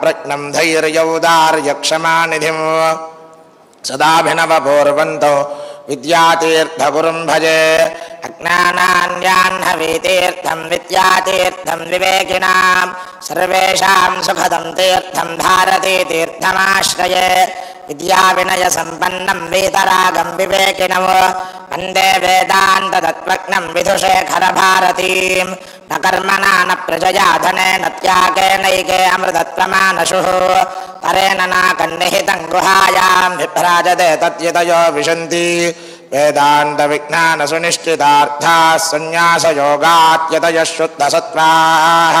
ప్రజ్ఞం ధైర్యౌదార్యక్షమానిధిం సదాభినవపూర్వంతో విద్యాతీర్థపురం భజే అజ్ఞానాన్యాన్హవీతీర్థం విద్యాతీర్థం వివేకినాం సర్వేషాం సుఖదం తీర్థం భారతీ తీర్థమాశ్రయే विद्याविनयसम्पन्नम् वीतरागम् विवेकिनम् वंदे वेदान्ततत्त्वज्ञम् विधुशेखरभारतीम् न कर्मणा न प्रजया धनेन त्यागेनैके अमृतत्वमानशुः। तरेण नाकन्निहितम् गुहायाम् विभ्राजते तद्यतयो विशन्ति। वेदान्तविज्ञानसुनिश्चितार्थाः सन्न्यासयोगात्यतयः शुद्धसत्त्वाः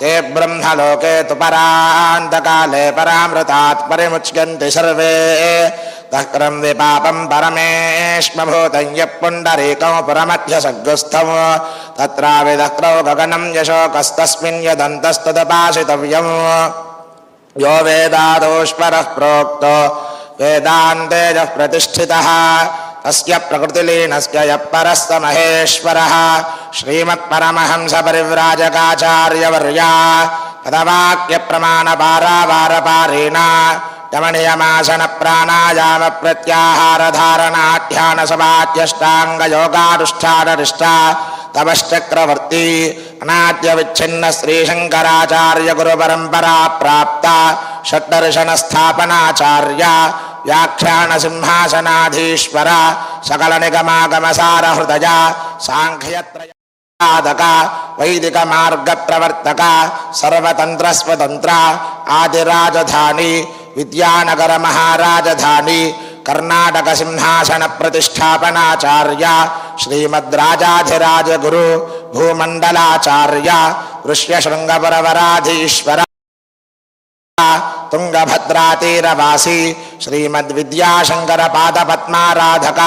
ते ब्रह्मलोके तु परान्तकाले परामृतात् परिमुच्यन्ति सर्वे तक्रं विपापं परमेष्मभूतं यः पुण्डरीकौ पुरमध्यसग्गुस्थौ तत्राविदक्रौ गगनं यशोकस्तस्मिन् यदन्तस्तदपाशितव्यम् यो वेदादोष्परः प्रोक्तो वेदान्तेजः प्रतिष्ठितः अस्य प्रकृतिलीनस्य यः परस्तमहेश्वरः श्रीमत्परमहंसपरिव्राजकाचार्यवर्या। पदवाक्यप्रमाणपारावारपारेण। रमणीयमासनप्राणायामप्रत्याहारधारणाध्यानसमाध्यष्टाङ्गयोगानुष्ठाननिष्ठा तपश्चक्रवर्ती अनाद्यविच्छिन्न श्रीशङ्कराचार्यगुरुपरम्परा प्राप्ता। षट्दर्शनस्थापनाचार्य। व्याख्यानसिंहासनाधीश्वर, सकलनिगमागमसारहृदय साङ्ख्यत्रय साधक वैदिक मार्ग प्रवर्तक सर्वतंत्रस्वतंत्र आदिराजधानी विद्यानगर महाराजधानी कर्नाटक सिंहासन प्रतिष्ठापनाचार्य श्रीमद्राजाधिराज गुरु भूमंडलाचार्य ऋष्यशृंगपरवराधीश्वर ತುಂಗಭದ್ರಾತೀರವಾಸಿ ಶ್ರೀಮದ್ವಿದ್ಯಾಶಂಕರ ಪಾದಪದ್ಮಾರಾಧಕ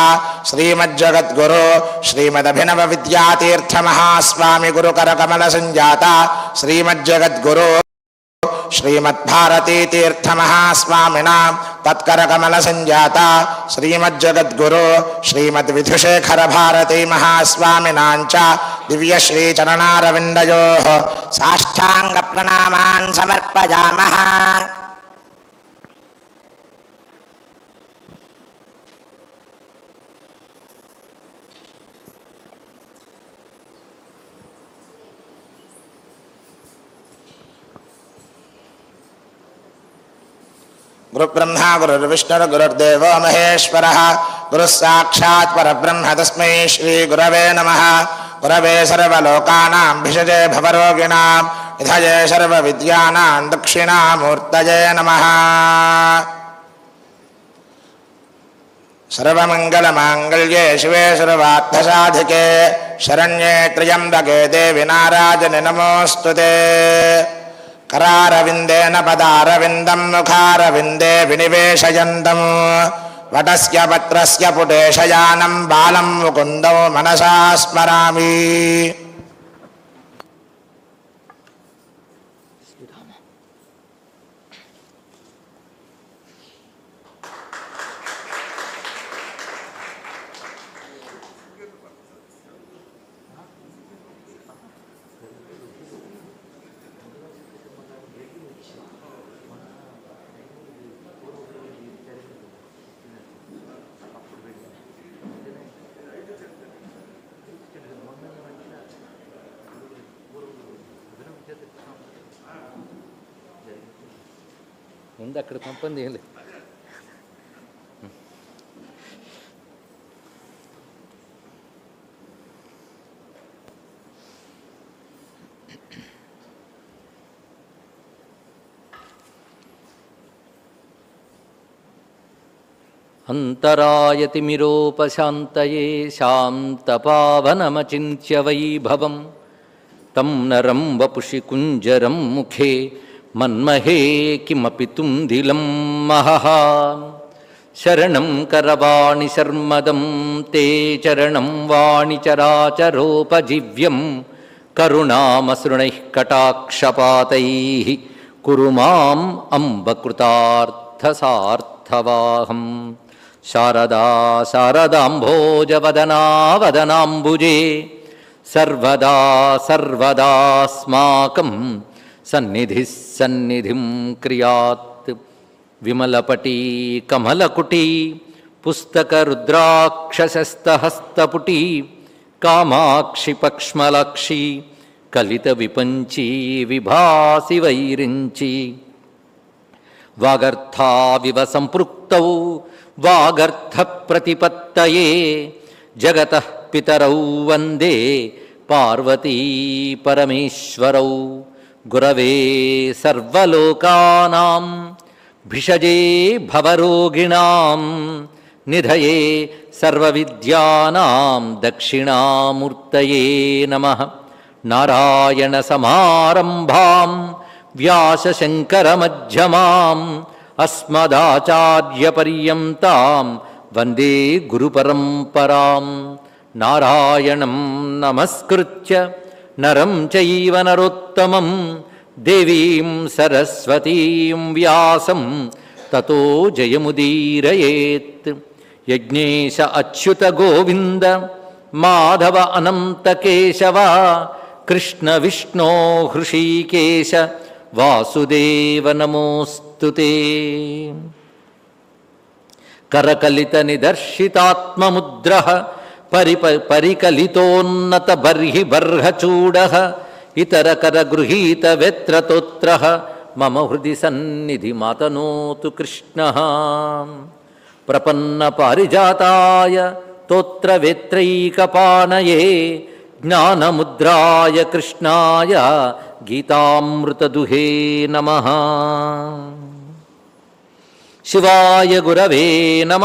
ಶ್ರೀಮಜ್ಜಗದ್ಗುರು ಶ್ರೀಮದಭಿನವ ವಿದ್ಯಾತೀರ್ಥ ಮಹಾಸ್ವಾಮಿ ಗುರುಕರ ಕಮಲ ಸಂಜಾತ ಶ್ರೀಮಜ್ಜಗದ್ಗುರು श्रीमद्भारती तीर्थमहास्वामिनां तत्करकमलसञ्जाता श्रीमज्जगद्गुरो श्रीमद्विधुशेखरभारती महास्वामिनां च दिव्यश्रीचरणारविंदो साष्टांग प्रणाम समर्पयामः। गुरुब्रह्मा महेश्वरः गुरुः साक्षात् परब्रह्म तस्मै श्रीगुरवे नमः। गुरवे सर्वलोकानां भिषजे भवरोगिणां निधये सर्वविद्यानां दक्षिणामूर्तये नमः। सर्वमङ्गलमाङ्गल्ये शिवे सर्वार्थसाधिके, शरण्ये त्र्यम्बके देवि नाराजनि नमोऽस्तु ते। करारविन्देन पदारविन्दं मुखारविन्दे विनिवेशयन्तम् वटस्य पत्रस्य पुटेशयानं बालं मुकुन्दौ मनसा स्मरामि ముందు అక్కడ పంపంది ఏం లేదు अन्तरायतिमिरोपशान्तये शान्तपावनमचिन्त्य वैभवं तं नरं वपुषि कुञ्जरं मुखे மன்மகே கிமபி துந்திலம் மகா சரணம் கரவாணி சர்மதம் தே சரணம் வாணி சராச்சரோபஜிவ்யம் கருணாமசுருணை கட்டாட்சபாத்தை குரு மாம் அம்ப கிருதார்த்தசார்த்தவாகம் சாரதா சாரதாம்போஜவதனாவதனாம்புஜே. சர்வதா சர்வதாஸ்மாக்கம் సన్నిధి సన్నిధిం క్రియాత్. విమలపటీ కమలకుటీ పుస్తకరుద్రాక్షసస్తహస్తపుటీ కామాక్షి పక్ష్మలాక్షి కలిత విపంచీ విభాసి వైరించి. వాగర్థావివ సంపృక్తౌ వాగర్థ ప్రతిపత్తయే జగత పితరౌ వందే పార్వతీ పరమేశ్వరౌ. गुरवे सर्वलोकानां भिषजे भवरोगिणां निधये सर्वविद्यानां दक्षिणामूर्तये नमः नारायणसमारम्भां व्यासशङ्करमध्यमाम् अस्मदाचार्यपर्यन्तां वन्दे गुरुपरम्परां नारायणं नमस्कृत्य నరం చైవ నరోత్తమం దేవీం సరస్వతీం వ్యాసం తతో జయముదీరయేత్. యజ్ఞేశ అచ్యుత గోవింద మాధవ అనంత కేశవ కృష్ణ విష్ణో హృషీకేశ వాసుదేవ నమోస్తుతే కరకలిత నిదర్శితాత్మముద్ర పరిప పరికలితోన్నత బర్హి బర్హచూడ ఇతర కర గృహీత వెత్రతోత్ర మమ హృది సన్నిధి మాతనోతు కృష్ణ. ప్రపన్న పారిజాతాయ తోత్ర వేత్రైకపాణయే జ్ఞానముద్రాయ కృష్ణాయ గీతామృతదుహే నమ. శివాయ గురవే నమ.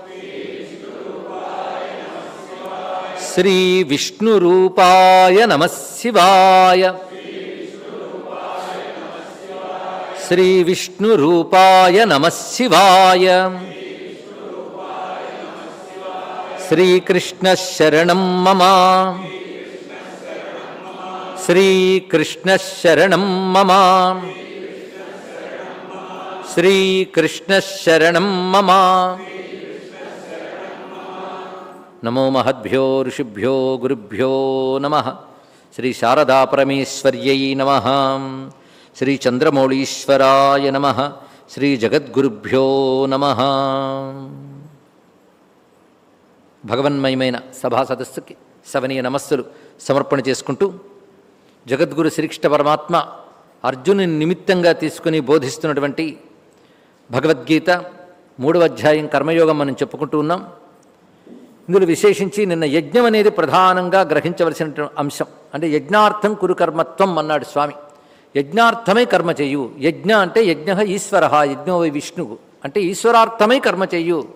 శ్రీ విష్ణురూపాయ నమ శివాయ. శ్రీ విష్ణురూపాయ నమ శివాయ. శ్రీకృష్ణ శరణం మమ. శ్రీకృష్ణ శరణం మమ శ్రీకృష్ణ శరణం మమ నమో మహద్భ్యో ఋషిభ్యో గురుభ్యో నమ. శ్రీ శారదాపరమేశ్వర్యై నమ. శ్రీ చంద్రమౌళీశ్వరాయ నమ. శ్రీ జగద్గురుభ్యో నమ. భగవన్మయమైన సభా సదస్సుకి సవనీయ నమస్సులు సమర్పణ చేసుకుంటూ జగద్గురు శ్రీకృష్ణ పరమాత్మ అర్జును నిమిత్తంగా తీసుకుని బోధిస్తున్నటువంటి భగవద్గీత మూడవ అధ్యాయం కర్మయోగం మనం చెప్పుకుంటూ ఉన్నాం. ఇందులో విశేషించి నిన్న యజ్ఞం అనేది ప్రధానంగా గ్రహించవలసిన అంశం. అంటే యజ్ఞార్థం కురు కర్మత్వం అన్నాడు స్వామి. యజ్ఞార్థమై కర్మ చెయ్యు యజ్ఞ అంటే యజ్ఞ ఈశ్వర యజ్ఞో వై విష్ణువు. అంటే ఈశ్వరార్థమై కర్మ చెయ్యు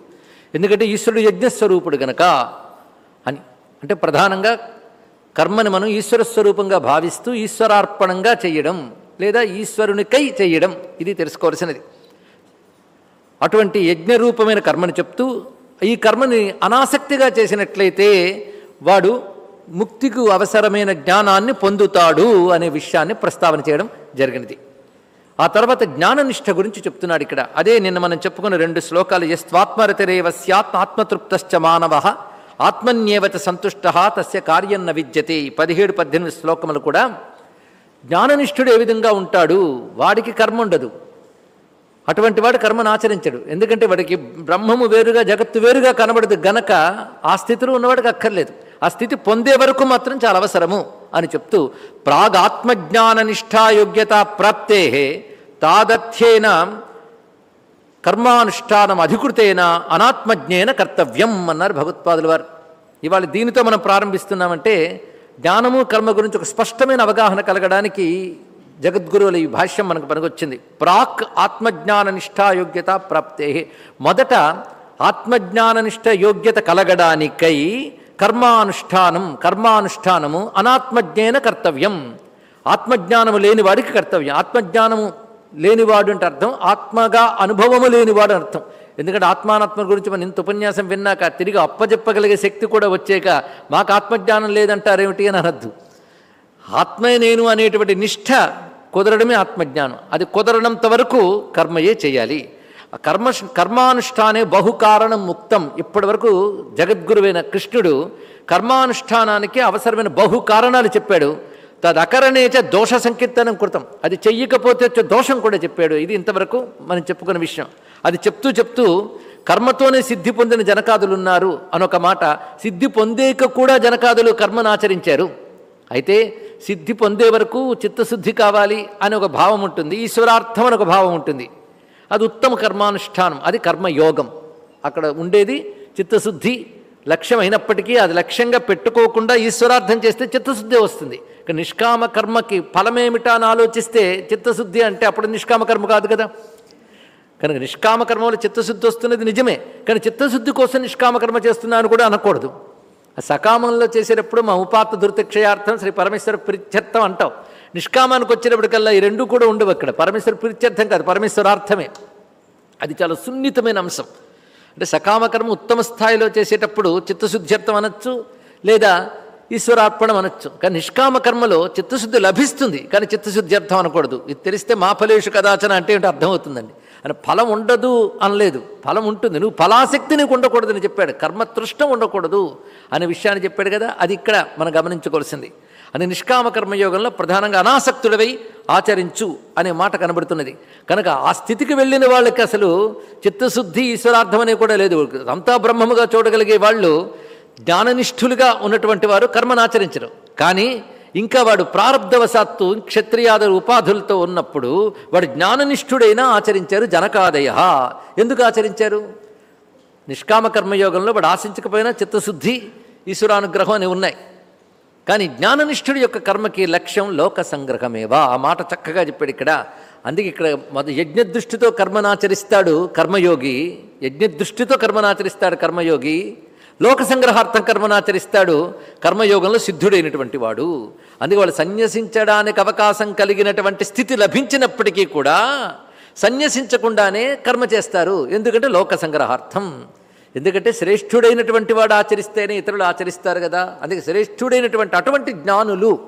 ఎందుకంటే ఈశ్వరుడు యజ్ఞస్వరూపుడు గనక అని. అంటే ప్రధానంగా కర్మని మనం ఈశ్వర స్వరూపంగా భావిస్తూ ఈశ్వరార్పణంగా చేయడం లేదా ఈశ్వరునికై చేయడం. ఇది తెలుసుకోవాల్సినది. అటువంటి యజ్ఞరూపమైన కర్మను చెప్తూ ఈ కర్మని అనాసక్తిగా చేసినట్లయితే వాడు ముక్తికి అవసరమైన జ్ఞానాన్ని పొందుతాడు అనే విషయాన్ని ప్రస్తావన చేయడం జరిగినది. ఆ తర్వాత జ్ఞాననిష్ట గురించి చెప్తున్నాడు ఇక్కడ. అదే నిన్న మనం చెప్పుకున్న రెండు శ్లోకాలు ఎస్వాత్మరతిరేవ స్యాత్ ఆత్మతృప్తశ్చ మానవ ఆత్మన్యేవత సంతుష్ట తస్య కార్యం న విద్యతే. ఈ పదిహేడు పద్దెనిమిది శ్లోకములు కూడా జ్ఞాననిష్ఠుడు ఏ విధంగా ఉంటాడు? వాడికి కర్మ ఉండదు. అటువంటి వాడు కర్మను ఆచరించడు. ఎందుకంటే వాడికి బ్రహ్మము వేరుగా జగత్తు వేరుగా కనబడదు గనక ఆ స్థితిలో ఉన్నవాడికి అక్కర్లేదు. ఆ స్థితి పొందే వరకు మాత్రం చాలా అవసరము అని చెప్తూ ప్రాగాత్మజ్ఞాన నిష్ఠాయోగ్యత ప్రాప్తే తాదథ్యేన కర్మానుష్ఠానం అధికృతేన అనాత్మజ్ఞేన కర్తవ్యం అన్నారు భగవత్పాదుల వారు. ఇవాళ దీనితో మనం ప్రారంభిస్తున్నామంటే జ్ఞానము కర్మ గురించి ఒక స్పష్టమైన అవగాహన కలగడానికి జగద్గురువుల ఈ భాష్యం మనకు పనికొచ్చింది. ప్రాక్ ఆత్మజ్ఞాన నిష్ఠా యోగ్యత ప్రాప్తే. మొదట ఆత్మజ్ఞాననిష్ఠ యోగ్యత కలగడానికై కర్మానుష్ఠానం కర్మానుష్ఠానము అనాత్మజ్ఞేన కర్తవ్యం. ఆత్మజ్ఞానము లేనివాడికి కర్తవ్యం. ఆత్మజ్ఞానము లేనివాడు అంటే అర్థం ఆత్మగా అనుభవము లేనివాడు అర్థం. ఎందుకంటే ఆత్మానాత్మ గురించి మనం ఇంత ఉపన్యాసం విన్నాక తిరిగి అప్పజెప్పగలిగే శక్తి కూడా వచ్చాక మాకు ఆత్మజ్ఞానం లేదంటారేమిటి అని అనద్దు. ఆత్మే నేను అనేటువంటి నిష్ఠ కుదరడమే ఆత్మజ్ఞానం. అది కుదరనంత వరకు కర్మయే చేయాలి. కర్మ కర్మానుష్ఠానే బహుకారణం ముక్తం. ఇప్పటి వరకు జగద్గురువైన కృష్ణుడు కర్మానుష్ఠానానికి అవసరమైన బహు కారణాలు చెప్పాడు తదకరణేచ దోష సంకీర్తనం కృతం. అది చెయ్యకపోతే వచ్చే దోషం కూడా చెప్పాడు. ఇది ఇంతవరకు మనం చెప్పుకున్న విషయం. అది చెప్తూ చెప్తూ కర్మతోనే సిద్ధి పొందిన జనకాదులు ఉన్నారు అనొక మాట. సిద్ధి పొందేక కూడా జనకాదులు కర్మను ఆచరించారు. అయితే సిద్ధి పొందే వరకు చిత్తశుద్ధి కావాలి అని ఒక భావం ఉంటుంది ఈశ్వరార్థం అని ఒక భావం ఉంటుంది. అది ఉత్తమ కర్మానుష్ఠానం అది కర్మయోగం. అక్కడ ఉండేది చిత్తశుద్ధి లక్ష్యం అయినప్పటికీ అది లక్ష్యంగా పెట్టుకోకుండా ఈశ్వరార్థం చేస్తే చిత్తశుద్ధి వస్తుంది. ఇక నిష్కామ కర్మకి ఫలమేమిటా అని ఆలోచిస్తే చిత్తశుద్ధి అంటే అప్పుడు నిష్కామ కర్మ కాదు కదా. కనుక నిష్కామ కర్మలో చిత్తశుద్ధి వస్తున్నది నిజమే కానీ చిత్తశుద్ధి కోసం నిష్కామ కర్మ చేస్తున్నాను కూడా అనకూడదు. సకామంలో చేసేటప్పుడు మా ఉపాత్త దుర్తిక్షయార్థం శ్రీ పరమేశ్వర ప్రీత్యర్థం అంటాం. నిష్కామానికి వచ్చేటప్పటికల్లా ఈ రెండు కూడా ఉండవు అక్కడ. పరమేశ్వర ప్రీత్యర్థం కాదు పరమేశ్వరార్థమే. అది చాలా సున్నితమైన అంశం. అంటే సకామకర్మ ఉత్తమ స్థాయిలో చేసేటప్పుడు చిత్తశుద్ధ్యర్థం అనొచ్చు లేదా ఈశ్వరార్పణం అనొచ్చు. కానీ నిష్కామ కర్మలో చిత్తశుద్ధి లభిస్తుంది కానీ చిత్తశుద్ధ్యర్థం అనకూడదు. ఇది తెలిస్తే మా ఫలేషు కదాచన అంటే ఏంటో అర్థమవుతుందండి. అని ఫలం ఉండదు అనలేదు. ఫలం ఉంటుంది. నువ్వు ఫలాసక్తి నీకు ఉండకూడదని చెప్పాడు. కర్మతృష్టం ఉండకూడదు అనే విషయాన్ని చెప్పాడు కదా అది ఇక్కడ మనం గమనించుకోవాల్సింది అని నిష్కామ కర్మయోగంలో ప్రధానంగా అనాసక్తుడవై ఆచరించు అనే మాట కనబడుతున్నది. కనుక ఆ స్థితికి వెళ్ళిన వాళ్ళకి అసలు చిత్తశుద్ధి ఈశ్వరార్థం అనే కూడా లేదు. అంతా బ్రహ్మముగా చూడగలిగే వాళ్ళు జ్ఞాననిష్ఠులుగా ఉన్నటువంటి వారు కర్మను ఆచరించరు. కానీ ఇంకా వాడు ప్రారంధవశాత్తు క్షత్రియాద ఉపాధులతో ఉన్నప్పుడు వాడు జ్ఞాననిష్ఠుడైనా ఆచరించారు జనకాదయ. ఎందుకు ఆచరించారు? నిష్కామ కర్మయోగంలో వాడు ఆశించకపోయినా చిత్తశుద్ధి ఈశ్వరానుగ్రహం అని ఉన్నాయి. కానీ జ్ఞాననిష్ఠుడి యొక్క కర్మకి లక్ష్యం లోక సంగ్రహమేవా? ఆ మాట చక్కగా చెప్పాడు ఇక్కడ. అందుకే ఇక్కడ మొద యజ్ఞదృష్టితో కర్మనాచరిస్తాడు కర్మయోగి. యజ్ఞదృష్టితో కర్మనాచరిస్తాడు కర్మయోగి. లోక సంగ్రహార్థం కర్మనాచరిస్తాడు కర్మయోగంలో సిద్ధుడైనటువంటి వాడు. అందుకే వాళ్ళు సన్యసించడానికి అవకాశం కలిగినటువంటి స్థితి లభించినప్పటికీ కూడా సన్యసించకుండానే కర్మ చేస్తారు. ఎందుకంటే లోక సంగ్రహార్థం. ఎందుకంటే శ్రేష్ఠుడైనటువంటి వాడు ఆచరిస్తేనే ఇతరులు ఆచరిస్తారు కదా. అందుకే శ్రేష్ఠుడైనటువంటి అటువంటి జ్ఞానులు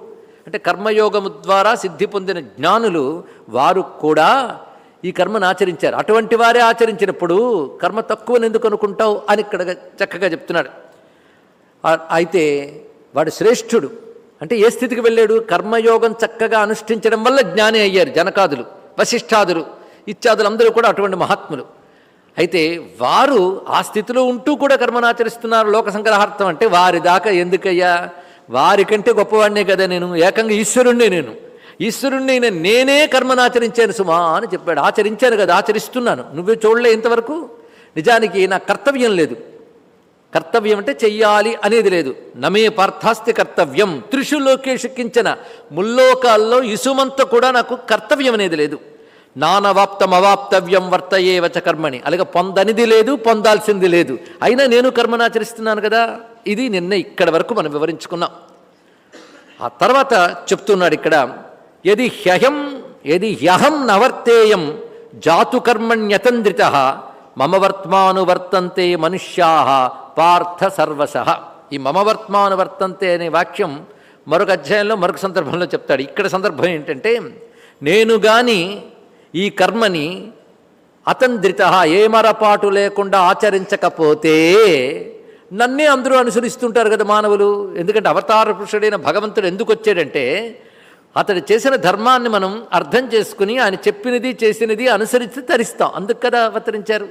అంటే కర్మయోగము ద్వారా సిద్ధి పొందిన జ్ఞానులు వారు కూడా ఈ కర్మను ఆచరించారు. అటువంటి వారే ఆచరించినప్పుడు కర్మ తక్కువని ఎందుకు అనుకుంటావు అని ఇక్కడ చక్కగా చెప్తున్నాడు. అయితే వాడు శ్రేష్ఠుడు. అంటే ఏ స్థితికి వెళ్ళాడు? కర్మయోగం చక్కగా అనుష్ఠించడం వల్ల జ్ఞాని అయ్యారు జనకాదులు వశిష్ఠాదులు ఇత్యాదులు అందరూ కూడా అటువంటి మహాత్ములు. అయితే వారు ఆ స్థితిలో ఉంటూ కూడా కర్మను ఆచరిస్తున్నారు లోక సంగ్రహార్థం అంటే వారి దాకా ఎందుకయ్యా? వారికంటే గొప్పవాడినే కదా నేను ఏకంగా ఈశ్వరుణ్ణే నేను. ఈశ్వరుణ్ణి నేనే కర్మను ఆచరించాను సుమా అని చెప్పాడు. ఆచరించాను కదా ఆచరిస్తున్నాను. నువ్వే చూడలే ఇంతవరకు? నిజానికి నా కర్తవ్యం లేదు. కర్తవ్యం అంటే చెయ్యాలి అనేది లేదు. నమే పార్థాస్తి కర్తవ్యం. త్రిషు లోకేషు కించిన ముల్లోకాల్లో ఇసుమంత కూడా నాకు కర్తవ్యం అనేది లేదు. నానవాప్తం అవాప్తవ్యం వర్తయే వచ కర్మని అలాగే పొందనిది లేదు పొందాల్సింది లేదు. అయినా నేను కర్మనాచరిస్తున్నాను కదా? ఇది నిన్న ఇక్కడ వరకు మనం వివరించుకున్నాం. ఆ తర్వాత చెప్తున్నాడు ఇక్కడ ఎది హ్యహం ఎది హ్యహం నవర్తేయం జాతుకర్మణ్యతంద్రిత మమ వర్త్మాను వర్తంతే మనుష్యా పార్థ సర్వశ. ఈ మమ వర్త్మాను వర్తంతే అనే వాక్యం మరొక అధ్యాయంలో మరొక సందర్భంలో చెప్తాడు. ఇక్కడ సందర్భం ఏంటంటే నేను గాని ఈ కర్మని అతంద్రిత ఏమరపాటు లేకుండా ఆచరించకపోతే నన్నే అందరూ అనుసరిస్తుంటారు కదా మానవులు. ఎందుకంటే అవతార పురుషుడైన భగవంతుడు ఎందుకు వచ్చాడంటే అతడు చేసిన ధర్మాన్ని మనం అర్థం చేసుకుని ఆయన చెప్పినది చేసినది అనుసరించి తరిస్తాం. అందుకు కదా అవతరించారు?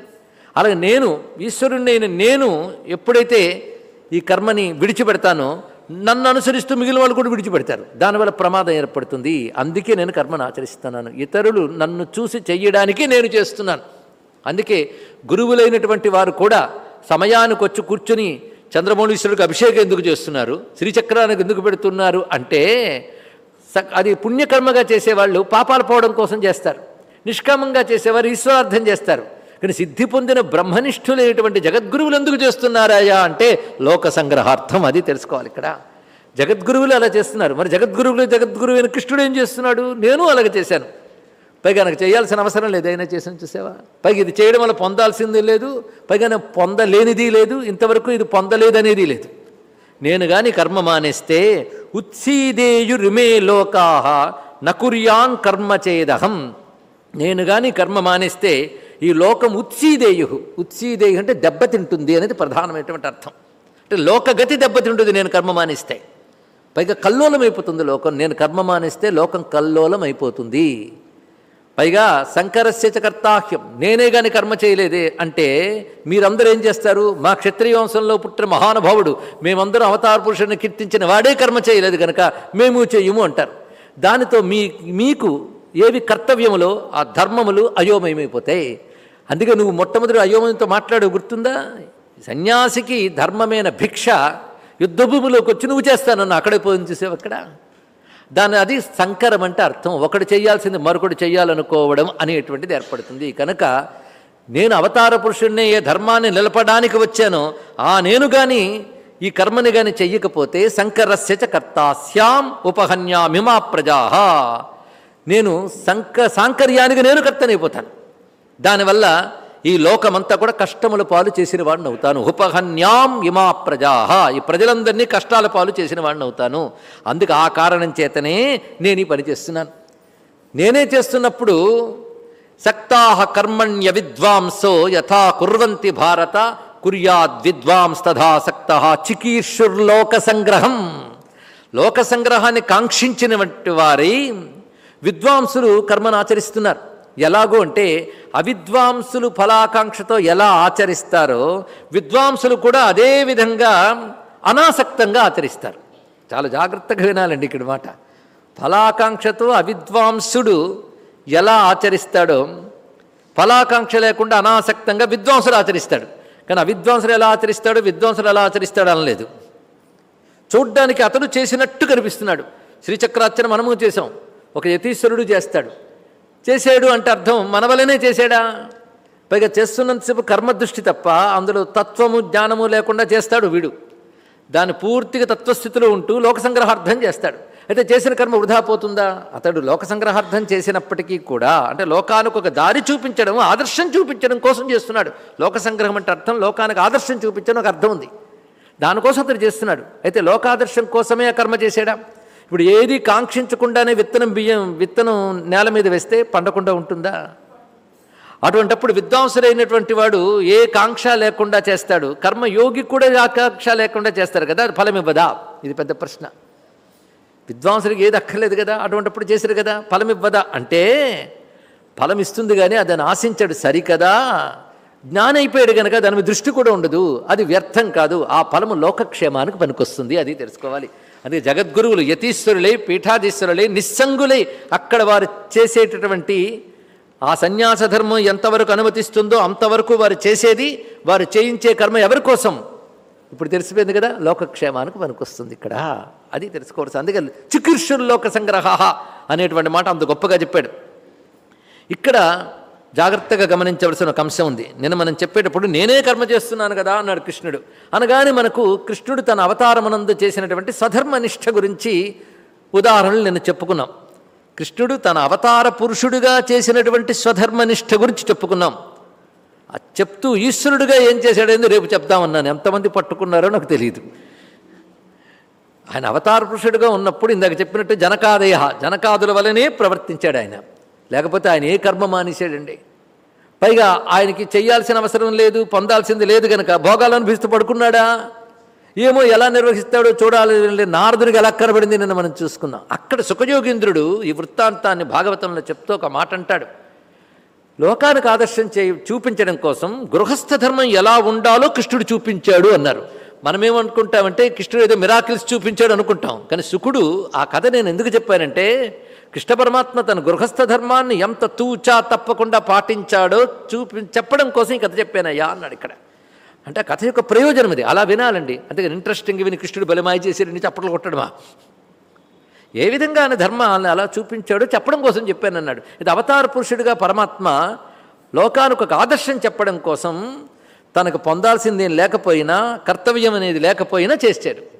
అలాగే నేను ఈశ్వరుణ్ణైన నేను ఎప్పుడైతే ఈ కర్మని విడిచిపెడతానో నన్ను అనుసరిస్తూ మిగిలిన వాళ్ళు కూడా విడిచిపెడతారు. దానివల్ల ప్రమాదం ఏర్పడుతుంది. అందుకే నేను కర్మను ఆచరిస్తున్నాను. ఇతరులు నన్ను చూసి చెయ్యడానికి నేను చేస్తున్నాను. అందుకే గురువులైనటువంటి వారు కూడా సమయానికి వచ్చి కూర్చుని చంద్రమౌళీశ్వరుడికి అభిషేకం ఎందుకు చేస్తున్నారు? శ్రీచక్రానికి ఎందుకు పెడుతున్నారు? అంటే అది పుణ్యకర్మగా చేసేవాళ్ళు పాపాలు పోవడం కోసం చేస్తారు. నిష్కామంగా చేసేవారు ఈశ్వరార్థం చేస్తారు. కానీ సిద్ధి పొందిన బ్రహ్మనిష్ఠులైనటువంటి జగద్గురువులు ఎందుకు చేస్తున్నారాయా అంటే లోక సంగ్రహార్థం అది తెలుసుకోవాలి ఇక్కడ. జగద్గురువులు అలా చేస్తున్నారు. మరి జగద్గురువులు జగద్గురువు అయిన కృష్ణుడు ఏం చేస్తున్నాడు? నేను అలాగే చేశాను. పైగా నాకు చేయాల్సిన అవసరం లేదు. అయినా చేసాను చూసావా? పైగా ఇది చేయడం వల్ల పొందాల్సింది లేదు. పైగా పొందలేనిది లేదు. ఇంతవరకు ఇది పొందలేదనేది లేదు. నేను గాని కర్మ మానేస్తే ఉత్సీదేయురుమే లోకాహ నకుర్యాన్ కర్మ చేదహం. నేను గాని కర్మ మానేస్తే ఈ లోకం ఉత్సీదేయు ఉత్సీదేయు అంటే దెబ్బతింటుంది అనేది ప్రధానమైనటువంటి అర్థం. అంటే లోకగతి దెబ్బతింటుంది నేను కర్మ మానేస్తే. పైగా కల్లోలం అయిపోతుంది లోకం. నేను కర్మ మానేస్తే లోకం కల్లోలం అయిపోతుంది పైగా శంకరస్య కర్తాహ్యం నేనే గాని కర్మ చేయలేదే అంటే మీరందరూ ఏం చేస్తారు? మా క్షత్రియ వంశంలో పుట్టిన మహానుభావుడు మేమందరూ అవతార పురుషుడిని కీర్తించిన వాడే కర్మ చేయలేదు కనుక మేము చేయము అంటారు. దానితో మీ మీకు ఏవి కర్తవ్యములో? ఆ ధర్మములు అయోమయమైపోతాయి. అందుకే నువ్వు మొట్టమొదటి అయోమయంతో మాట్లాడు గుర్తుందా? సన్యాసికి ధర్మమైన భిక్ష యుద్ధభూమిలోకి వచ్చి నువ్వు చేస్తానన్న అక్కడే పోయింది చూసావు అక్కడ? దాని అది సంకరం అంటే అర్థం. ఒకడు చేయాల్సింది మరొకడు చేయాలనుకోవడం అనేటువంటిది ఏర్పడుతుంది. కనుక నేను అవతార పురుషుణ్ణి ఏ ధర్మాన్ని నిలపడానికి వచ్చానో ఆ నేను కానీ ఈ కర్మని కానీ చెయ్యకపోతే సంకరస్య చ కర్తాస్యాం ఉపహన్యామిమా ప్రజా నేను సంక సాంకర్యానికి నేను కర్తనైపోతాను. దానివల్ల ఈ లోకమంతా కూడా కష్టముల పాలు చేసిన వాడిని అవుతాను. ఉపహన్యాం ఇమా ప్రజా ఈ ప్రజలందరినీ కష్టాల పాలు చేసిన వాడిని అవుతాను. అందుకు ఆ కారణం చేతనే నేను ఈ పని చేస్తున్నాను. నేనే చేస్తున్నప్పుడు సక్తాహ కర్మణ్య విద్వాంసో యథా కుర్వంతి భారత కుర్యాద్ విద్వాంస్ తథా సక్త చికీర్షుర్లోక సంగ్రహం. లోక సంగ్రహాన్ని కాంక్షించినటువంటి వారి విద్వాంసులు కర్మను ఆచరిస్తున్నారు. ఎలాగో అంటే అవిద్వాంసులు ఫలాకాంక్షతో ఎలా ఆచరిస్తారో విద్వాంసులు కూడా అదే విధంగా అనాసక్తంగా ఆచరిస్తారు. చాలా జాగ్రత్తగా వినాలండి ఇక్కడ మాట. ఫలాకాంక్షతో అవిద్వాంసుడు ఎలా ఆచరిస్తాడో ఫలాకాంక్ష లేకుండా అనాసక్తంగా విద్వాంసుడు ఆచరిస్తాడు. కానీ అవిద్వాంసుడు ఎలా ఆచరిస్తాడో విద్వాంసుడు ఎలా ఆచరిస్తాడు అనలేదు చూడ్డానికి అతడు చేసినట్టు కనిపిస్తున్నాడు. శ్రీచక్రార్చన మనము చేసాం ఒక యతీశ్వరుడు చేస్తాడు. చేశాడు అంటే అర్థం మనవలనే చేశాడా? పైగా చేస్తున్నంతసేపు కర్మదృష్టి తప్ప అందులో తత్వము జ్ఞానము లేకుండా చేస్తాడు వీడు. దాని పూర్తిగా తత్వస్థితిలో ఉంటూ లోక సంగ్రహార్థం చేస్తాడు. అయితే చేసిన కర్మ వృధా పోతుందా? అతడు లోక సంగ్రహార్థం చేసినప్పటికీ కూడా అంటే లోకానికి ఒక దారి చూపించడం ఆదర్శం చూపించడం కోసం చేస్తున్నాడు. లోక సంగ్రహం అంటే అర్థం లోకానికి ఆదర్శం చూపించడం ఒక అర్థం ఉంది. దానికోసం అతడు చేస్తున్నాడు. అయితే లోకాదర్శం కోసమే ఆ కర్మ చేశాడా? ఇప్పుడు ఏది కాంక్షించకుండానే విత్తనం బియ్యం విత్తనం నేల మీద వేస్తే పండకుండా ఉంటుందా? అటువంటప్పుడు విద్వాంసులైనటువంటి వాడు ఏ కాంక్ష లేకుండా చేస్తాడు? కర్మయోగి కూడా ఆకాంక్ష లేకుండా చేస్తారు కదా? ఫలం ఇవ్వదా? ఇది పెద్ద ప్రశ్న. విద్వాంసుడికి ఏది అక్కర్లేదు కదా? అటువంటిప్పుడు చేశారు కదా? ఫలం ఇవ్వదా? అంటే ఫలం ఇస్తుంది కానీ అదని ఆశించాడు సరికదా? జ్ఞానైపోయాడు కనుక దాని మీద దృష్టి కూడా ఉండదు. అది వ్యర్థం కాదు. ఆ ఫలము లోకక్షేమానికి పనికొస్తుంది. అది తెలుసుకోవాలి. అందుకే జగద్గురువులు యతీశ్వరులై పీఠాధీశ్వరులై నిస్సంగులై అక్కడ వారు చేసేటటువంటి ఆ సన్యాస ధర్మం ఎంతవరకు అనుమతిస్తుందో అంతవరకు వారు చేసేది వారు చేయించే కర్మ ఎవరి కోసం? ఇప్పుడు తెలిసిపోయింది కదా లోకక్షేమానికి పనికొస్తుంది ఇక్కడ. అది తెలుసుకోవచ్చు అందుకే చికీర్షుల్ లోక సంగ్రహ అనేటువంటి మాట అంత గొప్పగా చెప్పాడు. ఇక్కడ జాగ్రత్తగా గమనించవలసిన ఒక అంశం ఉంది. నిన్న మనం చెప్పేటప్పుడు నేనే కర్మ చేస్తున్నాను కదా అన్నాడు కృష్ణుడు. అనగానే మనకు కృష్ణుడు తన అవతారమునందు చేసినటువంటి సధర్మనిష్ట గురించి ఉదాహరణలు నిన్న చెప్పుకున్నాం. కృష్ణుడు తన అవతార పురుషుడుగా చేసినటువంటి స్వధర్మనిష్ట గురించి చెప్పుకున్నాం. అది చెప్తూ ఈశ్వరుడుగా ఏం చేశాడేందో రేపు చెప్దామన్నాను ఎంతమంది పట్టుకున్నారో నాకు తెలియదు ఆయన అవతార పురుషుడుగా ఉన్నప్పుడు ఇందాక చెప్పినట్టు జనకాదేహ జనకాదుల వలనే ప్రవర్తించాడు ఆయన. లేకపోతే ఆయన ఏ కర్మ మానేశాడండి? పైగా ఆయనకి చేయాల్సిన అవసరం లేదు పొందాల్సింది లేదు కనుక భోగాలు అనిపిస్తూ పడుకున్నాడా? ఏమో ఎలా నిర్వహిస్తాడో చూడాలి నారదునికి ఎలా కనబడింది నిన్న మనం చూసుకున్నాం అక్కడ సుఖయోగేంద్రుడు ఈ వృత్తాంతాన్ని భాగవతంలో చెప్తూ ఒక మాట అంటాడు. లోకానికి ఆదర్శం చే చూపించడం కోసం గృహస్థ ధర్మం ఎలా ఉండాలో కృష్ణుడు చూపించాడు అన్నారు. మనమేమనుకుంటామంటే కృష్ణుడు ఏదో మిరాకిల్స్ చూపించాడు అనుకుంటాం. కానీ సుఖుడు ఆ కథ నేను ఎందుకు చెప్పానంటే కృష్ణ పరమాత్మ తన గృహస్థ ధర్మాన్ని ఎంత తూచా తప్పకుండా పాటించాడో చూపి చెప్పడం కోసం ఈ కథ చెప్పానయ్యా అన్నాడు ఇక్కడ. అంటే ఆ కథ యొక్క ప్రయోజనం ఇది. అలా వినాలండి. అందుకని ఇంట్రెస్టింగ్ విని కృష్ణుడు బలమాయి చేసి రెండు చప్పట్లు కొట్టడమా? ఏ విధంగా ఆయన ధర్మాన్ని అలా చూపించాడో చెప్పడం కోసం చెప్పానన్నాడు. ఇది అవతార పురుషుడిగా పరమాత్మ లోకానికి ఒక ఆదర్శం చెప్పడం కోసం తనకు పొందాల్సింది లేకపోయినా కర్తవ్యం అనేది లేకపోయినా చేశాడు.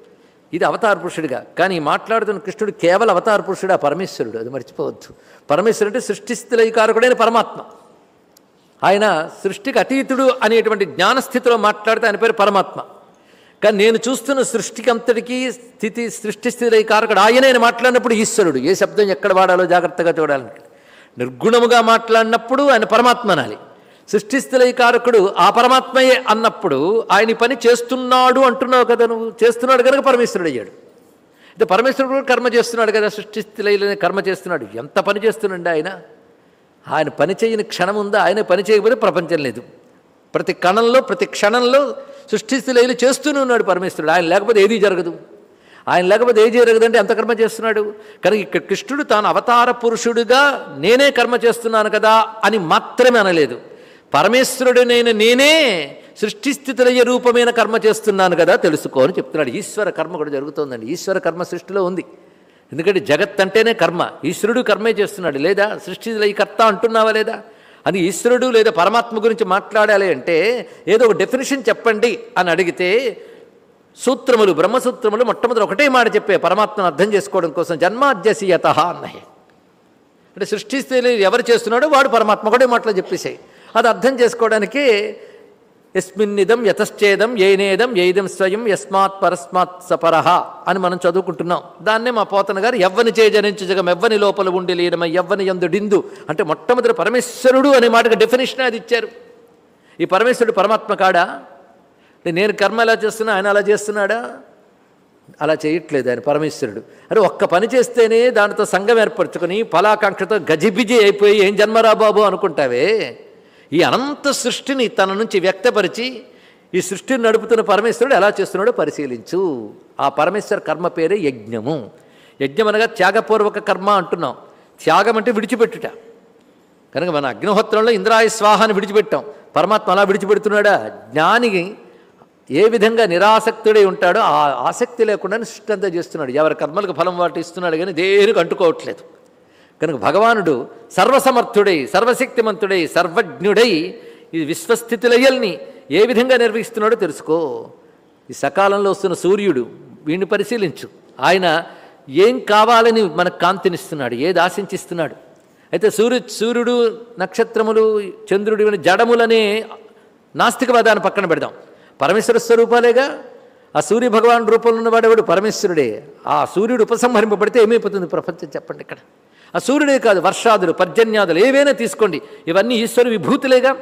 ఇది అవతార పురుషుడిగా. కానీ మాట్లాడుతున్న కృష్ణుడు కేవలం అవతార పురుషుడు ఆ పరమేశ్వరుడు. అది మర్చిపోవద్దు. పరమేశ్వరుడు అంటే సృష్టిస్థితిలైకారకుడైన పరమాత్మ. ఆయన సృష్టికి అతీతుడు అనేటువంటి జ్ఞానస్థితిలో మాట్లాడితే ఆయన పేరు పరమాత్మ. కానీ నేను చూస్తున్న సృష్టికి అంతటికీ స్థితి సృష్టి స్థితి కారకుడు ఆయన ఆయన మాట్లాడినప్పుడు ఈశ్వరుడు. ఏ శబ్దం ఎక్కడ వాడాలో జాగ్రత్తగా చూడాలని. నిర్గుణముగా మాట్లాడినప్పుడు ఆయన పరమాత్మ అనాలి. సృష్టిస్థితి కారకుడు ఆ పరమాత్మయే అన్నప్పుడు ఆయన పని చేస్తున్నాడు అంటున్నావు కదా నువ్వు. చేస్తున్నాడు కనుక పరమేశ్వరుడు అయ్యాడు. అయితే పరమేశ్వరుడు కూడా కర్మ చేస్తున్నాడు కదా సృష్టిస్థితిలో కర్మ చేస్తున్నాడు. ఎంత పని చేస్తున్నాడు ఆయన? ఆయన పని చేయని క్షణం ఉందా? ఆయన పని చేయకపోతే ప్రపంచం లేదు. ప్రతి కణంలో ప్రతి క్షణంలో సృష్టిస్థిలైలు చేస్తూనే ఉన్నాడు పరమేశ్వరుడు. ఆయన లేకపోతే ఏదీ జరగదు. ఆయన లేకపోతే ఏది జరగదంటే ఎంత కర్మ చేస్తున్నాడు? కనుక ఇక్కడ కృష్ణుడు తాను అవతార పురుషుడుగా నేనే కర్మ చేస్తున్నాను కదా అని మాత్రమే అనలేదు. పరమేశ్వరుడినైన నేనే సృష్టిస్థితులయ్యే రూపమైన కర్మ చేస్తున్నాను కదా తెలుసుకో అని చెప్తున్నాడు. ఈశ్వర కర్మ కూడా జరుగుతోందండి. ఈశ్వర కర్మ సృష్టిలో ఉంది. ఎందుకంటే జగత్ అంటేనే కర్మ. ఈశ్వరుడు కర్మే చేస్తున్నాడు. లేదా సృష్టిలో కర్త అంటున్నావా లేదా? అది ఈశ్వరుడు లేదా పరమాత్మ గురించి మాట్లాడాలి అంటే ఏదో ఒక డెఫినేషన్ చెప్పండి అని అడిగితే సూత్రములు బ్రహ్మసూత్రములు మొట్టమొదటి ఒకటే మాట చెప్పే పరమాత్మను అర్థం చేసుకోవడం కోసం జన్మాద్యసీయత అన్నయ్య అంటే సృష్టిస్తే ఎవరు చేస్తున్నాడో వాడు పరమాత్మ ఒకటే మాటలో చెప్పేసాయి. అది అర్థం చేసుకోవడానికి ఎస్మిన్నిదం యతశ్చేదం ఏనేదం ఏదం స్వయం యస్మాత్ పరస్మాత్ సపరహ అని మనం చదువుకుంటున్నాం. దాన్నే మా పోతన గారు ఎవ్వని చే జగం ఎవ్వని లోపల ఉండి లీనమై ఎవ్వని యందుడిందు అంటే మొట్టమొదటి పరమేశ్వరుడు అనే మాటకు డెఫినేషన్ అది ఇచ్చారు. ఈ పరమేశ్వరుడు పరమాత్మ కాడా? నేను కర్మ ఎలా చేస్తున్నా ఆయన అలా చేస్తున్నాడా? అలా చేయట్లేదు ఆయన పరమేశ్వరుడు. అరే ఒక్క పని చేస్తేనే దానితో సంఘం ఏర్పరచుకొని ఫలాకాంక్షతో గజిబిజి అయిపోయి ఏం జన్మరా బాబు అనుకుంటావే? ఈ అనంత సృష్టిని తన నుంచి వ్యక్తపరిచి ఈ సృష్టిని నడుపుతున్న పరమేశ్వరుడు ఎలా చేస్తున్నాడో పరిశీలించు. ఆ పరమేశ్వర కర్మ పేరే యజ్ఞము. యజ్ఞం అనగా త్యాగపూర్వక కర్మ అంటున్నాం. త్యాగం అంటే విడిచిపెట్టుట. కనుక మన అగ్నిహోత్రంలో ఇంద్రాయ స్వాహాన్ని విడిచిపెట్టాం. పరమాత్మ అలా విడిచిపెడుతున్నాడా? జ్ఞానికి ఏ విధంగా నిరాసక్తుడై ఉంటాడో ఆ ఆసక్తి లేకుండా సృష్టి అంతా చేస్తున్నాడు. ఎవరి కర్మలకు ఫలం వాటి ఇస్తున్నాడు కానీ దేనికి అంటుకోవట్లేదు. కనుక భగవానుడు సర్వసమర్థుడై సర్వశక్తిమంతుడై సర్వజ్ఞుడై ఈ విశ్వస్థితులయ్యల్ని ఏ విధంగా నిర్వహిస్తున్నాడో తెలుసుకో. ఈ సకాలంలో వస్తున్న సూర్యుడు వీడిని పరిశీలించు. ఆయన ఏం కావాలని మనకు కాంతినిస్తున్నాడు ఏది ఆశించిస్తున్నాడు. అయితే సూర్యు సూర్యుడు నక్షత్రములు చంద్రుడు జడములనే నాస్తికవాదాన్ని పక్కన పెడదాం. పరమేశ్వర స్వరూపాలేగా? ఆ సూర్య భగవాన్ రూపంలో ఉన్నవాడేవాడు? పరమేశ్వరుడే. ఆ సూర్యుడు ఉపసంహరింపబడితే ఏమైపోతుంది? ప్రపంచం చెప్పండి ఇక్కడ. ఆ సూర్యుడే కాదు వర్షాదులు పర్జన్యాదులు ఏవైనా తీసుకోండి. ఇవన్నీ ఈశ్వరు విభూతులేగా.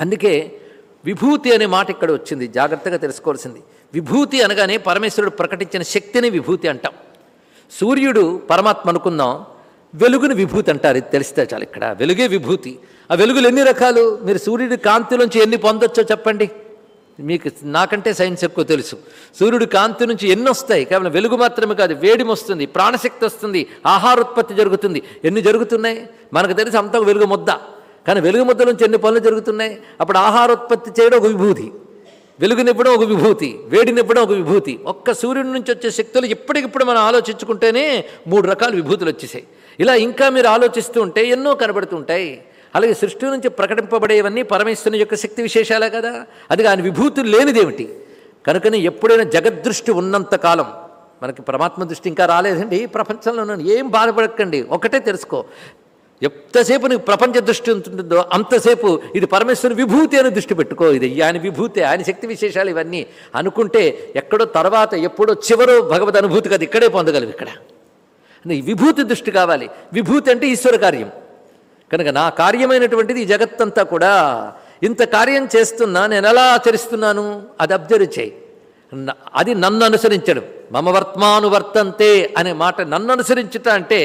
అందుకే విభూతి అనే మాట ఇక్కడ వచ్చింది జాగ్రత్తగా తెలుసుకోవాల్సింది. విభూతి అనగానే పరమేశ్వరుడు ప్రకటించిన శక్తిని విభూతి అంటాం. సూర్యుడు పరమాత్మ అనుకుందాం వెలుగుని విభూతి అంటారు ఇది తెలిస్తే చాలు ఇక్కడ. వెలుగే విభూతి. ఆ వెలుగులు ఎన్ని రకాలు? మీరు సూర్యుడి కాంతిలోంచి ఎన్ని పొందొచ్చో చెప్పండి. మీకు నాకంటే సైన్స్ ఎక్కువ తెలుసు. సూర్యుడి కాంతి నుంచి ఎన్ని వస్తాయి? కేవలం వెలుగు మాత్రమే కాదు వేడిమి వస్తుంది ప్రాణశక్తి వస్తుంది ఆహారోత్పత్తి జరుగుతుంది. ఎన్ని జరుగుతున్నాయి? మనకు తెలిసి అంతా వెలుగు ముద్ద. కానీ వెలుగు ముద్ద నుంచి ఎన్ని పనులు జరుగుతున్నాయి? అప్పుడు ఆహారోత్పత్తి చేయడం ఒక విభూతి. వెలుగునివ్వడం ఒక విభూతి. వేడినివ్వడం ఒక విభూతి. ఒక్క సూర్యుడి నుంచి వచ్చే శక్తులు ఇప్పటికిప్పుడు మనం ఆలోచించుకుంటేనే మూడు రకాల విభూతులు వచ్చేసాయి. ఇలా ఇంకా మీరు ఆలోచిస్తూ ఉంటే ఎన్నో కనబడుతుంటాయి అలాగే సృష్టి నుంచి ప్రకటింపబడేవన్నీ పరమేశ్వరుని యొక్క శక్తి విశేషాలే కదా? అది ఆయన విభూతులు లేనిదేమిటి? కనుకనే ఎప్పుడైనా జగద్దృష్టి ఉన్నంత కాలం మనకి పరమాత్మ దృష్టి ఇంకా రాలేదండి ఈ ప్రపంచంలో ఏం బాధపడకండి ఒకటే తెలుసుకో. ఎంతసేపు నీకు ప్రపంచ దృష్టి ఉంటుందో అంతసేపు ఇది పరమేశ్వరుని విభూతి అని దృష్టి పెట్టుకో. ఇది ఆయన విభూతి ఆయన శక్తి విశేషాలు ఇవన్నీ అనుకుంటే ఎక్కడో తర్వాత ఎప్పుడో చివరో భగవద్ అనుభూతి కదా ఇక్కడే పొందగలవు ఇక్కడ. విభూతి దృష్టి కావాలి. విభూతి అంటే ఈశ్వర కార్యం. కనుక నా కార్యమైనటువంటిది ఈ జగత్తంతా కూడా ఇంత కార్యం చేస్తున్నా నేను ఎలా ఆచరిస్తున్నాను? అది అబ్జర్వ్ చేయి. అది నన్ను అనుసరించడం. మమ వర్త్మానువర్తంతే అనే మాట నన్ను అనుసరించుట అంటే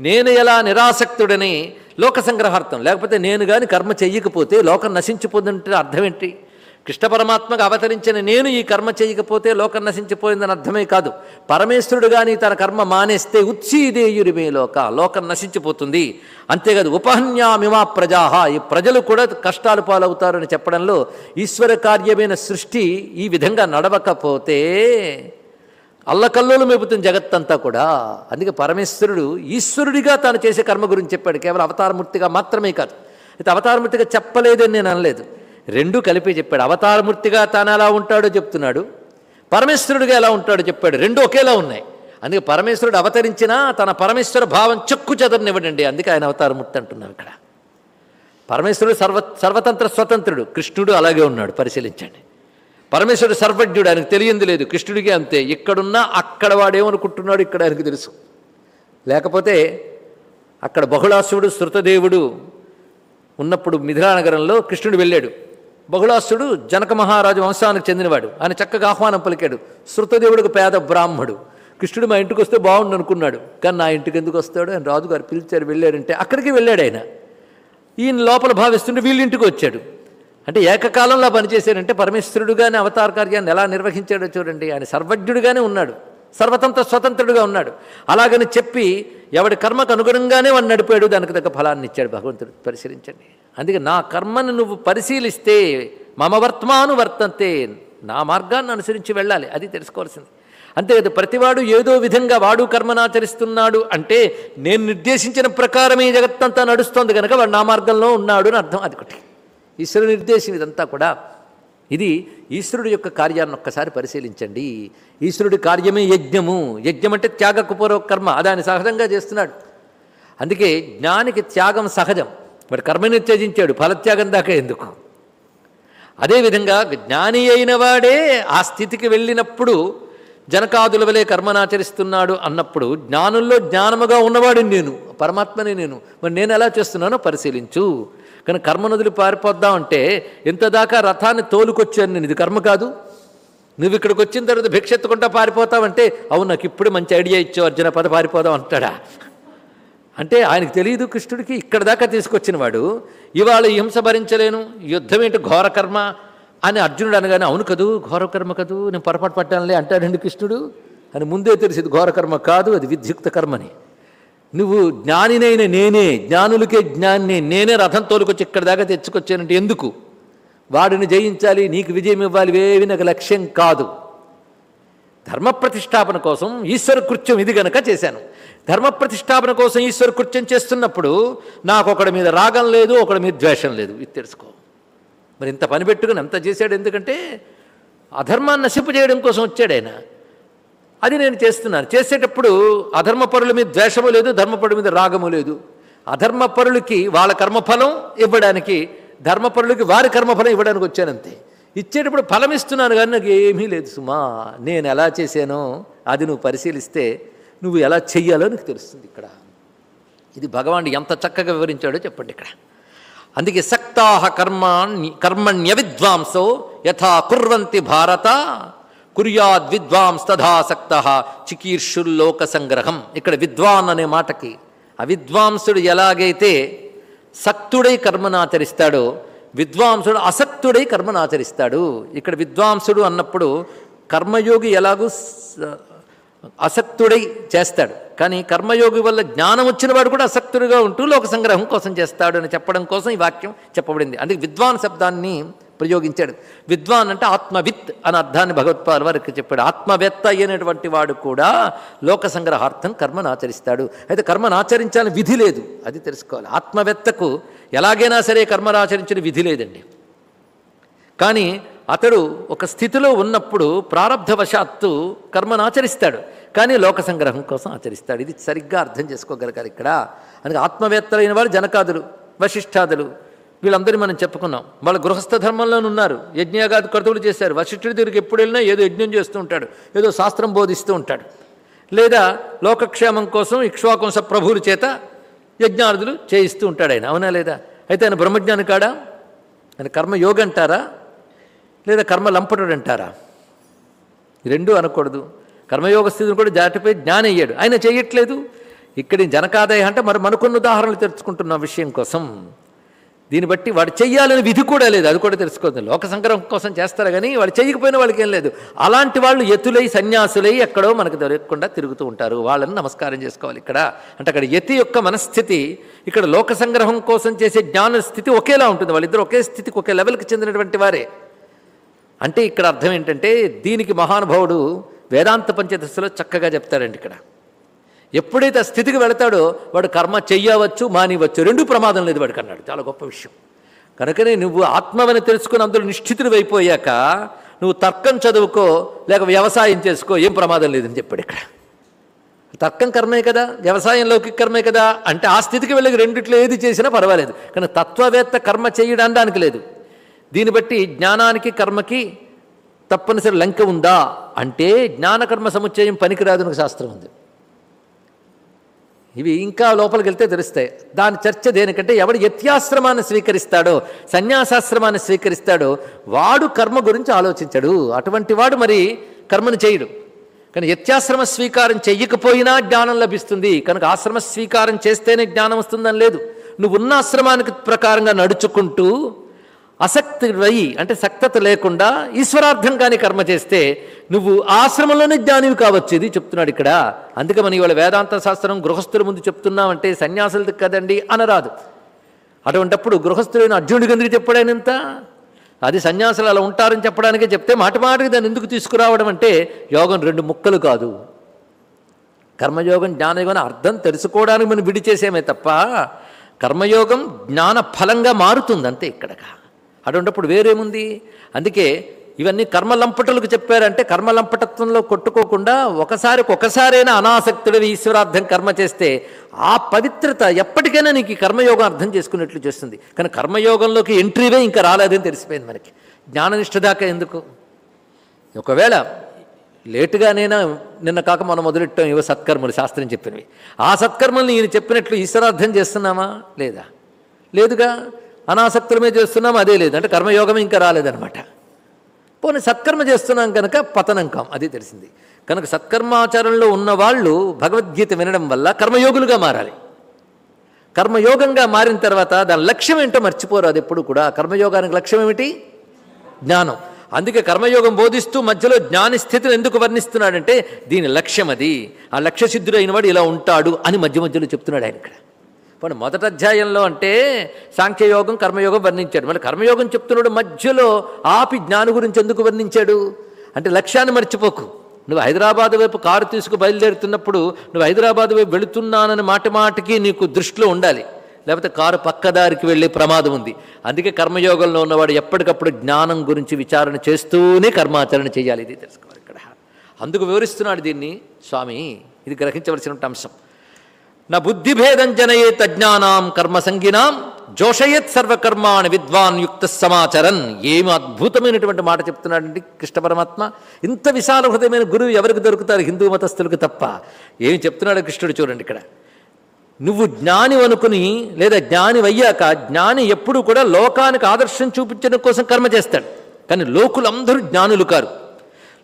నేను ఎలా నిరాసక్తుడని లోక సంగ్రహార్థం. లేకపోతే నేను కానీ కర్మ చెయ్యకపోతే లోకం నశించిపోతుంటే అర్థం ఏంటి? కృష్ణ పరమాత్మకు అవతరించిన నేను ఈ కర్మ చేయకపోతే లోకం నశించిపోయిందని అర్థమే కాదు. పరమేశ్వరుడు కానీ తన కర్మ మానేస్తే ఉత్సీదేయుడి మే లోక లోకం నశించిపోతుంది. అంతేకాదు ఉపహన్యామిమా ప్రజాహ ఈ ప్రజలు కూడా కష్టాలు పాలవుతారని చెప్పడంలో ఈశ్వర కార్యమైన సృష్టి ఈ విధంగా నడవకపోతే అల్లకల్లోలు మేపుతుంది జగత్తంతా కూడా. అందుకే పరమేశ్వరుడు ఈశ్వరుడిగా తాను చేసే కర్మ గురించి చెప్పాడు. కేవలం అవతారమూర్తిగా మాత్రమే కాదు. అయితే అవతారమూర్తిగా చెప్పలేదని నేను అనలేదు. రెండూ కలిపి చెప్పాడు అవతారమూర్తిగా తాను ఎలా ఉంటాడో చెప్తున్నాడు పరమేశ్వరుడిగా ఎలా ఉంటాడో చెప్పాడు రెండు ఒకేలా ఉన్నాయి. అందుకే పరమేశ్వరుడు అవతరించినా తన పరమేశ్వర భావం చెక్కు చెదరనివ్వడండి అందుకే ఆయన అవతారమూర్తి ముట్టి అంటున్నాం ఇక్కడ. పరమేశ్వరుడు సర్వ సర్వతంత్ర స్వతంత్రుడు కృష్ణుడు అలాగే ఉన్నాడు పరిశీలించండి. పరమేశ్వరుడు సర్వజ్ఞుడు ఆయనకు తెలియంది లేదు కృష్ణుడికి అంతే ఇక్కడున్నా అక్కడ వాడేమనుకుంటున్నాడు ఇక్కడ ఆయనకు తెలుసు. లేకపోతే అక్కడ బహుళాసుడు శృతదేవుడు ఉన్నప్పుడు మిథిలానగరంలో కృష్ణుడు వెళ్ళాడు. బహుళాసుడు జనక మహారాజు వంశానికి చెందినవాడు. ఆయన చక్కగా ఆహ్వానం పలికాడు. శృతదేవుడికి పేద బ్రాహ్మడు. కృష్ణుడు మా ఇంటికి వస్తే బాగుండు అనుకున్నాడు కానీ నా ఇంటికి ఎందుకు వస్తాడు? ఆయన రాజుగారు పిలిచారు వెళ్ళాడంటే అక్కడికి వెళ్ళాడు ఆయన. ఈయన లోపల భావిస్తుంటే వీళ్ళింటికి వచ్చాడు. అంటే ఏకకాలంలో పనిచేశాడంటే పరమేశ్వరుడుగానే అవతార కార్యాన్ని ఎలా నిర్వహించాడో చూడండి. ఆయన సర్వజ్ఞుడుగానే ఉన్నాడు. సర్వతంత్ర స్వతంత్రుడుగా ఉన్నాడు. అలాగని చెప్పి ఎవడి కర్మకు అనుగుణంగానే వాడు నడిపాడు. దానికి తగ్గ ఫలాన్ని ఇచ్చాడు భగవంతుడు. పరిశీలించండి. అందుకే నా కర్మను నువ్వు పరిశీలిస్తే మమ వర్తమాను వర్తంతే నా మార్గాన్ని అనుసరించి వెళ్ళాలి అది తెలుసుకోవాల్సింది. అంతే ప్రతివాడు ఏదో విధంగా వాడు కర్మనాచరిస్తున్నాడు అంటే నేను నిర్దేశించిన ప్రకారమే జగత్తంతా నడుస్తోంది కనుక వాడు నా మార్గంలో ఉన్నాడు అని అర్థం అది ఒకటి. ఈశ్వరుడు నిర్దేశం ఇదంతా కూడా. ఇది ఈశ్వరుడు యొక్క కార్యాన్ని ఒక్కసారి పరిశీలించండి. ఈశ్వరుడి కార్యమే యజ్ఞము. యజ్ఞం అంటే త్యాగకుపూర్వ కర్మ. అదాన్ని సహజంగా చేస్తున్నాడు. అందుకే జ్ఞానికి త్యాగం సహజం. మరి కర్మని త్యజించాడు ఫలత్యాగం దాకా ఎందుకు? అదేవిధంగా జ్ఞాని అయిన వాడే ఆ స్థితికి వెళ్ళినప్పుడు జనకాదుల వలె కర్మనాచరిస్తున్నాడు అన్నప్పుడు జ్ఞానుల్లో జ్ఞానముగా ఉన్నవాడు నేను పరమాత్మని నేను. మరి నేను ఎలా చేస్తున్నానో పరిశీలించు. కానీ కర్మ నదులు పారిపోద్దాం అంటే ఇంతదాకా రథాన్ని తోలుకొచ్చాను నేను ఇది కర్మ కాదు. నువ్వు ఇక్కడికి వచ్చిన తర్వాత భిక్ష ఎత్తుకుంటా పారిపోతావంటే అవును నాకు ఇప్పుడు మంచి ఐడియా ఇచ్చావు అర్జున పద పారిపోదాం అంటాడా? అంటే ఆయనకు తెలియదు కృష్ణుడికి ఇక్కడ దాకా తీసుకొచ్చిన వాడు ఇవాళ హింస భరించలేను యుద్ధం ఏంటి ఘోరకర్మ అని అర్జునుడు అనగానే అవును కదూ ఘోరకర్మ కదూ నేను పొరపాటు పట్టానులే అంటాడండి కృష్ణుడు? అని ముందే తెలిసింది ఘోరకర్మ కాదు అది విద్యుక్త కర్మని. నువ్వు జ్ఞానినైన నేనే జ్ఞానులకే జ్ఞాన్ని నేనే రథం తోలుకొచ్చి ఇక్కడ దాకా తెచ్చుకొచ్చానంటే ఎందుకు? వాడిని జయించాలి నీకు విజయం ఇవ్వాలి ఇవేవి నాకు లక్ష్యం కాదు. ధర్మ ప్రతిష్టాపన కోసం ఈశ్వర కృత్యం ఇది గనక చేశాను. ధర్మ ప్రతిష్టాపన కోసం ఈశ్వర కృత్యం చేస్తున్నప్పుడు నాకు ఒకడి మీద రాగం లేదు ఒకడి మీద ద్వేషం లేదు. ఇది తెలుసుకో. మరి ఇంత పని పెట్టుకుని అంత చేశాడు ఎందుకంటే అధర్మాన్ని నశింపు చేయడం కోసం వచ్చాడు ఆయన. అది నేను చేస్తున్నాను. చేసేటప్పుడు అధర్మపరుల మీద ద్వేషము లేదు ధర్మపరుల మీద రాగము లేదు. అధర్మపరులకి వాళ్ళ కర్మఫలం ఇవ్వడానికి ధర్మపరులకి వారి కర్మఫలం ఇవ్వడానికి వచ్చానంతే. ఇచ్చేటప్పుడు ఫలం ఇస్తున్నాను కానీ నాకు ఏమీ లేదు సుమా. నేను ఎలా చేశానో అది నువ్వు పరిశీలిస్తే నువ్వు ఎలా చెయ్యాలో నీకు తెలుస్తుంది ఇక్కడ. ఇది భగవానుడు ఎంత చక్కగా వివరించాడో చెప్పండి ఇక్కడ. అందుకే సక్తాహ కర్మాణ్య కర్మణ్య విద్వాంసో యథా కుర్వంతి భారత కుర్యాద్ విద్వాంస్ తథాసక్త చికీర్షుల్లోక సంగ్రహం. ఇక్కడ విద్వాన్ అనే మాటకి అవిద్వాంసుడు ఎలాగైతే సక్తుడై కర్మనాచరిస్తాడో విద్వాంసుడు అసక్తుడై కర్మనాచరిస్తాడు ఇక్కడ విద్వాంసుడు అన్నప్పుడు కర్మయోగి ఎలాగూ అసక్తుడై చేస్తాడు. కానీ కర్మయోగి వల్ల జ్ఞానం వచ్చిన వాడు కూడా అసక్తుడిగా ఉంటూ లోక సంగ్రహం కోసం చేస్తాడు అని చెప్పడం కోసం ఈ వాక్యం చెప్పబడింది. అందుకే విద్వాన్ శబ్దాన్ని ప్రయోగించాడు. విద్వాన్ అంటే ఆత్మవిత్ అనే అర్థాన్ని భగవత్పాల్ వారికి చెప్పాడు. ఆత్మవేత్త అయినటువంటి వాడు కూడా లోక సంగ్రహార్థం కర్మను ఆచరిస్తాడు. అయితే కర్మను ఆచరించాలని విధి లేదు. అది తెలుసుకోవాలి. ఆత్మవేత్తకు ఎలాగైనా సరే కర్మను ఆచరించిన విధి లేదండి. కానీ అతడు ఒక స్థితిలో ఉన్నప్పుడు ప్రారంధవశాత్తు కర్మను ఆచరిస్తాడు. కానీ లోక సంగ్రహం కోసం ఆచరిస్తాడు. ఇది సరిగ్గా అర్థం చేసుకోగలగాలి ఇక్కడ. అందుకే ఆత్మవేత్తలైన వారు జనకాదులు వశిష్ఠాదులు వీళ్ళందరినీ మనం చెప్పుకున్నాం. వాళ్ళ గృహస్థ ధర్మంలోనే ఉన్నారు. యజ్ఞయాగాది కర్తువులు చేశారు. వశిష్ఠుడి దగ్గరికి ఎప్పుడు వెళ్ళినా ఏదో యజ్ఞం చేస్తూ ఉంటాడు. ఏదో శాస్త్రం బోధిస్తూ ఉంటాడు. లేదా లోకక్షేమం కోసం ఇక్ష్వాకంశ ప్రభువుల చేత యజ్ఞార్థులు చేయిస్తూ ఉంటాడు ఆయన. అవునా లేదా? అయితే ఆయన బ్రహ్మజ్ఞాని కాడా? ఆయన కర్మయోగి అంటారా? లేదా కర్మ లంపటుడు అంటారా రెండూ అనకూడదు. కర్మయోగ స్థితిని కూడా జాటిపై జ్ఞానం అయ్యాడు. ఆయన చేయట్లేదు. ఇక్కడి జనకాదాయ అంటే మరి మనకున్న ఉదాహరణలు తెరుచుకుంటున్న విషయం కోసం. దీన్ని బట్టి వాడు చెయ్యాలని విధి కూడా లేదు. అది కూడా తెలుసుకోవద్దు. లోక సంగ్రహం కోసం చేస్తారు కానీ వాడు చేయకపోయినా వాళ్ళకి ఏం లేదు. అలాంటి వాళ్ళు ఎతులై సన్యాసులై ఎక్కడో మనకు దొరకకుండా తిరుగుతూ ఉంటారు. వాళ్ళని నమస్కారం చేసుకోవాలి ఇక్కడ. అంటే అక్కడ యతి యొక్క మనస్థితి ఇక్కడ లోక సంగ్రహం కోసం చేసే జ్ఞాన స్థితి ఒకేలా ఉంటుంది. వాళ్ళిద్దరూ ఒకే స్థితికి ఒకే లెవెల్కి చెందినటువంటి వారే. అంటే ఇక్కడ అర్థం ఏంటంటే దీనికి మహానుభావుడు వేదాంత పంచదశలో చక్కగా చెప్తాడండి ఇక్కడ. ఎప్పుడైతే ఆ స్థితికి వెళతాడో వాడు కర్మ చెయ్యవచ్చు మానివచ్చు రెండు ప్రమాదం లేదు వాడికి అన్నాడు. చాలా గొప్ప విషయం. కనుకనే నువ్వు ఆత్మవని తెలుసుకుని అందులో నిశ్చితులు అయిపోయాక నువ్వు తర్కం చదువుకో లేక వ్యవసాయం చేసుకో ఏం ప్రమాదం లేదని చెప్పాడు ఇక్కడ. తర్కం కర్మే కదా వ్యవసాయంలోకి కర్మే కదా అంటే ఆ స్థితికి వెళ్ళి రెండిట్లో ఏది చేసినా పర్వాలేదు. కానీ తత్వవేత్త కర్మ చేయడానికి లేదు. దీన్ని బట్టి జ్ఞానానికి కర్మకి తప్పనిసరి లంక ఉందా? అంటే జ్ఞానకర్మ సముచ్చయం పనికిరాదు అని శాస్త్రం ఉంది. ఇవి ఇంకా లోపలికి వెళ్తే తెలుస్తాయి. దాని చర్చ దేనికంటే ఎవడు యత్యాశ్రమాన్ని స్వీకరిస్తాడో సన్యాసాశ్రమాన్ని స్వీకరిస్తాడో వాడు కర్మ గురించి ఆలోచించడు. అటువంటి వాడు మరి కర్మను చేయడు. కానీ యత్యాశ్రమ స్వీకారం చెయ్యకపోయినా జ్ఞానం లభిస్తుంది. కనుక ఆశ్రమ స్వీకారం చేస్తేనే జ్ఞానం వస్తుందని లేదు. నువ్వు ఉన్న ఆశ్రమానికి ప్రకారంగా నడుచుకుంటూ అసక్తి వయి అంటే సక్తత లేకుండా ఈశ్వరార్థం కాని కర్మ చేస్తే నువ్వు ఆశ్రమంలోనే జ్ఞానివి కావచ్చు ఇది చెప్తున్నాడు ఇక్కడ. అందుకే మనం ఇవాళ వేదాంత శాస్త్రం గృహస్థుల ముందు చెప్తున్నామంటే సన్యాసులది కదండి అనరాదు. అటువంటప్పుడు గృహస్థులైన అర్జునుడికి ఎందుకు చెప్పడానంత అది సన్యాసులు అలా ఉంటారని చెప్పడానికే చెప్తే మాట మాటకి దాన్ని ఎందుకు తీసుకురావడం అంటే యోగం రెండు ముక్కలు కాదు. కర్మయోగం జ్ఞానయోగం అని అర్థం తెలుసుకోవడానికి మనం విడి చేసేమే తప్ప కర్మయోగం జ్ఞాన ఫలంగా మారుతుంది అంతే ఇక్కడగా. అటువంటిప్పుడు వేరేముంది? అందుకే ఇవన్నీ కర్మలంపటలకు చెప్పారంటే కర్మలంపటత్వంలో కొట్టుకోకుండా ఒకసారి ఒకసారైనా అనాసక్తుడివి ఈశ్వరార్థం కర్మ చేస్తే ఆ పవిత్రత ఎప్పటికైనా నీకు ఈ కర్మయోగం అర్థం చేసుకున్నట్లు చేస్తుంది. కానీ కర్మయోగంలోకి ఎంట్రీవే ఇంకా రాలేదని తెలిసిపోయింది మనకి. జ్ఞాననిష్ట దాకా ఎందుకు? ఒకవేళ లేటుగానైనా నిన్న కాక మనం మొదలెట్టాం ఇవో సత్కర్మలు శాస్త్రం చెప్పినవి. ఆ సత్కర్మల్ని ఈయన చెప్పినట్లు ఈశ్వరార్థం చేస్తున్నామా? లేదా? లేదుగా? అనాసక్తులమే చేస్తున్నాం అదే లేదు. అంటే కర్మయోగం ఇంకా రాలేదనమాట పోనీ సత్కర్మ చేస్తున్నాం కనుక పతనంకం అది తెలిసింది. కనుక సత్కర్మాచారంలో ఉన్న వాళ్ళు భగవద్గీత వినడం వల్ల కర్మయోగులుగా మారాలి. కర్మయోగంగా మారిన తర్వాత దాని లక్ష్యం ఏంటో మర్చిపోరు అది ఎప్పుడు కూడా. కర్మయోగానికి లక్ష్యం ఏమిటి? జ్ఞానం. అందుకే కర్మయోగం బోధిస్తూ మధ్యలో జ్ఞాని స్థితిని ఎందుకు వర్ణిస్తున్నాడంటే దీని లక్ష్యం అది. ఆ లక్ష్యసిద్ధుడైన వాడు ఇలా ఉంటాడు అని మధ్య మధ్యలో చెప్తున్నాడు ఆయన ఇక్కడ. పోనీ మొదటి అధ్యాయంలో అంటే సాంఖ్యయోగం కర్మయోగం వర్ణించాడు. మళ్ళీ కర్మయోగం చెప్తున్నాడు మధ్యలో ఆపి జ్ఞాని గురించి ఎందుకు వర్ణించాడు? అంటే లక్ష్యాన్ని మర్చిపోకు. నువ్వు హైదరాబాద్ వైపు కారు తీసుకు బయలుదేరుతున్నప్పుడు నువ్వు హైదరాబాద్ వైపు వెళుతున్నానని మాట మాటకి నీకు దృష్టిలో ఉండాలి. లేకపోతే కారు పక్కదారికి వెళ్ళే ప్రమాదం ఉంది. అందుకే కర్మయోగంలో ఉన్నవాడు ఎప్పటికప్పుడు జ్ఞానం గురించి విచారణ చేస్తూనే కర్మాచరణ చేయాలి. ఇది తెలుసుకోవాలి ఇక్కడ. అందుకు వివరిస్తున్నాడు దీన్ని స్వామి. ఇది గ్రహించవలసిన అంశం. నా బుద్ధిభేదం జనయేత్ అజ్ఞానాం కర్మసంగినాం జోషయత్ సర్వకర్మాణి విద్వాన్ యుక్త సమాచరన్. ఏమి అద్భుతమైనటువంటి మాట చెప్తున్నాడండి కృష్ణ పరమాత్మ. ఇంత విశాల హృదయమైన గురువు ఎవరికి దొరుకుతారు హిందూ మతస్థులకు తప్ప? ఏమి చెప్తున్నాడు కృష్ణుడు చూడండి ఇక్కడ. నువ్వు జ్ఞాని అనుకుని లేదా జ్ఞాని అయ్యాక జ్ఞాని ఎప్పుడు కూడా లోకానికి ఆదర్శం చూపించడం కోసం కర్మ చేస్తాడు. కానీ లోకులందరూ జ్ఞానులు కారు.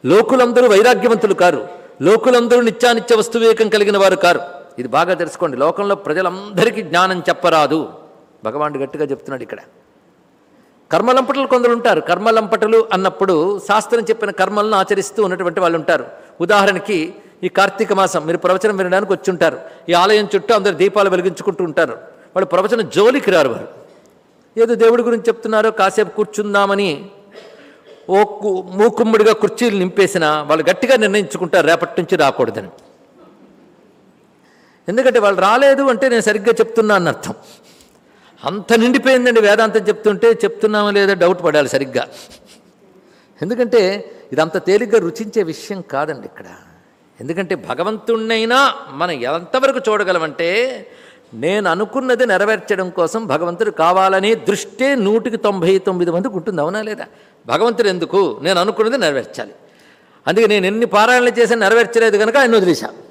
లోకులందరూ వైరాగ్యవంతులు కారు. లోకులందరూ నిత్యానిత్య వస్తువేకం కలిగిన వారు కారు. ఇది బాగా తెలుసుకోండి. లోకంలో ప్రజలందరికీ జ్ఞానం చెప్పరాదు. భగవానుడు గట్టిగా చెప్తున్నాడు ఇక్కడ. కర్మలంపటలు కొందరు ఉంటారు. కర్మలంపటలు అన్నప్పుడు శాస్త్రం చెప్పిన కర్మలను ఆచరిస్తూ ఉన్నటువంటి వాళ్ళు ఉంటారు. ఉదాహరణకి ఈ కార్తీక మాసం మీరు ప్రవచనం వినడానికి వచ్చి ఉంటారు. ఈ ఆలయం చుట్టూ అందరు దీపాలు వెలిగించుకుంటూ ఉంటారు. వాళ్ళు ప్రవచనం జోలికి రారు వారు ఏదో దేవుడి గురించి చెప్తున్నారో కాసేపు కూర్చుందామని ఓ మూకుమ్మడిగా మూకుమ్ముడిగా కుర్చీలు నింపేసిన వాళ్ళు గట్టిగా నిర్ణయించుకుంటారు. రేపటి నుంచి రాకూడదని. ఎందుకంటే వాళ్ళు రాలేదు అంటే నేను సరిగ్గా చెప్తున్నా అని అర్థం. అంత నిండిపోయిందండి వేదాంతం చెప్తుంటే చెప్తున్నామో లేదో డౌట్ పడాలి సరిగ్గా. ఎందుకంటే ఇదంత తేలిగ్గా రుచించే విషయం కాదండి ఇక్కడ. ఎందుకంటే భగవంతుణ్ణైనా మనం ఎంతవరకు చూడగలమంటే నేను అనుకున్నది నెరవేర్చడం కోసం భగవంతుడు కావాలనే దృష్టే నూటికి తొంభై తొమ్మిది మందికి ఉంటుంది అవునా లేదా? భగవంతుడు ఎందుకు? నేను అనుకున్నది నెరవేర్చాలి. అందుకే నేను ఎన్ని పారాయణలు చేసి నెరవేర్చలేదు కనుక ఆయన వదిలేశాను.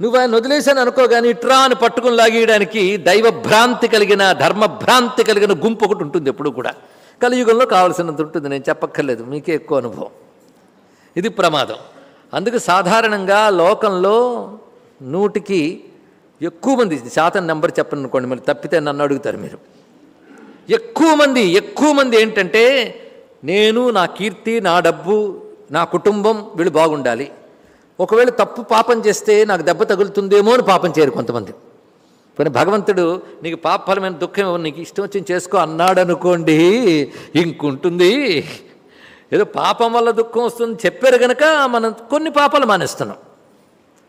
నువ్వు ఆయన వదిలేశాను అనుకో కానీ ఇట్రా అని పట్టుకుని లాగేయడానికి దైవభ్రాంతి కలిగిన ధర్మభ్రాంతి కలిగిన గుంపు ఒకటి ఉంటుంది ఎప్పుడు కూడా. కలియుగంలో కావలసినంత ఉంటుంది నేను చెప్పక్కర్లేదు మీకే ఎక్కువ అనుభవం. ఇది ప్రమాదం. అందుకు సాధారణంగా లోకంలో నూటికి ఎక్కువ మంది శాతం నెంబర్ చెప్పను అనుకోండి మరి తప్పితే నన్ను అడుగుతారు మీరు. ఎక్కువ మంది ఎక్కువ మంది ఏంటంటే నేను నా కీర్తి నా డబ్బు నా కుటుంబం వీళ్ళు బాగుండాలి. ఒకవేళ తప్పు పాపం చేస్తే నాకు దెబ్బ తగులుతుందేమో అని పాపం చేయరు కొంతమంది. కానీ భగవంతుడు నీకు పాపఫలమైన దుఃఖం నీకు ఇష్టం వచ్చింది చేసుకో అన్నాడు అనుకోండి ఇంకుంటుంది. ఏదో పాపం వల్ల దుఃఖం వస్తుంది చెప్పారు కనుక మనం కొన్ని పాపాలు మానేస్తున్నాం.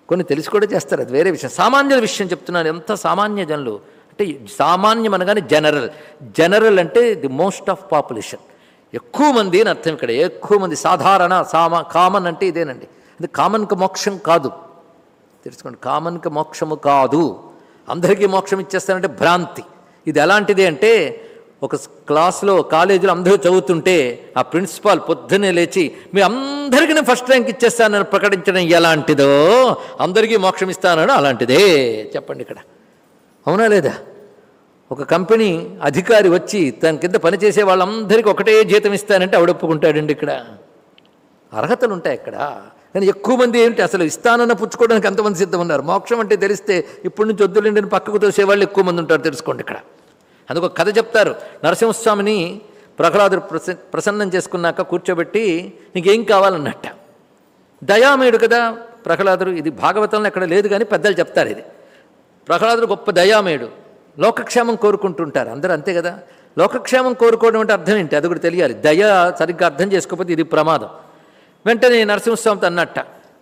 కొన్ని తెలిసి కూడా చేస్తారు అది వేరే విషయం. సామాన్యుల విషయం చెప్తున్నాను ఎంత సామాన్య జనులు. అంటే సామాన్యం అనగానే జనరల్. జనరల్ అంటే ది మోస్ట్ ఆఫ్ పాపులేషన్. ఎక్కువ మంది అని అర్థం ఇక్కడ ఎక్కువ మంది సాధారణ సామ కామన్ అంటే ఇదేనండి. అది కామన్కి మోక్షం కాదు. తెలుసుకోండి కామన్కి మోక్షము కాదు. అందరికీ మోక్షం ఇచ్చేస్తానంటే భ్రాంతి. ఇది ఎలాంటిది అంటే ఒక క్లాస్లో కాలేజీలో అందరూ చదువుతుంటే ఆ ప్రిన్సిపాల్ పొద్దున్నే లేచి మీ అందరికీ నేను ఫస్ట్ ర్యాంక్ ఇచ్చేస్తానని ప్రకటించడం ఎలాంటిదో? అందరికీ మోక్షం ఇస్తానని అలాంటిదే. చెప్పండి ఇక్కడ. అవునా లేదా? ఒక కంపెనీ అధికారి వచ్చి తన కింద పనిచేసే వాళ్ళందరికీ ఒకటే జీతం ఇస్తానంటే ఆవిడ ఒప్పుకుంటాడండి ఇక్కడ. అర్హతలు ఉంటాయి ఇక్కడ కానీ ఎక్కువ మంది ఏంటి అసలు ఇస్తానన్న పుచ్చుకోవడానికి ఎంతమంది సిద్ధం ఉన్నారు మోక్షం అంటే తెలిస్తే ఇప్పటి నుంచి వద్దులేండి అని పక్కకు తోసేవాళ్ళు ఎక్కువ మంది ఉంటారు తెలుసుకోండి ఇక్కడ. అందుకు కథ చెప్తారు. నరసింహస్వామిని ప్రహ్లాదుడు ప్రస ప్రసన్నం చేసుకున్నాక కూర్చోబెట్టి నీకేం కావాలన్నట్ట. దయామయుడు కదా ప్రహ్లాదుడు. ఇది భాగవతంలో ఎక్కడ లేదు కానీ పెద్దలు చెప్తారు ఇది. ప్రహ్లాదుడు గొప్ప దయామయుడు. లోకక్షేమం కోరుకుంటుంటారు. అందరూ అంతే కదా? లోకక్షేమం కోరుకోవడం అంటే అర్థం ఏంటి? అది కూడా తెలియాలి. దయ సరిగ్గా అర్థం చేసుకోకపోతే ఇది ప్రమాదం. వెంటనే నరసింహస్వామితో అన్నట్ట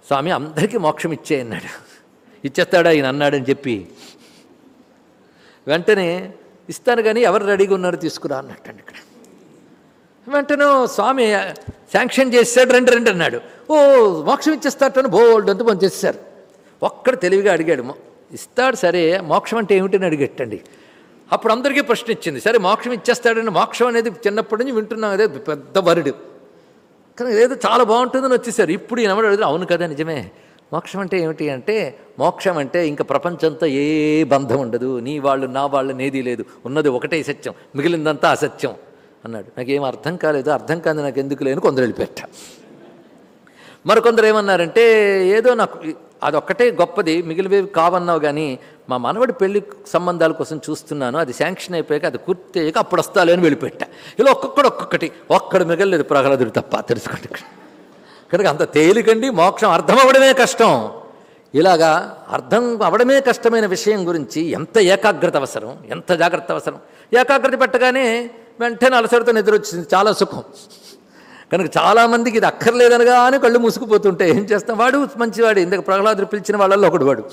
స్వామి అందరికీ మోక్షం ఇచ్చే అన్నాడు. ఇచ్చేస్తాడా ఈయన అన్నాడని చెప్పి వెంటనే ఇస్తాను కానీ ఎవరు రెడీగా ఉన్నారు తీసుకురా అన్నట్టండి ఇక్కడ. వెంటనే స్వామి శాంక్షన్ చేశాడు రెండు రెండు అన్నాడు. ఓ మోక్షం ఇచ్చేస్తాడని బోల్డ్ అంతా పనిచేస్తారు ఒక్కడు తెలివిగా అడిగాడు ఇస్తాడు సరే మోక్షం అంటే ఏమిటని అడిగట్టండి. అప్పుడు అందరికీ ప్రశ్న ఇచ్చింది సరే మోక్షం ఇచ్చేస్తాడని మోక్షం అనేది చిన్నప్పటి నుంచి వింటున్నాం అదే పెద్ద వరుడు. కానీ ఏదో చాలా బాగుంటుందని వచ్చేసారు. ఇప్పుడు ఈయన అడిగితే అవును కదా నిజమే. మోక్షం అంటే ఏమిటి అంటే మోక్షం అంటే ఇంకా ప్రపంచంతో ఏ బంధం ఉండదు. నీ వాళ్ళు నా వాళ్ళు నేది లేదు. ఉన్నది ఒకటే సత్యం. మిగిలిందంతా అసత్యం అన్నాడు. నాకేం అర్థం కాలేదు. అర్థం కాదు నాకు ఎందుకు లేని కొందరు వెళ్ళిపెట్ట మరికొందరు ఏమన్నారంటే ఏదో నాకు అదొక్కటే గొప్పది మిగిలివేవి కావన్నావు కానీ మా మనవడి పెళ్ళి సంబంధాల కోసం చూస్తున్నాను అది శాంక్షన్ అయిపోయాక అది పూర్తి అయ్యాక అప్పుడు వస్తాలే అని వెళ్ళిపెట్టా. ఇలా ఒక్కొక్కడు ఒక్కొక్కటి ఒక్కడు మిగలలేదు ప్రహ్లాదుడు తప్ప తెలుసుకోండి ఇక్కడ. కనుక అంత తేలికండి మోక్షం అర్థం అవ్వడమే కష్టం. ఇలాగా అర్థం అవడమే కష్టమైన విషయం గురించి ఎంత ఏకాగ్రత అవసరం ఎంత జాగ్రత్త అవసరం? ఏకాగ్రత పెట్టగానే వెంటనే అలసరితో నిద్ర వచ్చింది చాలా సుఖం. కనుక చాలామందికి ఇది అక్కర్లేదనగానే కళ్ళు మూసుకుపోతుంటే ఏం చేస్తాం? వాడు మంచివాడు. ఇందాక ప్రహ్లాదుడు పిలిచిన వాళ్ళల్లో ఒకడు వాడు.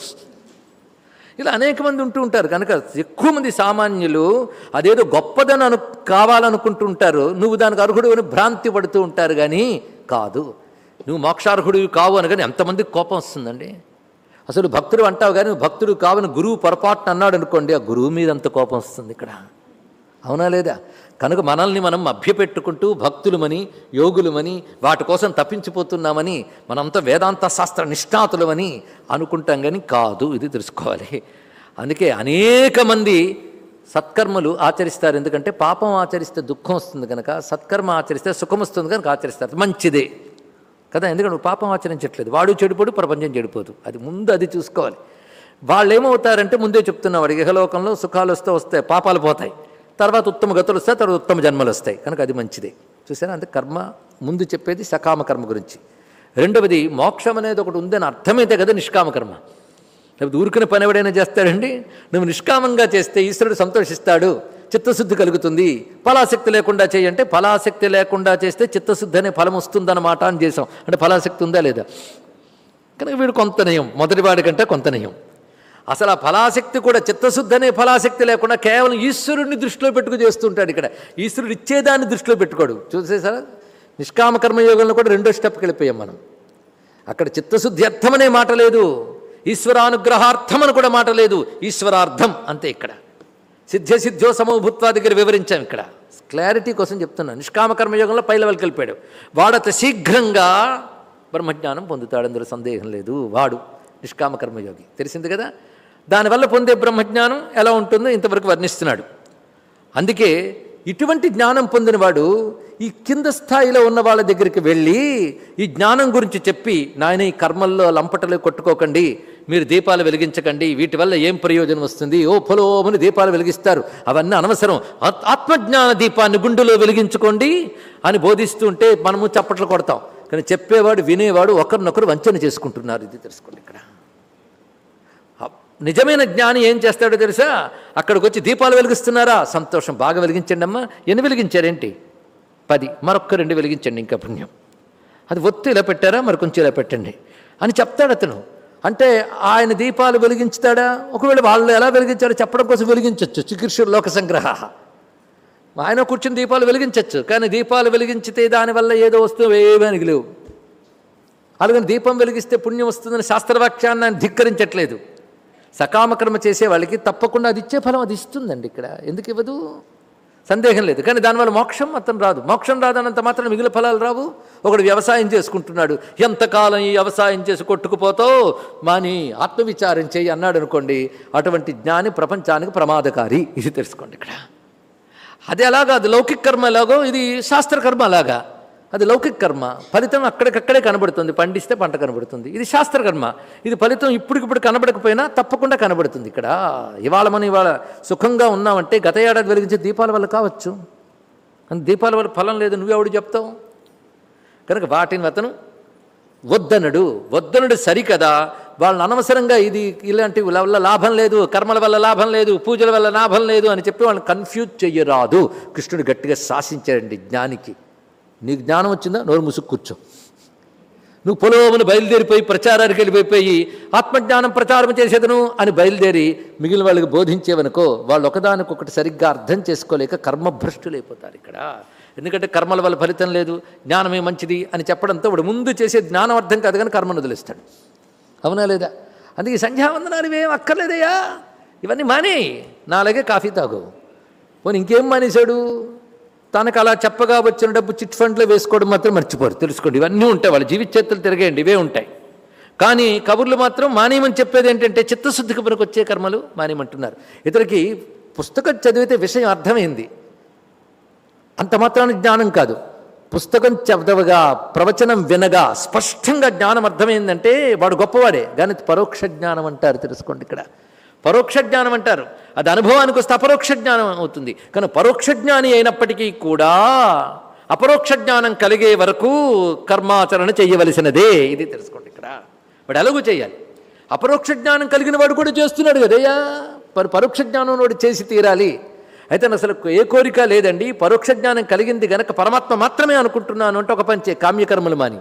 ఇలా అనేక మంది ఉంటూ ఉంటారు. కనుక ఎక్కువ మంది సామాన్యులు అదేదో గొప్పదని అను కావాలనుకుంటుంటారు. నువ్వు దానికి అర్హుడు అని భ్రాంతి పడుతూ ఉంటారు కానీ కాదు. నువ్వు మోక్షార్హుడు కావు అనగానే ఎంతమందికి కోపం వస్తుందండి? అసలు భక్తుడు అంటావు కానీ నువ్వు భక్తుడు కావని గురువు పొరపాటున అన్నాడు అనుకోండి ఆ గురువు మీద అంత కోపం వస్తుంది ఇక్కడ. అవునా లేదా? కనుక మనల్ని మనం మభ్యపెట్టుకుంటూ భక్తులమని యోగులమని వాటి కోసం తప్పించిపోతున్నామని మనంతా వేదాంత శాస్త్ర నిష్ణాతులమని అనుకుంటాం కానీ కాదు ఇది తెలుసుకోవాలి. అందుకే అనేక మంది సత్కర్మలు ఆచరిస్తారు. ఎందుకంటే పాపం ఆచరిస్తే దుఃఖం వస్తుంది కనుక సత్కర్మ ఆచరిస్తే సుఖం వస్తుంది కనుక ఆచరిస్తారు. మంచిదే. కదా ఎందుకంటే నువ్వు పాపం ఆచరించట్లేదు. వాడు చెడిపోడు ప్రపంచం చెడిపోదు. అది ముందు అది చూసుకోవాలి. వాళ్ళు ఏమవుతారంటే ముందే చెప్తున్నా వాడికి ఇహలోకంలో సుఖాలు వస్తే వస్తాయి పాపాలు పోతాయి. తర్వాత ఉత్తమ గతులు వస్తాయి తర్వాత ఉత్తమ జన్మలు వస్తాయి. కనుక అది మంచిదే. చూసారా? అంటే కర్మ ముందు చెప్పేది సకామ కర్మ గురించి. రెండవది మోక్షం అనేది ఒకటి ఉందని అర్థమైతే కదా నిష్కామ కర్మ. లేకపోతే ఊరికిన పని ఎవడైనా చేస్తాడండి? నువ్వు నిష్కామంగా చేస్తే ఈశ్వరుడు సంతోషిస్తాడు చిత్తశుద్ధి కలుగుతుంది. ఫలాసక్తి లేకుండా చేయంటే ఫలాసక్తి లేకుండా చేస్తే చిత్తశుద్ధి అనే ఫలం వస్తుందన్నమాట అని చేసాం అంటే ఫలాసక్తి ఉందా లేదా? కనుక వీడు కొంత నయం. మొదటివాడి కంటే కొంత నయం. అసలు ఆ ఫలాసక్తి కూడా చిత్తశుద్ధి అనే ఫలాసక్తి లేకుండా కేవలం ఈశ్వరుడిని దృష్టిలో పెట్టుకు చేస్తుంటాడు ఇక్కడ. ఈశ్వరుడు ఇచ్చేదాన్ని దృష్టిలో పెట్టుకోడు. చూసేసారా నిష్కామ కర్మయోగంలో కూడా రెండో స్టెప్కి వెళ్ళిపోయాం మనం. అక్కడ చిత్తశుద్ధి అర్థమనే మాట లేదు. ఈశ్వరానుగ్రహార్థం అని కూడా మాట లేదు. ఈశ్వరార్థం అంతే ఇక్కడ. సిద్ధ్య సిద్ధ్యో సమభూత్వా దగ్గర వివరించాం ఇక్కడ. క్లారిటీ కోసం చెప్తున్నాను నిష్కామ కర్మయోగంలో పై లెవెల్కి వెళ్ళిపోయాడు. వాడత శీఘ్రంగా బ్రహ్మజ్ఞానం పొందుతాడు. అందులో సందేహం లేదు. వాడు నిష్కామ కర్మయోగి తెలిసింది కదా? దానివల్ల పొందే బ్రహ్మజ్ఞానం ఎలా ఉంటుందో ఇంతవరకు వర్ణిస్తున్నాడు. అందుకే ఇటువంటి జ్ఞానం పొందినవాడు ఈ కింద స్థాయిలో ఉన్న వాళ్ళ దగ్గరికి వెళ్ళి ఈ జ్ఞానం గురించి చెప్పి నాయన ఈ కర్మల్లో లంపటలు కొట్టుకోకండి మీరు దీపాలు వెలిగించకండి వీటి వల్ల ఏం ప్రయోజనం వస్తుంది? ఓ పొలోమని దీపాలు వెలిగిస్తారు అవన్నీ అనవసరం. ఆత్మజ్ఞాన దీపాన్ని గుండెలో వెలిగించుకోండి అని బోధిస్తుంటే మనము చప్పట్లు కొడతాం. కానీ చెప్పేవాడు వినేవాడు ఒకరినొకరు వంచన చేసుకుంటున్నారు. ఇది తెలుసుకోండి ఇక్కడ. నిజమైన జ్ఞాని ఏం చేస్తాడో తెలుసా? అక్కడికి వచ్చి దీపాలు వెలిగిస్తున్నారా? సంతోషం బాగా వెలిగించండి అమ్మా ఎన్ని వెలిగించారేంటి? పది. మరొక్క రెండు వెలిగించండి ఇంకా పుణ్యం. అది ఒత్తి ఇలా పెట్టారా? మరి కొంచెం ఇలా పెట్టండి. అని చెప్తాడు అతను. అంటే ఆయన దీపాలు వెలిగించుతాడా? ఒకవేళ వాళ్ళు ఎలా వెలిగించాడో చెప్పడం కోసం వెలిగించవచ్చు చికిత్స లోక సంగ్రహ. ఆయన కూర్చుని దీపాలు వెలిగించవచ్చు కానీ దీపాలు వెలిగించితే దానివల్ల ఏదో వస్తువు ఏమీ లేవు అలాగని దీపం వెలిగిస్తే పుణ్యం వస్తుందని శాస్త్రవాక్యాన్ని ఆయన ధిక్కరించట్లేదు. సకామకర్మ చేసే వాళ్ళకి తప్పకుండా అది ఇచ్చే ఫలం అది ఇస్తుందండి ఇక్కడ. ఎందుకు ఇవ్వదు? సందేహం లేదు. కానీ దానివల్ల మోక్షం మాత్రం రాదు. మోక్షం రాదనంత మాత్రం మిగిలిన ఫలాలు రావు. ఒకడు వ్యవసాయం చేసుకుంటున్నాడు. ఎంతకాలం ఈ వ్యవసాయం చేసి కొట్టుకుపోతావు? మాని ఆత్మవిచారం చేయి అన్నాడు అనుకోండి. అటువంటి జ్ఞాని ప్రపంచానికి ప్రమాదకారి. ఇది తెలుసుకోండి ఇక్కడ. అది ఎలాగా? అది లౌకిక కర్మ ఎలాగో? ఇది శాస్త్రకర్మ అలాగా అది లౌకిక కర్మ. ఫలితం అక్కడికక్కడే కనబడుతుంది. పండిస్తే పంట కనబడుతుంది. ఇది శాస్త్రకర్మ ఇది ఫలితం ఇప్పటికిప్పుడు కనబడకపోయినా తప్పకుండా కనబడుతుంది ఇక్కడ. ఇవాళ మనం ఇవాళ సుఖంగా ఉన్నామంటే గత ఏడాది వెలిగించే దీపాల వల్ల కావచ్చు. కానీ దీపాల వల్ల ఫలం లేదు. నువ్వెవడు చెప్తావు? కనుక వాటిని అతను వద్దనడు. వద్దనుడు సరికదా. వాళ్ళని అనవసరంగా ఇది ఇలాంటి వల్ల లాభం లేదు. కర్మల వల్ల లాభం లేదు. పూజల వల్ల లాభం లేదు అని చెప్పి వాళ్ళని కన్ఫ్యూజ్ చెయ్యరాదు. కృష్ణుడు గట్టిగా శాసించారండి జ్ఞానికి. నీకు జ్ఞానం వచ్చిందా? నోరు ముసుగు కూర్చో. నువ్వు పొలవమును బయలుదేరిపోయి ప్రచారానికి వెళ్ళిపోయి ఆత్మజ్ఞానం ప్రచారం చేసేదను అని బయలుదేరి మిగిలిన వాళ్ళకి బోధించేవనుకో వాళ్ళు ఒకదానికొకటి సరిగ్గా అర్థం చేసుకోలేక కర్మభ్రష్టులైపోతారు ఇక్కడ. ఎందుకంటే కర్మల వల్ల ఫలితం లేదు జ్ఞానమే మంచిది అని చెప్పడంతో వాడు ముందు చేసే జ్ఞానం అర్థం కాదు కానీ కర్మను వదిలేస్తాడు. అవునా లేదా? అందుకే సంధ్యావందనాలు ఇవేం అక్కర్లేదయ్యా. ఇవన్నీ మానే నాలాగే కాఫీ తాగు. పోనీ ఇంకేం మానేశాడు? తనకు అలా చెప్పగా వచ్చిన డబ్బు చిట్ ఫండ్లో వేసుకోవడం మాత్రం మర్చిపోరు. తెలుసుకోండి ఇవన్నీ ఉంటాయి. వాళ్ళ జీవిత చేతులు తిరగేయండి ఇవే ఉంటాయి. కానీ కబుర్లు మాత్రం మానేయమని చెప్పేది ఏంటంటే చిత్తశుద్ధికి మనకు వచ్చే కర్మలు మానేయమంటున్నారు. ఇతనికి పుస్తకం చదివితే విషయం అర్థమైంది. అంత మాత్రాన జ్ఞానం కాదు. పుస్తకం చదవగా ప్రవచనం వినగా స్పష్టంగా జ్ఞానం అర్థమైందంటే వాడు గొప్పవాడే. కానీ పరోక్ష జ్ఞానం అంటారు. తెలుసుకోండి ఇక్కడ. పరోక్ష జ్ఞానం అంటారు. అది అనుభవానికి వస్తే అపరోక్ష జ్ఞానం అవుతుంది. కానీ పరోక్ష జ్ఞాని అయినప్పటికీ కూడా అపరోక్ష జ్ఞానం కలిగే వరకు కర్మాచరణ చేయవలసినదే. ఇది తెలుసుకోండి ఇక్కడ. వాడు ఎలాగూ చేయాలి. అపరోక్ష జ్ఞానం కలిగిన వాడు కూడా చేస్తున్నాడు కదయ్యా మరి పరోక్ష జ్ఞానం వాడు చేసి తీరాలి. అయితే అసలు ఏ కోరిక లేదండి. పరోక్ష జ్ఞానం కలిగింది గనక పరమాత్మ మాత్రమే అనుకుంటున్నాను అంటే ఒక పంచే కామ్యకర్మలు మాని.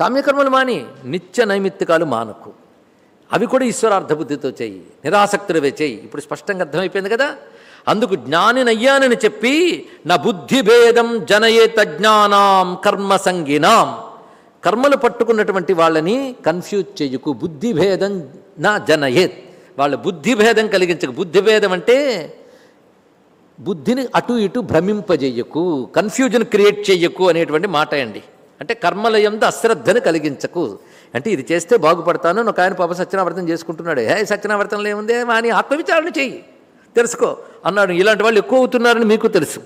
కామ్యకర్మలు మాని నిత్య నైమిత్తికాలు మానకు. అవి కూడా ఈశ్వరార్థబుద్ధితో చేయి నిరాసక్తులవే చేయి. ఇప్పుడు స్పష్టంగా అర్థమైపోయింది కదా? అందుకు జ్ఞానినయ్యానని చెప్పి నా బుద్ధి భేదం జనయేత జ్ఞానాం కర్మ సంగినాం. కర్మలు పట్టుకున్నటువంటి వాళ్ళని కన్ఫ్యూజ్ చేయకు బుద్ధిభేదం నా జనయేత్. వాళ్ళ బుద్ధిభేదం కలిగించక కలిగించకు బుద్ధి భేదం అంటే బుద్ధిని అటు ఇటు భ్రమింపజేయకు కన్ఫ్యూజన్ క్రియేట్ చేయకు అనేటువంటి మాట అండి. అంటే కర్మలయందు అశ్రద్ధను కలిగించకు. అంటే ఇది చేస్తే బాగుపడతాను ఒక ఆయన పాప సత్యనావర్తనం చేసుకుంటున్నాడు. హే సత్యనావర్తనలో ఏముంది? అని ఆత్మవిచారణ చెయ్యి. తెలుసుకో. అన్నాడు. ఇలాంటి వాళ్ళు ఎక్కువ అవుతున్నారని మీకు తెలుసు.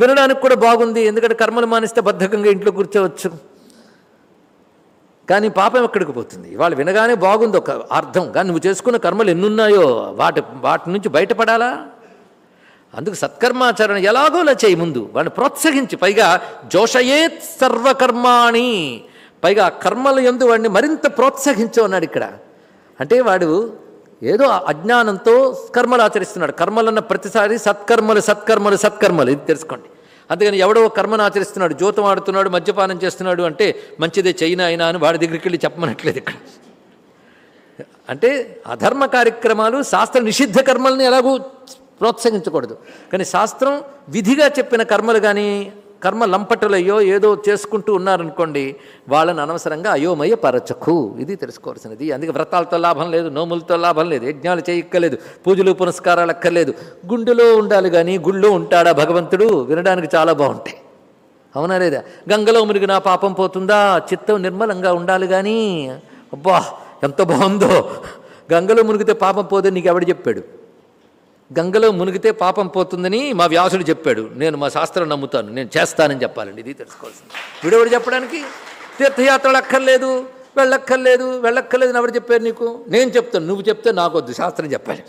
వినడానికి కూడా బాగుంది. ఎందుకంటే కర్మలు మానిస్తే బద్ధకంగా ఇంట్లో కూర్చోవచ్చు. కానీ పాపం ఎక్కడికి పోతుంది? వాళ్ళు వినగానే బాగుంది ఒక అర్థం. కానీ నువ్వు చేసుకున్న కర్మలు ఎన్నున్నాయో? వాటి వాటి నుంచి బయటపడాలా? అందుకు సత్కర్మాచరణ ఎలాగోలా చేయి ముందు. వాడిని ప్రోత్సహించి. పైగా జోషయేత్ సర్వకర్మాణి. పైగా కర్మలు కర్మల ఎందు వాడిని మరింత ప్రోత్సహించమన్నాడు ఇక్కడ. అంటే వాడు ఏదో అజ్ఞానంతో కర్మలు ఆచరిస్తున్నాడు. కర్మలన్న ప్రతిసారి సత్కర్మలు సత్కర్మలు సత్కర్మలు. ఇది తెలుసుకోండి. అందుకని ఎవడో కర్మను ఆచరిస్తున్నాడు జోతం ఆడుతున్నాడు మద్యపానం చేస్తున్నాడు అంటే మంచిదే చైనా అయినా అని వాడి దగ్గరికి వెళ్ళి చెప్పమనట్లేదు ఇక్కడ. అంటే అధర్మ కార్యక్రమాలు శాస్త్ర నిషిద్ధ కర్మల్ని ఎలాగూ ప్రోత్సహించకూడదు. కానీ శాస్త్రం విధిగా చెప్పిన కర్మలు కానీ కర్మ లంపటలయ్యో ఏదో చేసుకుంటూ ఉన్నారనుకోండి వాళ్ళని అనవసరంగా అయోమయ పరచకు ఇది తెలుసుకోవాల్సినది. అందుకే వ్రతాలతో లాభం లేదు నోములతో లాభం లేదు యజ్ఞాలు చేయక్కర్లేదు పూజలు పునస్కారాలు అక్కర్లేదు. గుండెలో ఉండాలి కానీ గుళ్ళో ఉంటాడా భగవంతుడు? వినడానికి చాలా బాగుంటాయి. అవునా లేదా? గంగలో మునిగి నా పాపం పోతుందా? చిత్తం నిర్మలంగా ఉండాలి కానీ అబ్బా ఎంత బాగుందో. గంగలో మునిగితే పాపం పోదని నీకు ఎవడు చెప్పాడు? గంగలో మునిగితే పాపం పోతుందని మా వ్యాసుడు చెప్పాడు. నేను మా శాస్త్రం నమ్ముతాను. నేను చేస్తానని చెప్పాలండి. ఇది తెలుసుకోవాల్సింది. వీడెవడు చెప్పడానికి? తీర్థయాత్రలు అక్కర్లేదు వెళ్ళక్కర్లేదు వెళ్ళక్కర్లేదు అని ఎవరు చెప్పారు నీకు? నేను చెప్తాను. నువ్వు చెప్తే నాకొద్దు శాస్త్రం చెప్పాలి.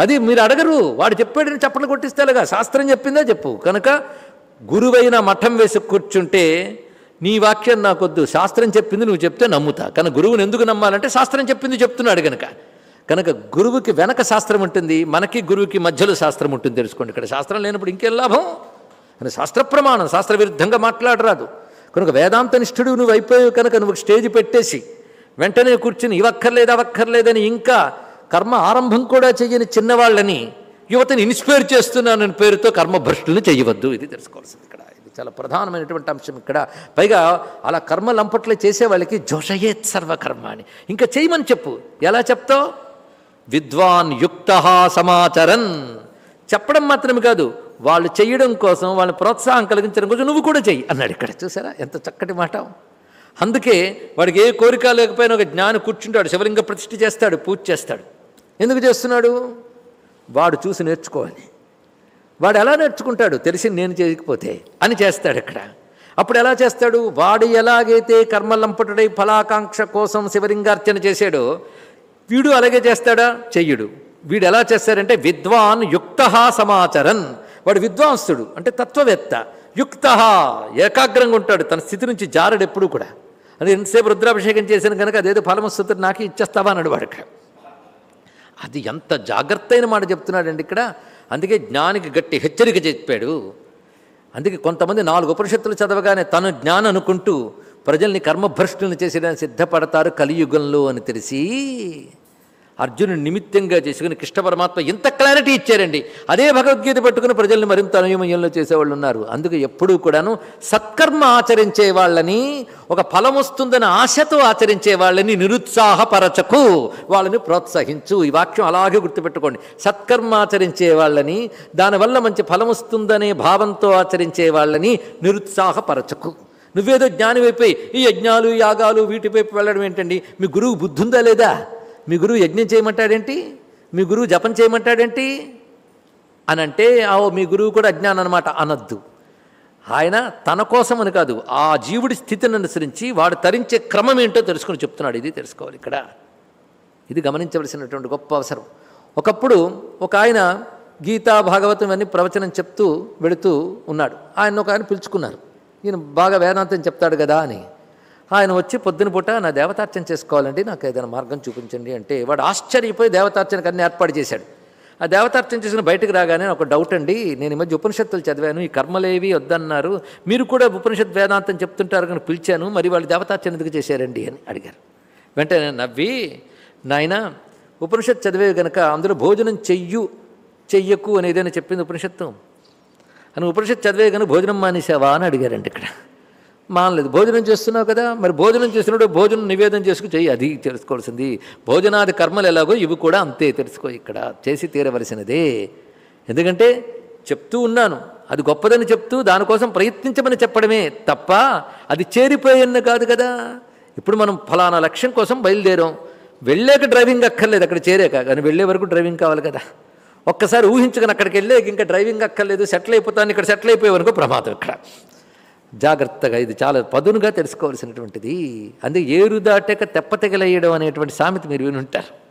అది మీరు అడగరు. వాడు చెప్పాడని చెప్పలు కొట్టిస్తేలేగా శాస్త్రం చెప్పిందే చెప్పు. కనుక గురువైన మఠం వేసి కూర్చుంటే నీ వాక్యం నాకొద్దు శాస్త్రం చెప్పింది నువ్వు చెప్తే నమ్ముతా. కానీ గురువుని ఎందుకు నమ్మాలంటే శాస్త్రం చెప్పింది చెప్తున్నాడు కనుక కనుక గురువుకి వెనక శాస్త్రం ఉంటుంది మనకి గురువుకి మధ్యలో శాస్త్రం ఉంటుంది తెలుసుకోండి. ఇక్కడ శాస్త్రం లేనప్పుడు ఇంకేం లాభం? అని శాస్త్ర ప్రమాణం శాస్త్ర విరుద్ధంగా మాట్లాడరాదు. కనుక వేదాంత నిష్ఠుడు నువ్వు అయిపోయావు కనుక నువ్వు స్టేజ్ పెట్టేసి వెంటనే కూర్చుని ఇవక్కర్లేదు అవక్కర్లేదని ఇంకా కర్మ ఆరంభం కూడా చేయని చిన్నవాళ్ళని యువతని ఇన్స్పైర్ చేస్తున్నానని పేరుతో కర్మభ్రష్టులను చేయవద్దు. ఇది తెలుసుకోవాల్సింది ఇక్కడ. ఇది చాలా ప్రధానమైనటువంటి అంశం ఇక్కడ. పైగా అలా కర్మ లంపట్లే చేసే వాళ్ళకి జోషయేత్ సర్వకర్మ అని ఇంకా చేయమని చెప్పు. ఎలా చెప్తావు? విద్వాన్ యుక్త సమాచరన్. చెప్పడం మాత్రమే కాదు వాళ్ళు చేయడం కోసం వాళ్ళని ప్రోత్సాహం కలిగించడం కోసం నువ్వు కూడా చెయ్యి అన్నాడు ఇక్కడ. చూసారా? ఎంత చక్కటి మాట. అందుకే వాడికి ఏ కోరిక లేకపోయినా ఒక జ్ఞాని కూర్చుంటాడు శివలింగ ప్రతిష్ఠ చేస్తాడు పూజ చేస్తాడు. ఎందుకు చేస్తున్నాడు? వాడు చూసి నేర్చుకోవాలి. వాడు ఎలా నేర్చుకుంటాడు? తెలిసి నేను చేయకపోతే అని చేస్తాడు ఇక్కడ. అప్పుడు ఎలా చేస్తాడు? వాడు ఎలాగైతే కర్మలంపటుడై ఫలాకాంక్ష కోసం శివలింగార్చన చేశాడో వీడు అలాగే చేస్తాడా? చెయ్యడు. వీడు ఎలా చేస్తాడంటే విద్వాన్ యుక్త సమాచరన్. వాడు విద్వాంసుడు అంటే తత్వవేత్త. యుక్త ఏకాగ్రంగా ఉంటాడు తన స్థితి నుంచి జారడు ఎప్పుడు కూడా. అది ఎంతసేపు రుద్రాభిషేకం చేశాను కనుక అదేదో ఫలం వస్తుంది నాకు ఇచ్చేస్తావా అన్నాడు వాడు ఇక్కడ అది ఎంత జాగ్రత్త అయిన మాట చెప్తున్నాడండి ఇక్కడ. అందుకే జ్ఞానికి గట్టి హెచ్చరిక చెప్పాడు. అందుకే కొంతమంది నాలుగు ఉపనిషత్తులు చదవగానే తను జ్ఞానం అనుకుంటూ ప్రజల్ని కర్మభ్రష్టులను చేసేయడానికి సిద్ధపడతారు కలియుగంలో అని తెలిసి అర్జునుని నిమిత్తంగా చేసుకుని కృష్ణ పరమాత్మ ఇంత క్లారిటీ ఇచ్చారండి. అదే భగవద్గీత పట్టుకుని ప్రజల్ని మరింత అనుయమయంలో చేసేవాళ్ళు ఉన్నారు. అందుకే ఎప్పుడూ కూడాను సత్కర్మ ఆచరించే వాళ్ళని ఒక ఫలం వస్తుందని ఆశతో ఆచరించే వాళ్ళని నిరుత్సాహపరచకు. వాళ్ళని ప్రోత్సహించు. ఈ వాక్యం అలాగే గుర్తుపెట్టుకోండి. సత్కర్మ ఆచరించే వాళ్ళని దానివల్ల మంచి ఫలం వస్తుందనే భావంతో ఆచరించే వాళ్ళని నిరుత్సాహపరచకు. నువ్వేదో జ్ఞానివైపోయి ఈ యజ్ఞాలు యాగాలు వీటివైపు వెళ్ళడం ఏంటండి? మీ గురువు బుద్ధుందా లేదా? మీ గురువు యజ్ఞం చేయమంటాడేంటి? మీ గురువు జపం చేయమంటాడేంటి? అని అంటే ఆ మీ గురువు కూడా అజ్ఞానం అనమాట అనద్దు. ఆయన తన కోసం అని కాదు ఆ జీవుడి స్థితిని అనుసరించి వాడు తరించే క్రమం ఏంటో తెలుసుకుని చెప్తున్నాడు. ఇది తెలుసుకోవాలి ఇక్కడ. ఇది గమనించవలసినటువంటి గొప్ప అవసరం. ఒకప్పుడు ఒక ఆయన గీతా భాగవతం అన్ని ప్రవచనం చెప్తూ వెళుతూ ఉన్నాడు. ఆయన ఒక ఆయన పిలుచుకున్నారు. ఈయన బాగా వేదాంతం చెప్తాడు కదా అని. ఆయన వచ్చి పొద్దున పూట నా దేవతార్చన చేసుకోవాలండి నాకు ఏదైనా మార్గం చూపించండి అంటే వాడు ఆశ్చర్యపోయి దేవతార్చనకు అన్ని ఏర్పాటు చేశాడు. ఆ దేవతార్చన చేసిన బయటకు రాగానే ఒక డౌట్ అండి నేను ఈ మధ్య ఉపనిషత్తులు చదివాను ఈ కర్మలేవి వద్దన్నారు మీరు కూడా ఉపనిషత్ వేదాంతం చెప్తుంటారు కానీ పిలిచాను మరి వాళ్ళు దేవతార్చన ఎందుకు చేశారండి అని అడిగారు. వెంటనే నవ్వి నాయన ఉపనిషత్ చదివే గనక అందులో భోజనం చెయ్యు చెయ్యకు అని ఏదైనా చెప్పింది ఉపనిషత్తు? అని ఉపనిషత్ చదివే కనుక భోజనం మానేసావా? అని అడిగారండి ఇక్కడ. మానలేదు. భోజనం చేస్తున్నావు కదా మరి భోజనం చేసినప్పుడు భోజనం నివేదన చేసుకు చెయ్యి అది తెలుసుకోవాల్సింది. భోజనాది కర్మలు ఎలాగో ఇవి కూడా అంతే తెలుసుకో ఇక్కడ చేసి తీరవలసినదే. ఎందుకంటే చెప్తూ ఉన్నాను అది గొప్పదని చెప్తూ దానికోసం ప్రయత్నించమని చెప్పడమే తప్ప అది చేరిపోయిన కాదు కదా. ఇప్పుడు మనం ఫలానా లక్ష్యం కోసం బయలుదేరాం. వెళ్ళాక డ్రైవింగ్ అక్కర్లేదు అక్కడ చేరాక కానీ వెళ్ళే వరకు డ్రైవింగ్ కావాలి కదా. ఒక్కసారి ఊహించుకుని అక్కడికి వెళ్ళాక ఇంకా డ్రైవింగ్ అక్కర్లేదు సెటిల్ అయిపోతాను ఇక్కడ సెటిల్ అయిపోయే వరకు ప్రమాదం ఇక్కడ. జాగ్రత్తగా ఇది చాలా పదునుగా తెలుసుకోవాల్సినటువంటిది. అందుకే ఏరు దాటాక తెప్ప తెగలేయడం అనేటువంటి సామెత మీరు వినుంటారు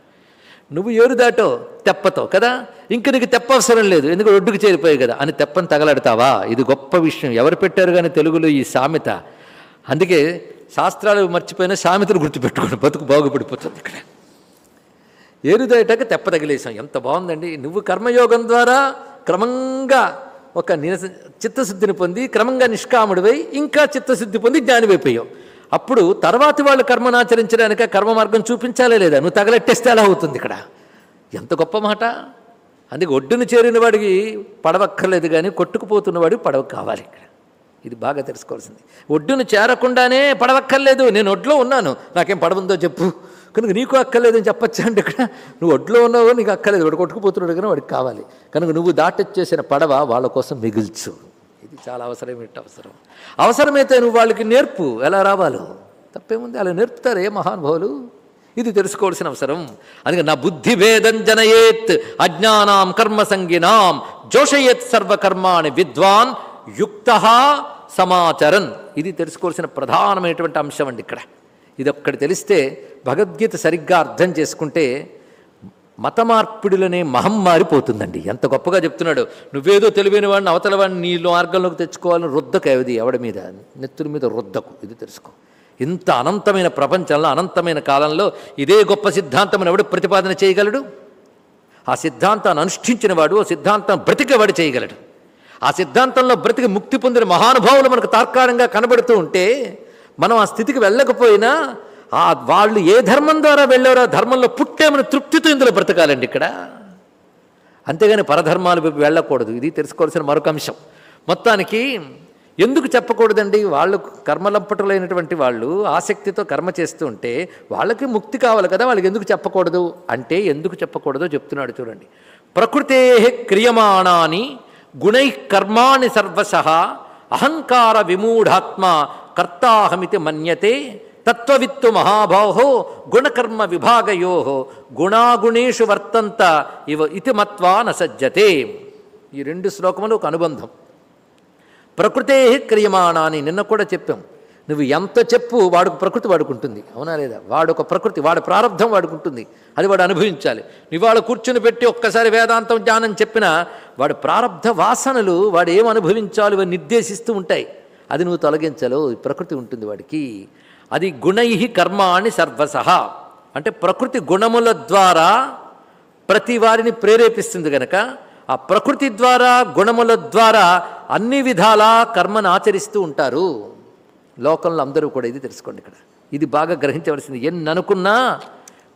నువ్వు ఏరు దాటో తెప్పతో కదా? ఇంక నీకు తెప్ప అవసరం లేదు. ఎందుకు? ఒడ్డుకు చేరిపోయాయి కదా. అని తెప్పని తగలడతావా? ఇది గొప్ప విషయం. ఎవరు పెట్టారు కానీ తెలుగులో ఈ సామెత? అందుకే శాస్త్రాలు మర్చిపోయిన సామెతలు గుర్తుపెట్టుకోండి. బతుకు బాగుపడిపోతుంది ఇక్కడ. ఏరుదాటాక తెప్ప తగిలేసాం ఎంత బాగుందండి. నువ్వు కర్మయోగం ద్వారా క్రమంగా ఒక నిరస చిత్తశుద్ధిని పొంది క్రమంగా నిష్కాముడివై ఇంకా చిత్తశుద్ధి పొంది జ్ఞానివైపోయావు. అప్పుడు తర్వాతి వాళ్ళు కర్మను ఆచరించడానికి కర్మ మార్గం చూపించాలే లేదా? నువ్వు తగలెట్టేస్తే అలా అవుతుంది ఇక్కడ? ఎంత గొప్ప మాట. అందుకే ఒడ్డును చేరిన వాడికి పడవక్కర్లేదు కానీ కొట్టుకుపోతున్నవాడికి పడవ కావాలి ఇక్కడ. ఇది బాగా తెలుసుకోవాల్సింది. ఒడ్డును చేరకుండానే పడవక్కర్లేదు. నేను ఒడ్లో ఉన్నాను. నాకేం పడవుందో చెప్పు. కనుక నీకు అక్కర్లేదని చెప్పచ్చా అంటే ఇక్కడ? నువ్వు ఒడ్లో ఉన్నావు నీకు అక్కర్లేదు. వాడు కొట్టుకుపోతున్నాడు కానీ వాడికి కావాలి. కనుక నువ్వు దాటొచ్చేసిన పడవ వాళ్ళ కోసం మిగిల్చు. ఇది చాలా అవసరమేంటి అవసరం. అవసరమైతే నువ్వు వాళ్ళకి నేర్పు. ఎలా రావాలో? తప్పేముంది? అలా నేర్పుతారు ఏ మహానుభావులు? ఇది తెలుసుకోవాల్సిన అవసరం. అందుకే నా బుద్ధి భేదం జనయేత్ అజ్ఞానాం కర్మ సంగినాం జోషయేత్ సర్వకర్మాణి విద్వాన్ యుక్త సమాచరన్. ఇది తెలుసుకోవాల్సిన ప్రధానమైనటువంటి అంశం అండి ఇక్కడ. ఇది ఒక్కటి తెలిస్తే భగవద్గీత సరిగ్గా అర్థం చేసుకుంటే మతమార్పిడులనే మహం మారిపోతుందండి. ఎంత గొప్పగా చెప్తున్నాడు. నువ్వేదో తెలివైన వాడిని అవతల వాడిని నీళ్ళు మార్గంలోకి తెచ్చుకోవాలని రుద్దకు అది ఎవడి మీద? నెత్తుల మీద రుద్దకు. ఇది తెలుసుకో. ఇంత అనంతమైన ప్రపంచంలో అనంతమైన కాలంలో ఇదే గొప్ప సిద్ధాంతం ఎవడు ప్రతిపాదన చేయగలడు? ఆ సిద్ధాంతాన్ని అనుష్ఠించిన వాడు ఆ సిద్ధాంతం బ్రతికేవాడు చేయగలడు. ఆ సిద్ధాంతంలో బ్రతికి ముక్తి పొందిన మహానుభావులు మనకు తార్కారంగా కనబడుతూ ఉంటే మనం ఆ స్థితికి వెళ్ళకపోయినా ఆ వాళ్ళు ఏ ధర్మం ద్వారా వెళ్ళారో ఆ ధర్మంలో పుట్టేమని తృప్తితో ఇందులో బ్రతకాలండి ఇక్కడ. అంతేగాని పరధర్మాలు వెళ్ళకూడదు. ఇది తెలుసుకోవాల్సిన మరొక అంశం. మొత్తానికి ఎందుకు చెప్పకూడదండి? వాళ్ళు కర్మలంపటులైనటువంటి వాళ్ళు ఆసక్తితో కర్మ చేస్తూ ఉంటే వాళ్ళకి ముక్తి కావాలి కదా వాళ్ళకి ఎందుకు చెప్పకూడదు? అంటే ఎందుకు చెప్పకూడదో చెప్తున్నాడు చూడండి. ప్రకృతే క్రియమాణాని గుణై కర్మాణి సర్వశ అహంకార విమూఢాత్మ కర్తాహమితి మన్యతే తత్వవిత్తు మహాబాహో గుణకర్మ విభాగయో గుణాగుణేషు వర్తంత ఇవ ఇతి మత్వా నసజ్జతే ఈ రెండు శ్లోకములు ఒక అనుబంధం. ప్రకృతే క్రియమాణాన్ని నిన్న కూడా చెప్పాం. నువ్వు ఎంత చెప్పు వాడుకు ప్రకృతి వాడుకుంటుంది. అవునా లేదా? వాడొక ప్రకృతి వాడి ప్రారంధం వాడుకుంటుంది. అది వాడు అనుభవించాలి. ఇవాళ కూర్చుని పెట్టి ఒక్కసారి వేదాంతం జ్ఞానం చెప్పినా వాడి ప్రారంధ వాసనలు వాడు ఏం అనుభవించాలి ఇవి నిర్దేశిస్తూ ఉంటాయి. అది నువ్వు తొలగించలో ప్రకృతి ఉంటుంది వాడికి. అది గుణై కర్మాణి సర్వసహ. అంటే ప్రకృతి గుణముల ద్వారా ప్రతి వారిని ప్రేరేపిస్తుంది గనక ఆ ప్రకృతి ద్వారా గుణముల ద్వారా అన్ని విధాలా కర్మను ఆచరిస్తూ ఉంటారు. లోకంలో అందరూ కూడా ఇది తెలుసుకోండి ఇక్కడ. ఇది బాగా గ్రహించవలసింది. ఎన్ని అనుకున్నా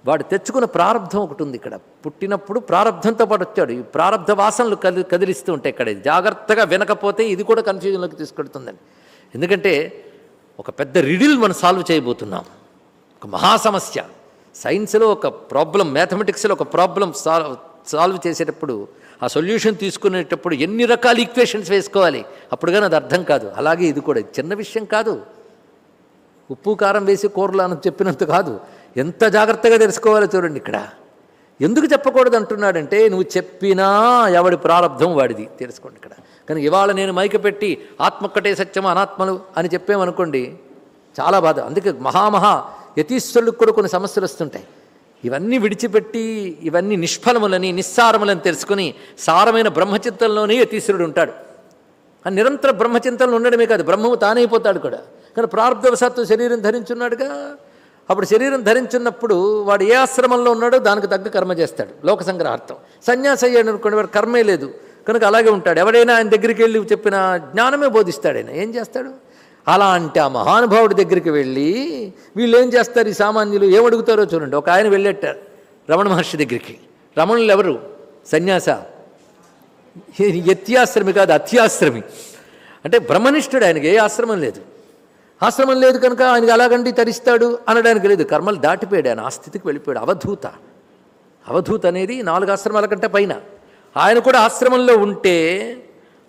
వాడు తెచ్చుకున్న ప్రారంధం ఒకటి ఉంది ఇక్కడ. పుట్టినప్పుడు ప్రారంధంతో పాటు వచ్చాడు. ఈ ప్రారంధ వాసనలు కది కదిలిస్తూ ఉంటాయి ఇక్కడ. జాగ్రత్తగా వినకపోతే ఇది కూడా కన్ఫ్యూజన్లోకి తీసుకెడుతుందండి ఎందుకంటే ఒక పెద్ద రిడిల్ మనం సాల్వ్ చేయబోతున్నాం. ఒక మహా సమస్య. సైన్స్లో ఒక ప్రాబ్లం మ్యాథమెటిక్స్లో ఒక ప్రాబ్లం సాల్వ్ సాల్వ్ చేసేటప్పుడు ఆ సొల్యూషన్ తీసుకునేటప్పుడు ఎన్ని రకాల ఈక్వేషన్స్ వేసుకోవాలి? అప్పుడు కానీ అది అర్థం కాదు. అలాగే ఇది కూడా. చిన్న విషయం కాదు. ఉప్పు కారం వేసి కూరలు అని చెప్పినంత కాదు. ఎంత జాగ్రత్తగా తెలుసుకోవాలో చూడండి ఇక్కడ. ఎందుకు చెప్పకూడదు అంటున్నాడంటే నువ్వు చెప్పినా ఎవడి ప్రారంధం వాడిది? తెలుసుకోండి ఇక్కడ. కానీ ఇవాళ నేను మైక పెట్టి ఆత్మక్కటే సత్యం అనాత్మలు అని చెప్పామనుకోండి చాలా బాధ. అందుకే మహామహా యతీశ్వరులకు కూడా కొన్ని సమస్యలు వస్తుంటాయి. ఇవన్నీ విడిచిపెట్టి ఇవన్నీ నిష్ఫలములని నిస్సారములని తెలుసుకుని సారమైన బ్రహ్మచిత్తంలోనే యతీశ్వరుడు ఉంటాడు. ఆ నిరంతర బ్రహ్మచింతనలు ఉండడమే కాదు బ్రహ్మము తానైపోతాడు కూడా. కానీ ప్రారంభవశాత్తు శరీరం ధరించున్నాడుగా? అప్పుడు శరీరం ధరించున్నప్పుడు వాడు ఏ ఆశ్రమంలో ఉన్నాడో దానికి తగ్గ కర్మ చేస్తాడు. లోక సంగ్రహార్థం. సన్యాసి అయ్యాడు అనుకోండి వాడు కర్మే లేదు. కనుక అలాగే ఉంటాడు. ఎవడైనా ఆయన దగ్గరికి వెళ్ళి చెప్పిన జ్ఞానమే బోధిస్తాడు ఆయన. ఏం చేస్తాడు? అలాంటి ఆ మహానుభావుడి దగ్గరికి వెళ్ళి వీళ్ళు ఏం చేస్తారు ఈ సామాన్యులు? ఏమడుగుతారో చూడండి. ఒక ఆయన వెళ్ళేటారు రమణ మహర్షి దగ్గరికి. రమణులు ఎవరు? సన్యాస. యత్యాశ్రమి కాదు అత్యాశ్రమి. అంటే బ్రహ్మనిష్ఠుడు ఆయనకి ఏ ఆశ్రమం లేదు. ఆశ్రమం లేదు కనుక ఆయనకి అలాగండి తరిస్తాడు? అనడానికి లేదు. కర్మలు దాటిపోయాడు. ఆయన ఆ స్థితికి వెళ్ళిపోయాడు. అవధూత. అవధూత అనేది నాలుగు ఆశ్రమాల కంటే పైన. ఆయన కూడా ఆశ్రమంలో ఉంటే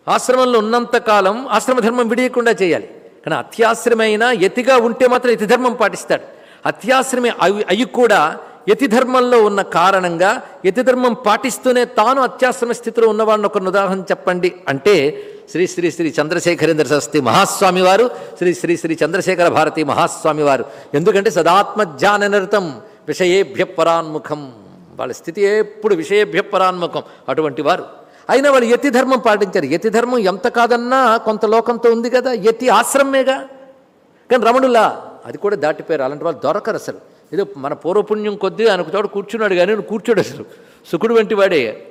ఆశ్రమంలో ఉన్నంతకాలం ఆశ్రమ ధర్మం విడియకుండా చేయాలి. కానీ అత్యాశ్రమైన యతిగా ఉంటే మాత్రం యతి ధర్మం పాటిస్తాడు. అత్యాశ్రమే అవి అయి కూడా యతి ధర్మంలో ఉన్న కారణంగా యతి ధర్మం పాటిస్తూనే తాను అత్యాశ్రమ స్థితిలో ఉన్నవాడిని ఒక ఉదాహరణ చెప్పండి అంటే శ్రీ శ్రీ శ్రీ చంద్రశేఖరేంద్ర సరస్వతి మహాస్వామి వారు శ్రీ శ్రీ శ్రీ చంద్రశేఖర భారతి మహాస్వామి వారు. ఎందుకంటే సదాత్మజ్ఞాన నిరతం విషయేభ్య పరాన్ముఖం. వాళ్ళ స్థితి ఎప్పుడు విషయేభ్య పరాన్ముఖం అటువంటి వారు. అయినా వాళ్ళు యతి ధర్మం పాటించారు. యతి ధర్మం ఎంత కాదన్నా కొంత లోకంతో ఉంది కదా యతి ఆశ్రమేగా కానీ రమణులా అది కూడా దాటిపోయారు. అలాంటి వాళ్ళు దొరకరు అసలు. ఏదో మన పూర్వపుణ్యం కొద్దీ ఆయన ఒక చోట కూర్చున్నాడు కానీ కూర్చోడు అసలు. సుకుడు వంటి వాడే.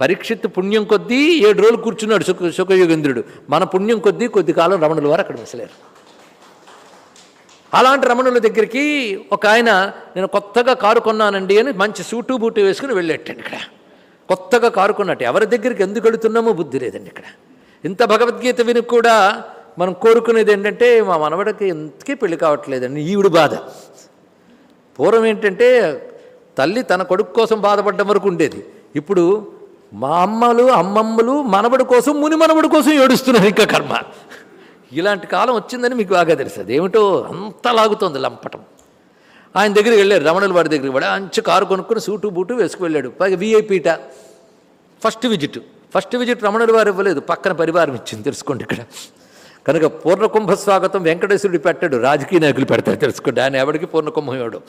పరీక్షిత్ పుణ్యం కొద్దీ ఏడు రోజులు కూర్చున్నాడు సుఖ సుఖయోగేంద్రుడు మన పుణ్యం కొద్దీ కొద్ది కాలం రమణుల వారు అక్కడ మెసలేరు. అలాంటి రమణుల దగ్గరికి ఒక ఆయన నేను కొత్తగా కారు కొన్నానండి అని మంచి సూటు బూటు వేసుకుని వెళ్ళేటండి ఇక్కడ. కొత్తగా కారుకున్నట్టు. ఎవరి దగ్గరికి ఎందుకు వెళుతున్నామో బుద్ధి లేదండి ఇక్కడ. ఇంత భగవద్గీత విని కూడా మనం కోరుకునేది ఏంటంటే మా మనవడికి ఇంతకీ పెళ్ళి కావట్లేదండి? ఈవిడు బాధ. పూర్వం ఏంటంటే తల్లి తన కొడుకు కోసం బాధపడ్డం వరకు ఉండేది. ఇప్పుడు మా అమ్మలు అమ్మమ్మలు మనవడి కోసం ముని మనవడి కోసం ఏడుస్తున్నారు ఇంకా కర్మ. ఇలాంటి కాలం వచ్చిందని మీకు బాగా తెలుసు. అదేమిటో అంత లాగుతోంది లంపటం. ఆయన దగ్గరికి వెళ్ళారు రమణుల వారి దగ్గరికి వాడు మంచి కారు కొనుక్కుని సూటు బూటు వేసుకు వెళ్ళాడు. పైగా వీఐపీట ఫస్ట్ విజిట్. ఫస్ట్ విజిట్ రమణుల వారు ఇవ్వలేదు పక్కన పరివారం ఇచ్చింది తెలుసుకోండి ఇక్కడ. కనుక పూర్ణకుంభ స్వాగతం వెంకటేశ్వరుడు పెట్టాడు రాజకీయ నాయకులు పెడతారు తెలుసుకోండి. ఆయన ఎవడికి పూర్ణకుంభం ఇవ్వడు.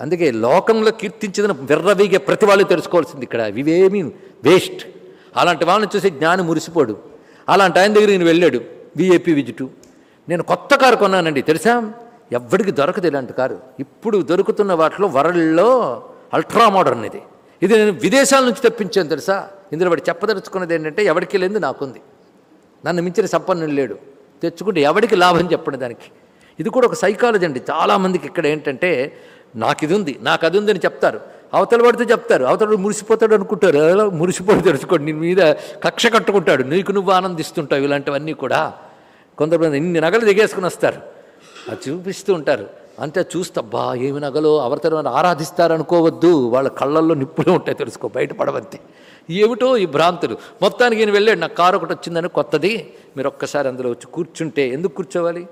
అందుకే లోకంలో కీర్తించిన విర్రవీగే ప్రతి వాళ్ళు తెలుసుకోవాల్సింది ఇక్కడ. ఇవేమీ వేస్ట్. అలాంటి వాళ్ళని చూసి జ్ఞానం మురిసిపోడు. అలాంటి ఆయన దగ్గర నేను వెళ్ళాడు విఏపీ విజిటు. నేను కొత్త కారు కొన్నానండి తెలుసా? ఎవ్వడికి దొరకదు ఇలాంటి కారు. ఇప్పుడు దొరుకుతున్న వాటిలో వరల్డ్లో అల్ట్రా మోడర్న్ ఇది. ఇది నేను విదేశాల నుంచి తెప్పించాను తెలుసా? ఇందులో వాడు చెప్పదలుచుకున్నది ఏంటంటే ఎవరికి లేదు నాకుంది. నన్ను మించిన సంపన్నులు లేడు. తెచ్చుకుంటే ఎవడికి లాభం చెప్పండి దానికి. ఇది కూడా ఒక సైకాలజీ అండి. చాలామందికి ఇక్కడ ఏంటంటే నాకు ఇది ఉంది నాకు అది ఉంది అని చెప్తారు. అవతల పడితే చెప్తారు. అవతల వాడు మురిసిపోతాడు అనుకుంటారు. అలా మురిసిపోయి తెలుసుకోండి. నీ మీద కక్ష కట్టుకుంటాడు. నీకు నువ్వు ఆనందిస్తుంటావు ఇలాంటివన్నీ కూడా. కొంతమంది ఇన్ని నగలు దిగేసుకుని వస్తారు. అది చూపిస్తూ ఉంటారు. అంతే చూస్తా బా ఏమి నగలో అవతరమని ఆరాధిస్తారనుకోవద్దు. వాళ్ళ కళ్ళల్లో నిప్పులు ఉంటాయి తెలుసుకో బయటపడవంతే ఏమిటో ఈ భ్రాంతులు. మొత్తానికి నేను వెళ్ళాడు. నా కారు ఒకటి వచ్చిందని కొత్తది. మీరు ఒక్కసారి అందులో వచ్చి కూర్చుంటే ఎందుకు కూర్చోవాలి?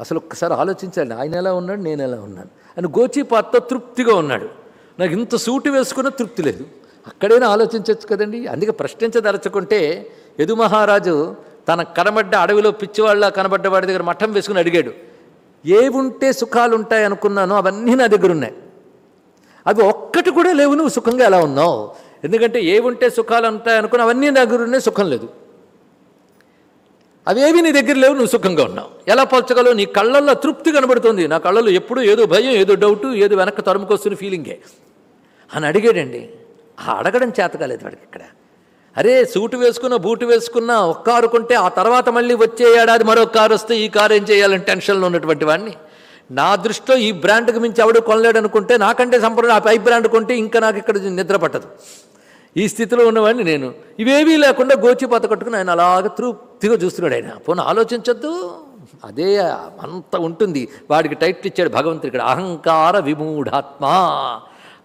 అసలు ఒక్కసారి ఆలోచించాలి. ఆయన ఎలా ఉన్నాడు? నేను ఎలా ఉన్నాను? ఆయన గోచీపాత్తో తృప్తిగా ఉన్నాడు. నాకు ఇంత సూటు వేసుకున్న తృప్తి లేదు. అక్కడైనా ఆలోచించవచ్చు కదండి. అందుకే ప్రశ్నించదలుచుకుంటే యదు మహారాజు తన కనబడ్డ అడవిలో పిచ్చివాళ్ళ కనబడ్డ వాడి దగ్గర మఠం వేసుకుని అడిగాడు. ఏవుంటే ఉంటే సుఖాలు ఉంటాయి అనుకున్నానో అవన్నీ నా దగ్గర ఉన్నాయి అవి ఒక్కటి కూడా లేవు నువ్వు సుఖంగా ఎలా ఉన్నావు? ఎందుకంటే ఏవి ఉంటే సుఖాలు ఉంటాయి అనుకుని అవన్నీ నా దగ్గర ఉన్నాయి సుఖం లేదు. అవేవి నీ దగ్గర లేవు నువ్వు సుఖంగా ఉన్నావు. ఎలా పోల్చగలవు? నీ కళ్ళల్లో తృప్తి కనబడుతుంది. నా కళ్ళల్లో ఎప్పుడూ ఏదో భయం ఏదో డౌటు ఏదో వెనక్కి తరుముకొస్తున్న ఫీలింగే అని అడిగాడండి. ఆ అడగడం చేత కాలేదు వాడికి ఇక్కడ. అరే సూటు వేసుకున్న బూటు వేసుకున్న ఒక్క కారు కొంటే ఆ తర్వాత మళ్ళీ వచ్చే ఏడాది మరో కారు వస్తే ఈ కారు ఏం చేయాలని టెన్షన్లో ఉన్నటువంటి వాడిని. నా దృష్టిలో ఈ బ్రాండ్కి మించి ఎవడు కొనలేడు అనుకుంటే నాకంటే సంపూర్ణ ఆ పై బ్రాండ్ కొంటే ఇంకా నాకు ఇక్కడ నిద్ర పట్టదు. ఈ స్థితిలో ఉన్నవాడిని నేను. ఇవేవీ లేకుండా గోచిపాత కట్టుకుని ఆయన అలాగ తృప్తిగా చూస్తున్నాడు ఆయన. పోనీ ఆలోచించొద్దు. అదే అంత ఉంటుంది. వాడికి టైట్ ఇచ్చాడు భగవంతుడు ఇక్కడ. అహంకార విమూఢాత్మ.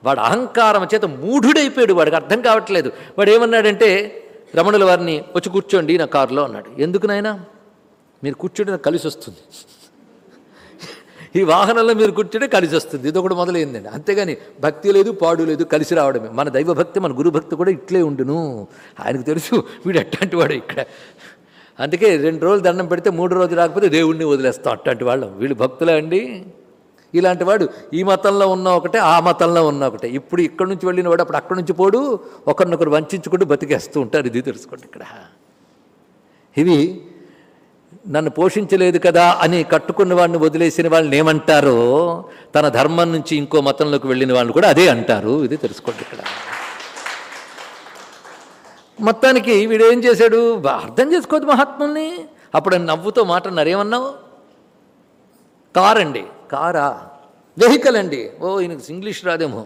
వాడు అహంకారం చేత మూఢుడైపోయాడు వాడికి అర్థం కావట్లేదు. వాడు ఏమన్నాడంటే రమణుల వారిని వచ్చి కూర్చోండి నా కారులో అన్నాడు. ఎందుకు నాయన? మీరు కూర్చోండి నాకు కలిసి వస్తుంది. ఈ వాహనంలో మీరు కూర్చుంటే కలిసి వస్తుంది. ఇది ఒకటి మొదలైందండి. అంతేగాని భక్తి లేదు పాడు లేదు కలిసి రావడమే. మన దైవభక్తి మన గురుభక్తి కూడా ఇట్లే ఉండును. ఆయనకు తెలుసు వీడు అట్లాంటి వాడు ఇక్కడ. అందుకే రెండు రోజులు దండం పెడితే మూడు రోజులు రాకపోతే దేవుణ్ణి వదిలేస్తాం అట్లాంటి వాళ్ళం. వీళ్ళు భక్తులే అండి. ఇలాంటి వాడు ఈ మతంలో ఉన్న ఒకటే ఆ మతంలో ఉన్న ఒకటే. ఇప్పుడు ఇక్కడి నుంచి వెళ్ళిన వాడు అప్పుడు అక్కడి నుంచి పోడు ఒకరినొకరు వంచుకుంటూ బతికేస్తూ ఉంటారు. ఇది తెలుసుకోండి ఇక్కడ. ఇవి నన్ను పోషించలేదు కదా అని కట్టుకున్న వాడిని వదిలేసిన వాళ్ళని ఏమంటారో తన ధర్మం నుంచి ఇంకో మతంలోకి వెళ్ళిన వాళ్ళు కూడా అదే అంటారు. ఇది తెలుసుకోండి ఇక్కడ. మొత్తానికి వీడు ఏం చేశాడు? అర్థం చేసుకోవద్దు మహాత్ముల్ని. అప్పుడు నవ్వుతో మాట నరేమన్నావు? కారండి. కారా? వెహికల్ అండి. ఓ ఈయనకు ఇంగ్లీష్ రాదేమో.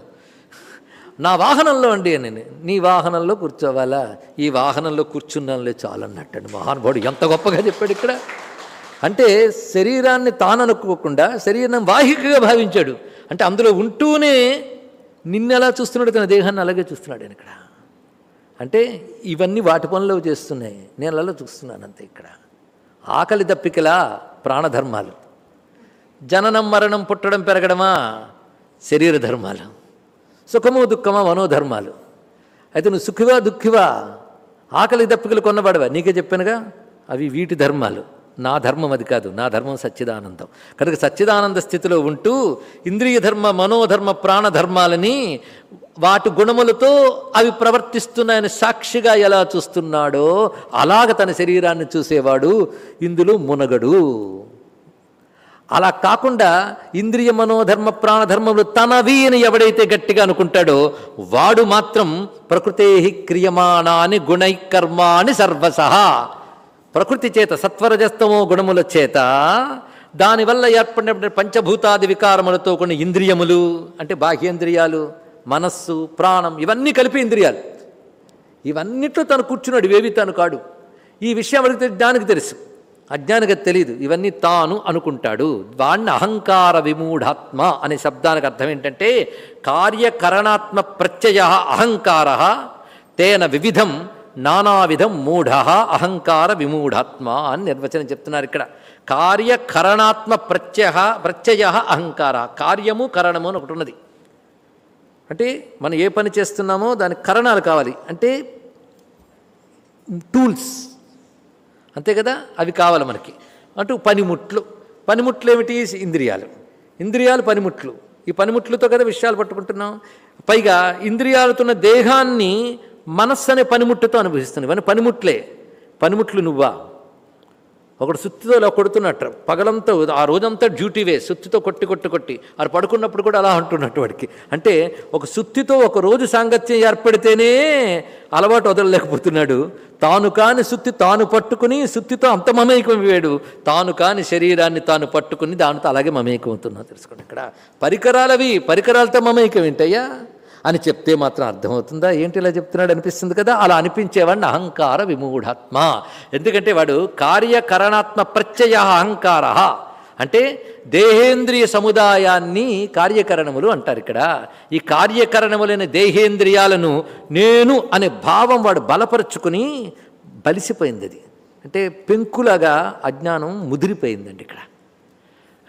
నా వాహనంలో అండి నేను. నీ వాహనంలో కూర్చోవాలా? ఈ వాహనంలో కూర్చున్నానులే చాలన్నట్టండి. మహానుభావుడు ఎంత గొప్పగా చెప్పాడు ఇక్కడ. అంటే శరీరాన్ని తాననుకోకుండా శరీరం వాహికగా భావించాడు. అంటే అందులో ఉంటూనే నిన్నెలా చూస్తున్నాడు తన దేహాన్ని అలాగే చూస్తున్నాడు ఆయన ఇక్కడ. అంటే ఇవన్నీ వాటి పనులు చేస్తున్నాయి. నేను అలా చూస్తున్నాను అంతే ఇక్కడ. ఆకలి దప్పికలా ప్రాణధర్మాలు. జననం మరణం పుట్టడం పెరగడమా? శరీర ధర్మాలు. సుఖము దుఃఖమా? మనోధర్మాలు. అయితే నువ్వు సుఖివా దుఃఖివా? ఆకలి దప్పికలు కొన్నవాడవా? నీకే చెప్పానుగా? అవి వీటి ధర్మాలు. నా ధర్మం అది కాదు. నా ధర్మం సచ్చిదానందం. కనుక సచ్చిదానంద స్థితిలో ఉంటూ ఇంద్రియ ధర్మ మనోధర్మ ప్రాణధర్మాలని వాటి గుణములతో అవి ప్రవర్తిస్తున్నాయని సాక్షిగా ఎలా చూస్తున్నాడో అలాగ తన శరీరాన్ని చూసేవాడు. ఇందులో మునగడు. అలా కాకుండా ఇంద్రియ మనోధర్మ ప్రాణధర్మములు తనవి అని ఎవడైతే గట్టిగా అనుకుంటాడో వాడు మాత్రం ప్రకృతే క్రియమాణాని గుణైకర్మాని సర్వసహ. ప్రకృతి చేత సత్వరజస్తమో గుణముల చేత దానివల్ల ఏర్పడిన పంచభూతాది వికారములతో కొన్ని ఇంద్రియములు అంటే బాహ్యేంద్రియాలు మనస్సు ప్రాణం ఇవన్నీ కలిపి ఇంద్రియాలు. ఇవన్నిట్లో తను కూర్చున్నాడు వేవి తను కాడు. ఈ విషయం అడిగితే జ్ఞానికి తెలుసు. అజ్ఞానికి తెలియదు ఇవన్నీ తాను అనుకుంటాడు. వాణ్ణి అహంకార విమూఢాత్మ అనే శబ్దానికి అర్థం ఏంటంటే కార్యకరణాత్మ ప్రత్యయ అహంకార తేన వివిధం నానావిధం మూఢ అహంకార విమూఢాత్మ అని నిర్వచనం చెప్తున్నారు ఇక్కడ. కార్యకరణాత్మ ప్రత్యయ ప్రత్యయ అహంకార కార్యము కరణము అని ఒకటి ఉన్నది. అంటే మనం ఏ పని చేస్తున్నామో దానికి కరణాలు కావాలి. అంటే టూల్స్. అంతే కదా? అవి కావాలి మనకి. అంటూ పనిముట్లు. పనిముట్లు ఏమిటి? ఇంద్రియాలు. ఇంద్రియాలు పనిముట్లు. ఈ పనిముట్లతో కదా విషయాలు పట్టుకుంటున్నాం? పైగా ఇంద్రియాలతోన్న దేహాన్ని మనస్సు అనే పనిముట్టుతో అనుభవిస్తుంది ఇవన్నీ పనిముట్లే. పనిముట్లు నువ్వా? ఒకడు సుత్తితో ఇలా కొడుతున్నట్టు. పగలంతా ఆ రోజంతా డ్యూటీ వే సుత్తితో కొట్టి కొట్టి కొట్టి. అది పడుకున్నప్పుడు కూడా అలా అంటున్నట్టు వాడికి. అంటే ఒక సుత్తితో ఒక రోజు సాంగత్యం ఏర్పడితేనే అలవాటు వదలలేకపోతున్నాడు. తాను కాని సుత్తి తాను పట్టుకుని సుత్తితో అంత మమేకమయ్యాడు తాను కాని శరీరాన్ని తాను పట్టుకుని దానితో అలాగే మమేకమవుతున్నా తెలుసుకోండి ఇక్కడ. పరికరాలవి పరికరాలతో మమేకం ఏంటయ్యా? అని చెప్తే మాత్రం అర్థమవుతుందా? ఏంటి ఇలా చెప్తున్నాడు? అనిపిస్తుంది కదా? అలా అనిపించేవాడిని అహంకార విమూఢాత్మ. ఎందుకంటే వాడు కార్యకరణాత్మ ప్రత్యయ అహంకార. అంటే దేహేంద్రియ సముదాయాన్ని కార్యకరణములు అంటారు ఇక్కడ. ఈ కార్యకరణములైన దేహేంద్రియాలను నేను అనే భావం వాడు బలపరుచుకుని బలిసిపోయింది అది. అంటే పెంకులాగా అజ్ఞానం ముదిరిపోయిందండి ఇక్కడ.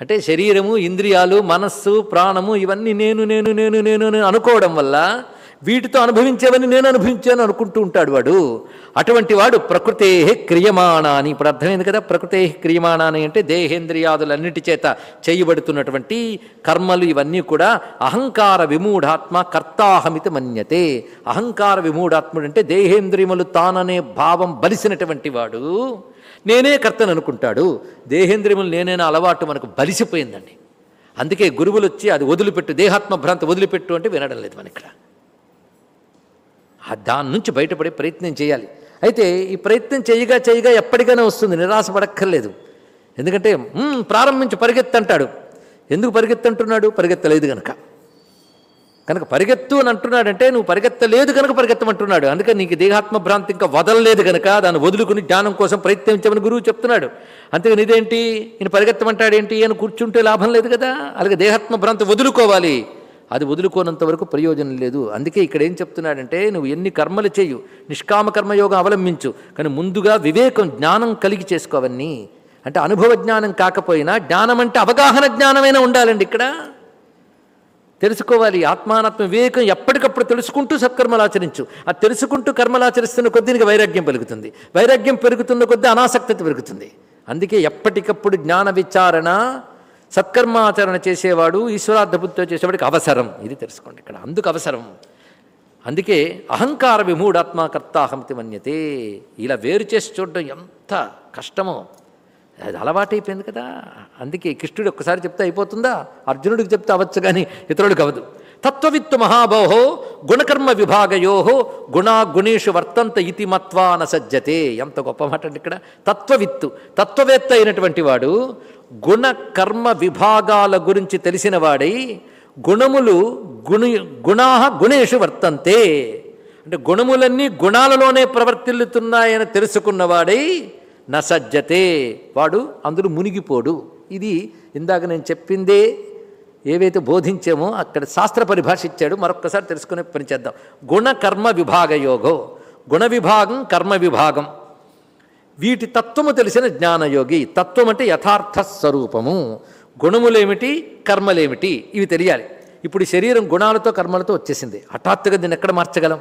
అంటే శరీరము ఇంద్రియాలు మనస్సు ప్రాణము ఇవన్నీ నేను నేను నేను నేను నేను అనుకోవడం వల్ల వీటితో అనుభవించేవని నేను అనుభవించాను అనుకుంటూ ఉంటాడు వాడు. అటువంటి వాడు ప్రకృతే క్రియమాణాని. ఇప్పుడు అర్థమైంది కదా ప్రకృతే క్రియమాణాని అంటే దేహేంద్రియాదులన్నిటి చేత చేయబడుతున్నటువంటి కర్మలు ఇవన్నీ కూడా అహంకార విమూఢాత్మ కర్తాహమితి మన్యతే. అహంకార విమూఢాత్ముడు అంటే దేహేంద్రియములు తాననే భావం బలిసినటువంటి వాడు. నేనే కర్తను అనుకుంటాడు. దేహేంద్రియములు నేనేనా అలవాటు మనకు బలిసిపోయిందండి. అందుకే గురువులు వచ్చి అది వదిలిపెట్టు దేహాత్మ భ్రాంతి వదిలిపెట్టు అంటే వినడం లేదు మన ఇక్కడ. దాని నుంచి బయటపడే ప్రయత్నం చేయాలి. అయితే ఈ ప్రయత్నం చేయగా చేయగా ఎప్పటికైనా వస్తుంది నిరాశపడక్కర్లేదు ఎందుకంటే ప్రారంభించి పరిగెత్తంటాడు. ఎందుకు పరిగెత్తంటున్నాడు? పరిగెత్తలేదు కనుక కనుక పరిగెత్తు అని అంటున్నాడంటే నువ్వు పరిగెత్తలేదు కనుక పరిగెత్తమంటున్నాడు. అందుకని నీకు దేహాత్మ భ్రాంతి ఇంకా వదలలేదు కనుక దాన్ని వదులుకుని జ్ఞానం కోసం ప్రయత్నించమని గురువు చెప్తున్నాడు. అంతేగాని ఇదేంటి? ఈయన పరిగెత్తమంటాడేంటి? అని కూర్చుంటే లాభం లేదు కదా? అలాగే దేహాత్మ భ్రాంతి వదులుకోవాలి. అది వదులుకోనంత వరకు ప్రయోజనం లేదు. అందుకే ఇక్కడ ఏం చెప్తున్నాడంటే నువ్వు ఎన్ని కర్మలు చేయు నిష్కామ కర్మయోగం అవలంబించు కానీ ముందుగా వివేకం జ్ఞానం కలిగి చేసుకోవన్నీ. అంటే అనుభవ జ్ఞానం కాకపోయినా జ్ఞానం అంటే అవగాహన జ్ఞానమైనా ఉండాలండి ఇక్కడ. తెలుసుకోవాలి. ఆత్మానాత్మ వివేకం ఎప్పటికప్పుడు తెలుసుకుంటూ సత్కర్మలు ఆచరించు. ఆ తెలుసుకుంటూ కర్మలు ఆచరిస్తున్న కొద్దీ నీకు వైరాగ్యం పెరుగుతుంది. వైరాగ్యం పెరుగుతున్న కొద్దీ అనాసక్తత పెరుగుతుంది. అందుకే ఎప్పటికప్పుడు జ్ఞాన విచారణ సత్కర్మాచరణ చేసేవాడు ఈశ్వరార్థబుద్ధితో చేసేవాడికి అవసరం. ఇది తెలుసుకోండి ఇక్కడ. అందుకు అవసరం. అందుకే అహంకార విమూఢాత్మకర్తాహంతి మన్యతే ఇలా వేరు చేసి చూడడం ఎంత కష్టమో. అది అలవాటైపోయింది కదా. అందుకే కృష్ణుడు ఒక్కసారి చెప్తే అయిపోతుందా? అర్జునుడికి చెప్తే అవ్వచ్చు కానీ ఇతరుడికి అవదు తత్వవిత్తు మహాబోహో గుణకర్మ విభాగయో గుణా గుణేషు వర్తంత ఇతి మత్వా సజ్జతే. ఎంత గొప్ప మాట అండి ఇక్కడ. తత్వవిత్తు. తత్వవేత్త అయినటువంటి వాడు గుణకర్మ విభాగాల గురించి తెలిసిన వాడై గుణములు గుణ గుణా గుణేషు వర్తంతే. అంటే గుణములన్నీ గుణాలలోనే ప్రవర్తిల్లుతున్నాయని తెలుసుకున్నవాడై నసజ్జతే వాడు అందులో మునిగిపోడు. ఇది ఇందాక నేను చెప్పిందే ఏవైతే బోధించామో అక్కడ శాస్త్ర పరిభాష ఇచ్చాడు మరొక్కసారి తెలుసుకునే పని చేద్దాం. గుణ కర్మ విభాగ యోగో. గుణ విభాగం కర్మ విభాగం. వీటి తత్వము తెలిసిన జ్ఞానయోగి. తత్వం అంటే యథార్థ స్వరూపము. గుణములేమిటి కర్మలేమిటి? ఇవి తెలియాలి. ఇప్పుడు శరీరం గుణాలతో కర్మలతో వచ్చేసింది. హఠాత్తుగా దీన్ని ఎక్కడ మార్చగలం?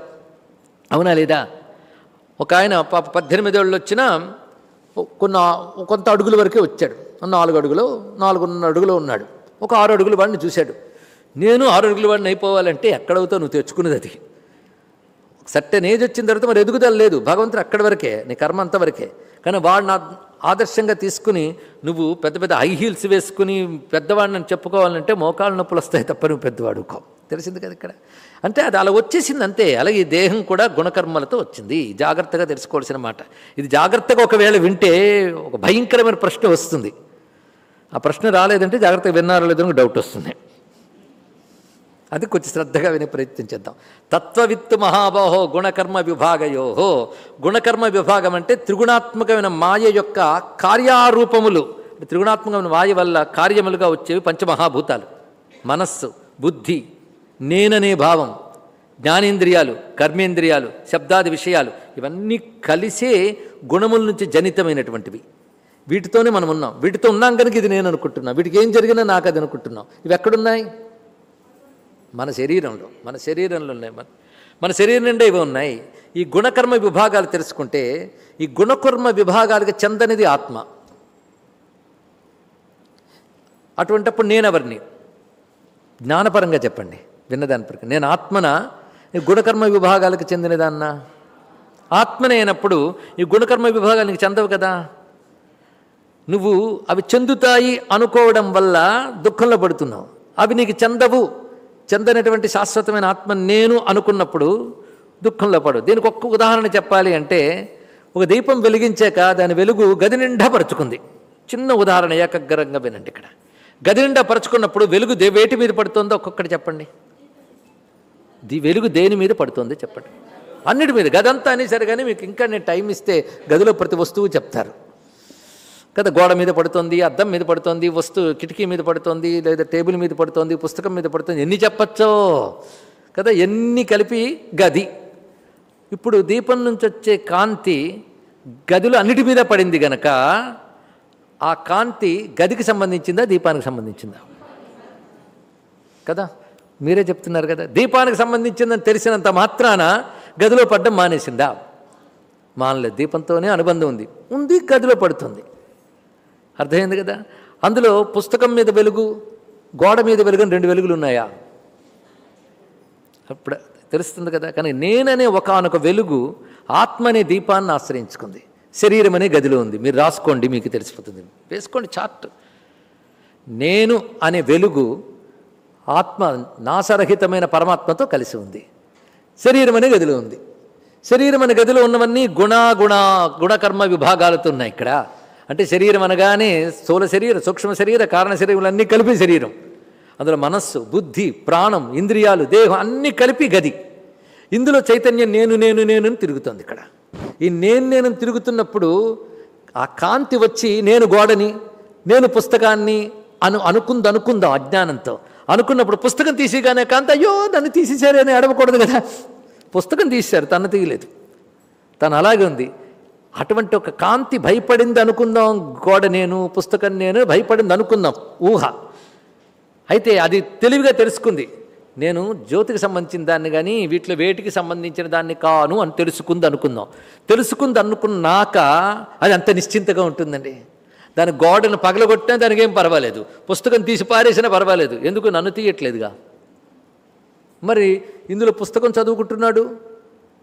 అవునా లేదా? ఒక ఆయన పాప పద్దెనిమిది వచ్చినా కొన్న కొంత అడుగుల వరకే వచ్చాడు. నాలుగు అడుగులు నాలుగున్నర అడుగులో ఉన్నాడు. ఒక ఆరు అడుగుల వాడిని చూశాడు. నేను ఆరు అడుగుల వాడిని అయిపోవాలంటే ఎక్కడవుతావు నువ్వు తెచ్చుకున్నది అది. సట్టెన్ ఏజ్ వచ్చిన తర్వాత మరి ఎదుగుదల లేదు. భగవంతుడు అక్కడి వరకే నీ కర్మ అంతవరకే కానీ వాడిని ఆదర్శంగా తీసుకుని నువ్వు పెద్ద పెద్ద హై హీల్స్ వేసుకుని పెద్దవాడిని చెప్పుకోవాలంటే మోకాళ్ళ నొప్పులు వస్తాయి తప్ప నువ్వు పెద్దవాడుకో తెలిసింది కదా ఇక్కడ? అంటే అది అలా వచ్చేసింది అంతే అలాగే ఈ దేహం కూడా గుణకర్మలతో వచ్చింది. జాగ్రత్తగా తెలుసుకోవాల్సిన మాట. ఇది జాగ్రత్తగా ఒకవేళ వింటే ఒక భయంకరమైన ప్రశ్న వస్తుంది. ఆ ప్రశ్న రాలేదంటే జాగ్రత్తగా విన్నారో లేదని డౌట్ వస్తుంది. అది కొంచెం శ్రద్ధగా వినే ప్రయత్నం చేద్దాం. తత్వవిత్తు మహాబాహో గుణకర్మ విభాగయోహో. గుణకర్మ విభాగం అంటే త్రిగుణాత్మకమైన మాయ యొక్క కార్యారూపములు. త్రిగుణాత్మకమైన మాయ వల్ల కార్యములుగా వచ్చేవి పంచమహాభూతాలు. మనస్సు బుద్ధి నేననే భావం. జ్ఞానేంద్రియాలు కర్మేంద్రియాలు శబ్దాది విషయాలు ఇవన్నీ కలిసే గుణముల నుంచి జనితమైనటువంటివి. వీటితోనే మనం ఉన్నాం. వీటితో ఉన్నాం కనుక ఇది నేను అనుకుంటున్నా. వీటికి ఏం జరిగినా నాకు అది అనుకుంటున్నాం. ఇవి ఎక్కడున్నాయి? మన శరీరంలో. మన శరీరంలో ఉన్నాయి. మన మన శరీరం నిండా ఇవి ఉన్నాయి. ఈ గుణకర్మ విభాగాలు తెలుసుకుంటే ఈ గుణకర్మ విభాగాలకు చెందనిది ఆత్మ. అటువంటప్పుడు నేనెవరిని? జ్ఞానపరంగా చెప్పండి. విన్నదాని ప్రకారం నేను ఆత్మన ఈ గుణకర్మ విభాగాలకు చెందినదాన్నా. ఆత్మనైనప్పుడు ఈ గుణకర్మ విభాగాలు నీకు చెందవు కదా. నువ్వు అవి చెందుతాయి అనుకోవడం వల్ల దుఃఖంలో పడుతున్నావు. అవి నీకు చెందవు. చెందనటువంటి శాశ్వతమైన ఆత్మ నేను అనుకున్నప్పుడు దుఃఖంలో పడు దీనికి ఒక్క ఉదాహరణ చెప్పాలి అంటే ఒక దీపం వెలిగించాక దాని వెలుగు గది నిండా పరుచుకుంది. చిన్న ఉదాహరణ ఏకగ్రంగా వినండి ఇక్కడ. గది నిండా పరుచుకున్నప్పుడు వెలుగు వేటి మీద పడుతుందో ఒక్కొక్కటి చెప్పండి. వెలుగు దేని మీద పడుతుంది చెప్పండి. అన్నిటి మీద గదంతా అనేసరి కానీ మీకు ఇంకా నేను టైం ఇస్తే గదిలో ప్రతి వస్తువు చెప్తారు. కదా గోడ మీద పడుతుంది అద్దం మీద పడుతుంది వస్తువు కిటికీ మీద పడుతుంది లేదా టేబుల్ మీద పడుతుంది పుస్తకం మీద పడుతుంది ఎన్ని చెప్పచ్చో? కదా ఎన్ని కలిపి గది. ఇప్పుడు దీపం నుంచి వచ్చే కాంతి గదిలో అన్నిటి మీద పడింది గనక ఆ కాంతి గదికి సంబంధించిందా దీపానికి సంబంధించిందా? కదా? మీరే చెప్తున్నారు కదా. దీపానికి సంబంధించిందని తెలిసినంత మాత్రాన గదిలో పడ్డం మానేసిందా? మానలేదు. దీపంతోనే అనుబంధం ఉంది. ఉంది గదిలో పడుతుంది. అర్థమైంది కదా? అందులో పుస్తకం మీద వెలుగు గోడ మీద వెలుగు రెండు వెలుగులు ఉన్నాయా అప్పుడు తెలుస్తుంది కదా? కానీ నేననే ఒకానొక వెలుగు ఆత్మ అనే దీపాన్ని ఆశ్రయించుకుంది. శరీరం అనే గదిలో ఉంది. మీరు రాసుకోండి మీకు తెలిసిపోతుంది. వేసుకోండి చార్ట్. నేను అనే వెలుగు ఆత్మ నాసరహితమైన పరమాత్మతో కలిసి ఉంది. శరీరం అనే గదిలో ఉంది. శరీరం అనే గదిలో ఉన్నవన్నీ గుణాగుణ గుణకర్మ విభాగాలతో ఉన్నాయి ఇక్కడ. అంటే శరీరం అనగానే స్థూల శరీర సూక్ష్మ శరీర కారణ శరీరములన్నీ కలిపి శరీరం. అందులో మనస్సు బుద్ధి ప్రాణం ఇంద్రియాలు దేహం అన్నీ కలిపి గది. ఇందులో చైతన్యం నేను నేను నేను అని తిరుగుతుంది ఇక్కడ. ఈ నేను నేను తిరుగుతున్నప్పుడు ఆ కాంతి వచ్చి నేను గోడని నేను పుస్తకాన్ని అను అనుకుంది అనుకుందాం అజ్ఞానంతో. అనుకున్నప్పుడు పుస్తకం తీసిగానే కాంతి అయ్యో దాన్ని తీసేశారు అని అడగకూడదు కదా. పుస్తకం తీశారు తను తీయలేదు. తను అలాగే ఉంది. అటువంటి ఒక కాంతి భయపడింది అనుకుందాం గోడ నేను పుస్తకం నేను భయపడింది అనుకుందాం ఊహ. అయితే అది తెలివిగా తెలుసుకుంది. నేను జ్యోతికి సంబంధించిన దాన్ని కానీ వీటిలో వేటికి సంబంధించిన దాన్ని కాను అని తెలుసుకుంది అనుకుందాం. తెలుసుకుంది అనుకున్నాక అది అంత నిశ్చింతగా ఉంటుందండి. దాని గోడను పగలగొట్టినా దానికి ఏం పర్వాలేదు. పుస్తకం తీసి పారేసినా పర్వాలేదు. ఎందుకు? నన్ను తీయట్లేదుగా. మరి ఇందులో పుస్తకం చదువుకుంటున్నాడు?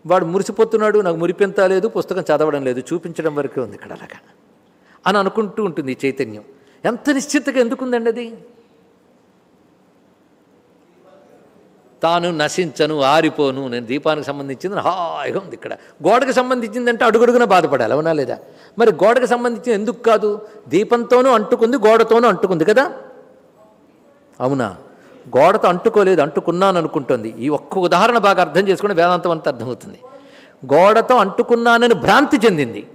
వాడు మురిసిపోతున్నాడు? నాకు మురిపెంత లేదు పుస్తకం చదవడం లేదు చూపించడం వరకే ఉంది ఇక్కడ అలాగా. అని అనుకుంటూ ఉంటుంది ఈ చైతన్యం. ఎంత నిశ్చితగా ఎందుకుందండి అది? తాను నశించను ఆరిపోను. నేను దీపానికి సంబంధించింది హాయిగా ఉంది ఇక్కడ. గోడకు సంబంధించిందంటే అడుగడుగున బాధపడాలి అవునా లేదా? మరి గోడకు సంబంధించి ఎందుకు కాదు? దీపంతోనూ అంటుకుంది గోడతోనూ అంటుకుంది కదా? అవునా? గోడతో అంటుకోలేదు అంటుకున్నాను అనుకుంటుంది. ఈ ఒక్క ఉదాహరణ బాగా అర్థం చేసుకుని వేదాంతం అంతా అర్థమవుతుంది. గోడతో అంటుకున్నానని భ్రాంతి చెందింది.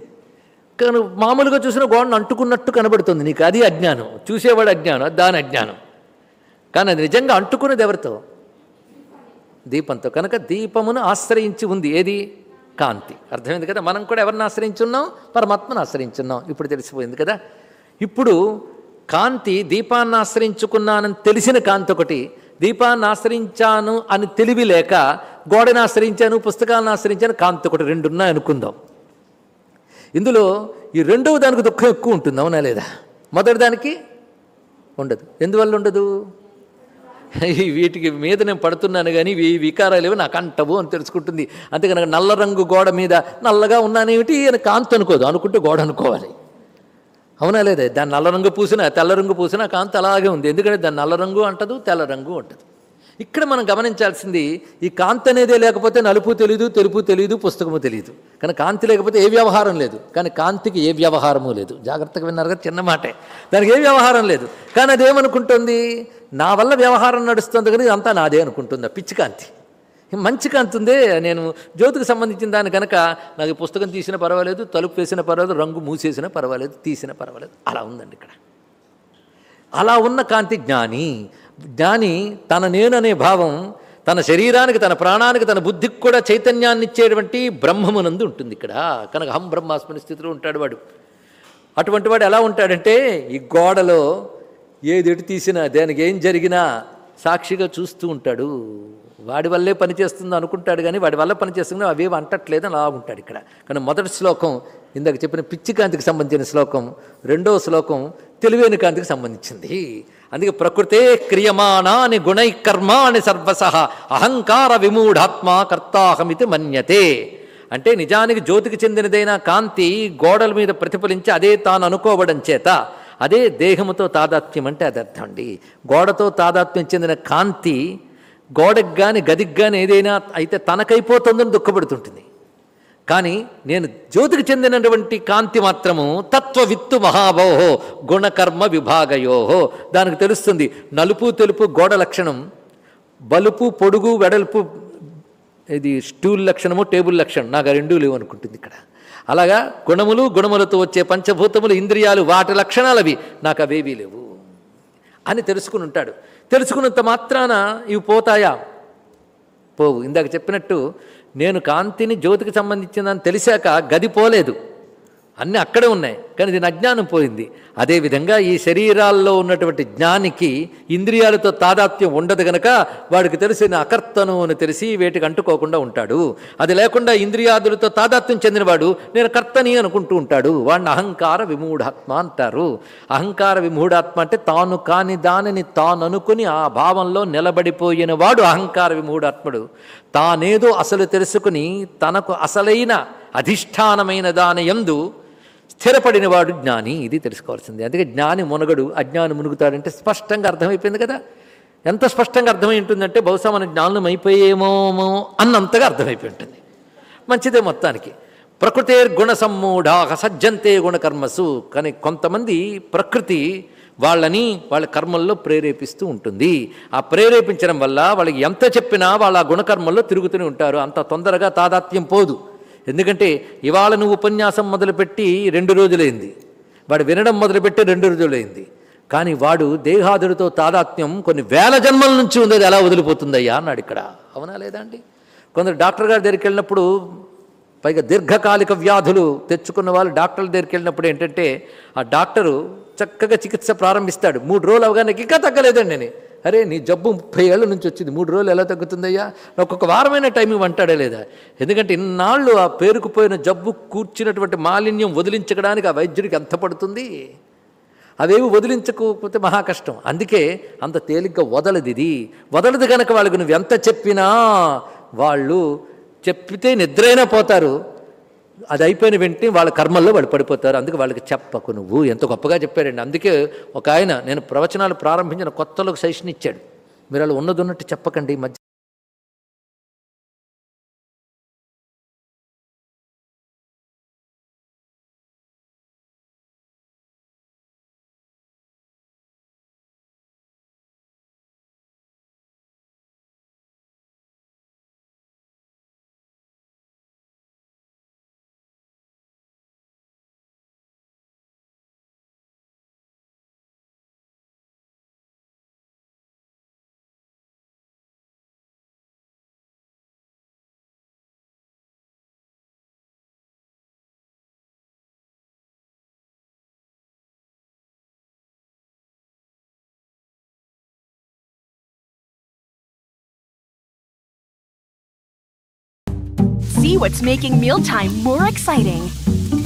కానీ మామూలుగా చూసిన గోడను అంటుకున్నట్టు కనబడుతుంది నీకు. అది అజ్ఞానం. చూసేవాడు అజ్ఞానం దాని అజ్ఞానం. కానీ అది నిజంగా అంటుకున్నది ఎవరితో? దీపంతో. కనుక దీపమును ఆశ్రయించి ఉంది ఏది? కాంతి. అర్థమైంది కదా? మనం కూడా ఎవరిని ఆశ్రయించున్నాం? పరమాత్మను ఆశ్రయించున్నాం. ఇప్పుడు తెలిసిపోయింది కదా? ఇప్పుడు కాంతి దీపాన్ని ఆశ్రయించుకున్నానని తెలిసిన కాంతి ఒకటి దీపాన్ని ఆశ్రయించాను అని తెలివి లేక గోడని ఆశ్రయించాను పుస్తకాలను ఆశ్రయించాను కాంతి ఒకటి రెండు ఉన్నాయనుకుందాం ఇందులో ఈ రెండవ దానికి దుఃఖం ఎక్కువ ఉంటుంది? అవునా లేదా? మొదటి దానికి ఉండదు. ఎందువల్ల ఉండదు? వీటికి మీద నేను పడుతున్నాను కానీ ఈ వికారాలు ఏవి నాకు అంటవు అని తెలుసుకుంటుంది. అంతేకాని నల్ల రంగు గోడ మీద నల్లగా ఉన్నానేమిటి అని కాంతి అనుకోదు. అనుకుంటే గోడ అనుకోవాలి. అవునా లేదా? దాని నల్ల రంగు పూసినా తెల్ల రంగు పూసినా కాంతి అలాగే ఉంది. ఎందుకంటే దాని నల్ల రంగు అంటదు తెల్ల రంగు అంటదు ఇక్కడ మనం గమనించాల్సింది ఈ కాంతి అనేదే లేకపోతే నలుపు తెలియదు తెలుపు తెలియదు పుస్తకము తెలియదు కానీ కాంతి లేకపోతే ఏ వ్యవహారం లేదు. కానీ కాంతికి ఏ వ్యవహారము లేదు. జాగ్రత్తగా విన్నారు కదా చిన్న మాటే. దానికి ఏ వ్యవహారం లేదు. కానీ అదేమనుకుంటుంది నా వల్ల వ్యవహారం నడుస్తుంది కానీ అంతా నాదే అనుకుంటుంది ఆ పిచ్చి కాంతి. మంచి కాంతి ఉందే నేను జ్యోతికి సంబంధించిన దాని కనుక నాకు పుస్తకం తీసినా పర్వాలేదు తలుపు వేసిన పర్వాలేదు రంగు మూసేసినా పర్వాలేదు తీసినా పర్వాలేదు. అలా ఉందండి ఇక్కడ. అలా ఉన్న కాంతి జ్ఞాని జ్ఞాని తన నేననే భావం తన శరీరానికి తన ప్రాణానికి తన బుద్ధికి కూడా చైతన్యాన్ని ఇచ్చేటువంటి బ్రహ్మమునందు ఉంటుంది ఇక్కడ. కనుక హం బ్రహ్మాస్మని స్థితిలో ఉంటాడు వాడు. అటువంటి వాడు ఎలా ఉంటాడంటే ఈ గోడలో ఏది ఎటు తీసినా దానికి ఏం జరిగినా సాక్షిగా చూస్తూ ఉంటాడు. వాడి వల్లే పనిచేస్తుంది అనుకుంటాడు కానీ వాడి వల్ల పనిచేస్తుంది అవేవి అంటట్లేదు అలా ఉంటాడు ఇక్కడ. కానీ మొదటి శ్లోకం ఇందాక చెప్పిన పిచ్చి కాంతికి సంబంధించిన శ్లోకం రెండవ శ్లోకం తెలివైన కాంతికి సంబంధించింది. అందుకే ప్రకృతే క్రియమాణాని గుణై కర్మాని సర్వస అహంకార విమూఢాత్మ కర్తాహమితి మన్యతే. అంటే నిజానికి జ్యోతికి చెందినదైన కాంతి గోడల మీద ప్రతిఫలించి అదే తాను అనుకోవడం చేత అదే దేహముతో తాదాత్మ్యం అంటే అది అర్థం అండి. గోడతో తాదాత్మ్యం చెందిన కాంతి గోడకు కానీ గదికి కానీ ఏదైనా అయితే తనకైపోతుందని దుఃఖపడుతుంటుంది. కానీ నేను జ్యోతికి చెందినటువంటి కాంతి మాత్రము తత్వవిత్తు మహాభోహో గుణకర్మ విభాగయోహో. దానికి తెలుస్తుంది నలుపు తెలుపు గోడ లక్షణం బలుపు పొడుగు వెడల్పు ఇది స్టూల్ లక్షణము టేబుల్ లక్షణం. నాకు రెండు రెండూ లేవు అనుకుంటుంది ఇక్కడ. అలాగా గుణములు గుణములతో వచ్చే పంచభూతములు ఇంద్రియాలు వాటి లక్షణాలు అవి నాకు అవేవీ లేవు అని తెలుసుకుని ఉంటాడు. తెలుసుకున్నంత మాత్రాన ఇవి పోతాయా? పోవు. ఇందాక చెప్పినట్టు నేను కాంతిని జ్యోతికి సంబంధించిందని తెలిసాక గది పోలేదు. అన్నీ అక్కడే ఉన్నాయి. కానీ దీని అజ్ఞానం పోయింది. అదేవిధంగా ఈ శరీరాల్లో ఉన్నటువంటి జ్ఞానికి ఇంద్రియాలతో తాదాత్మ్యం ఉండదు గనక వాడికి తెలిసిన అకర్తను అని తెలిసి వేటికి అంటుకోకుండా ఉంటాడు. అది లేకుండా ఇంద్రియాదులతో తాదాత్మ్యం చెందినవాడు నేను కర్తని అనుకుంటూ ఉంటాడు. వాడిని అహంకార విమూఢాత్మ అంటారు. అహంకార విమూఢాత్మ అంటే తాను కాని దానిని తాను అనుకుని ఆ భావంలో నిలబడిపోయిన వాడు అహంకార విమూఢాత్ముడు. తానేదో అసలు తెలుసుకుని తనకు అసలైన అధిష్టానమైన దాని యందు స్థిరపడినవాడు జ్ఞాని ఇది తెలుసుకోవాల్సింది. అందుకే జ్ఞాని మునగడు అజ్ఞాని మునుగుతాడంటే స్పష్టంగా అర్థమైపోయింది కదా. ఎంత స్పష్టంగా అర్థమై ఉంటుందంటే బహుశా మన జ్ఞానం అయిపోయేమో అన్నంతగా అర్థమైపోయి ఉంటుంది. మంచిదే మొత్తానికి. ప్రకృతే గుణ సమ్మూఢా సజ్జంతే గుణకర్మసు కానీ కొంతమంది ప్రకృతి వాళ్ళని వాళ్ళ కర్మల్లో ప్రేరేపిస్తూ ఉంటుంది. ఆ ప్రేరేపించడం వల్ల వాళ్ళకి ఎంత చెప్పినా వాళ్ళ గుణకర్మల్లో తిరుగుతూనే ఉంటారు. అంత తొందరగా తాదాత్యం పోదు. ఎందుకంటే ఇవాళ నువ్వు ఉపన్యాసం మొదలుపెట్టి రెండు రోజులైంది. వాడు వినడం మొదలుపెట్టి రెండు రోజులైంది. కానీ వాడు దేహాదుడితో తాదాత్మ్యం కొన్ని వేల జన్మల నుంచి ఉంది అది ఎలా వదిలిపోతుందయ్యా అన్నాడు ఇక్కడ. అవునా లేదా అండి? కొందరు డాక్టర్ గారి దగ్గరికి వెళ్ళినప్పుడు పైగా దీర్ఘకాలిక వ్యాధులు తెచ్చుకున్న వాళ్ళు డాక్టర్ల దగ్గరికి వెళ్ళినప్పుడు ఏంటంటే ఆ డాక్టరు చక్కగా చికిత్స ప్రారంభిస్తాడు. మూడు రోజులు అవగానే ఇంకా తగ్గలేదండి నేను. అరే నీ జబ్బు ముప్పై ఏళ్ళ నుంచి వచ్చింది. మూడు రోజులు ఎలా తగ్గుతుందయ్యా? ఒక్కొక్క వారమైన టైం ఇవ్వంటాడే లేదా? ఎందుకంటే ఇన్నాళ్ళు ఆ పేరుకుపోయిన జబ్బు కూర్చున్నటువంటి మాలిన్యం వదిలించడానికి ఆ వైద్యుడికి ఎంత పడుతుంది? అవేవి వదిలించకపోతే మహా కష్టం. అందుకే అంత తేలిగ్గా వదలది ఇది. వదలదు కనుక వాళ్ళకి నువ్వు ఎంత చెప్పినా వాళ్ళు చెప్పితే నిద్రైనా పోతారు. అది అయిపోయిన వెంటనే వాళ్ళ కర్మల్లో వాళ్ళు పడిపోతారు. అందుకే వాళ్ళకి చెప్పకు నువ్వు. ఎంత గొప్పగా చెప్పాడండి. అందుకే ఒక ఆయన నేను ప్రవచనాలు ప్రారంభించిన కొత్తలకు సజెషన్ ఇచ్చాడు. మీరు అలా ఉన్నది ఉన్నట్టు చెప్పకండి. ఈ మధ్య what's making mealtime more exciting.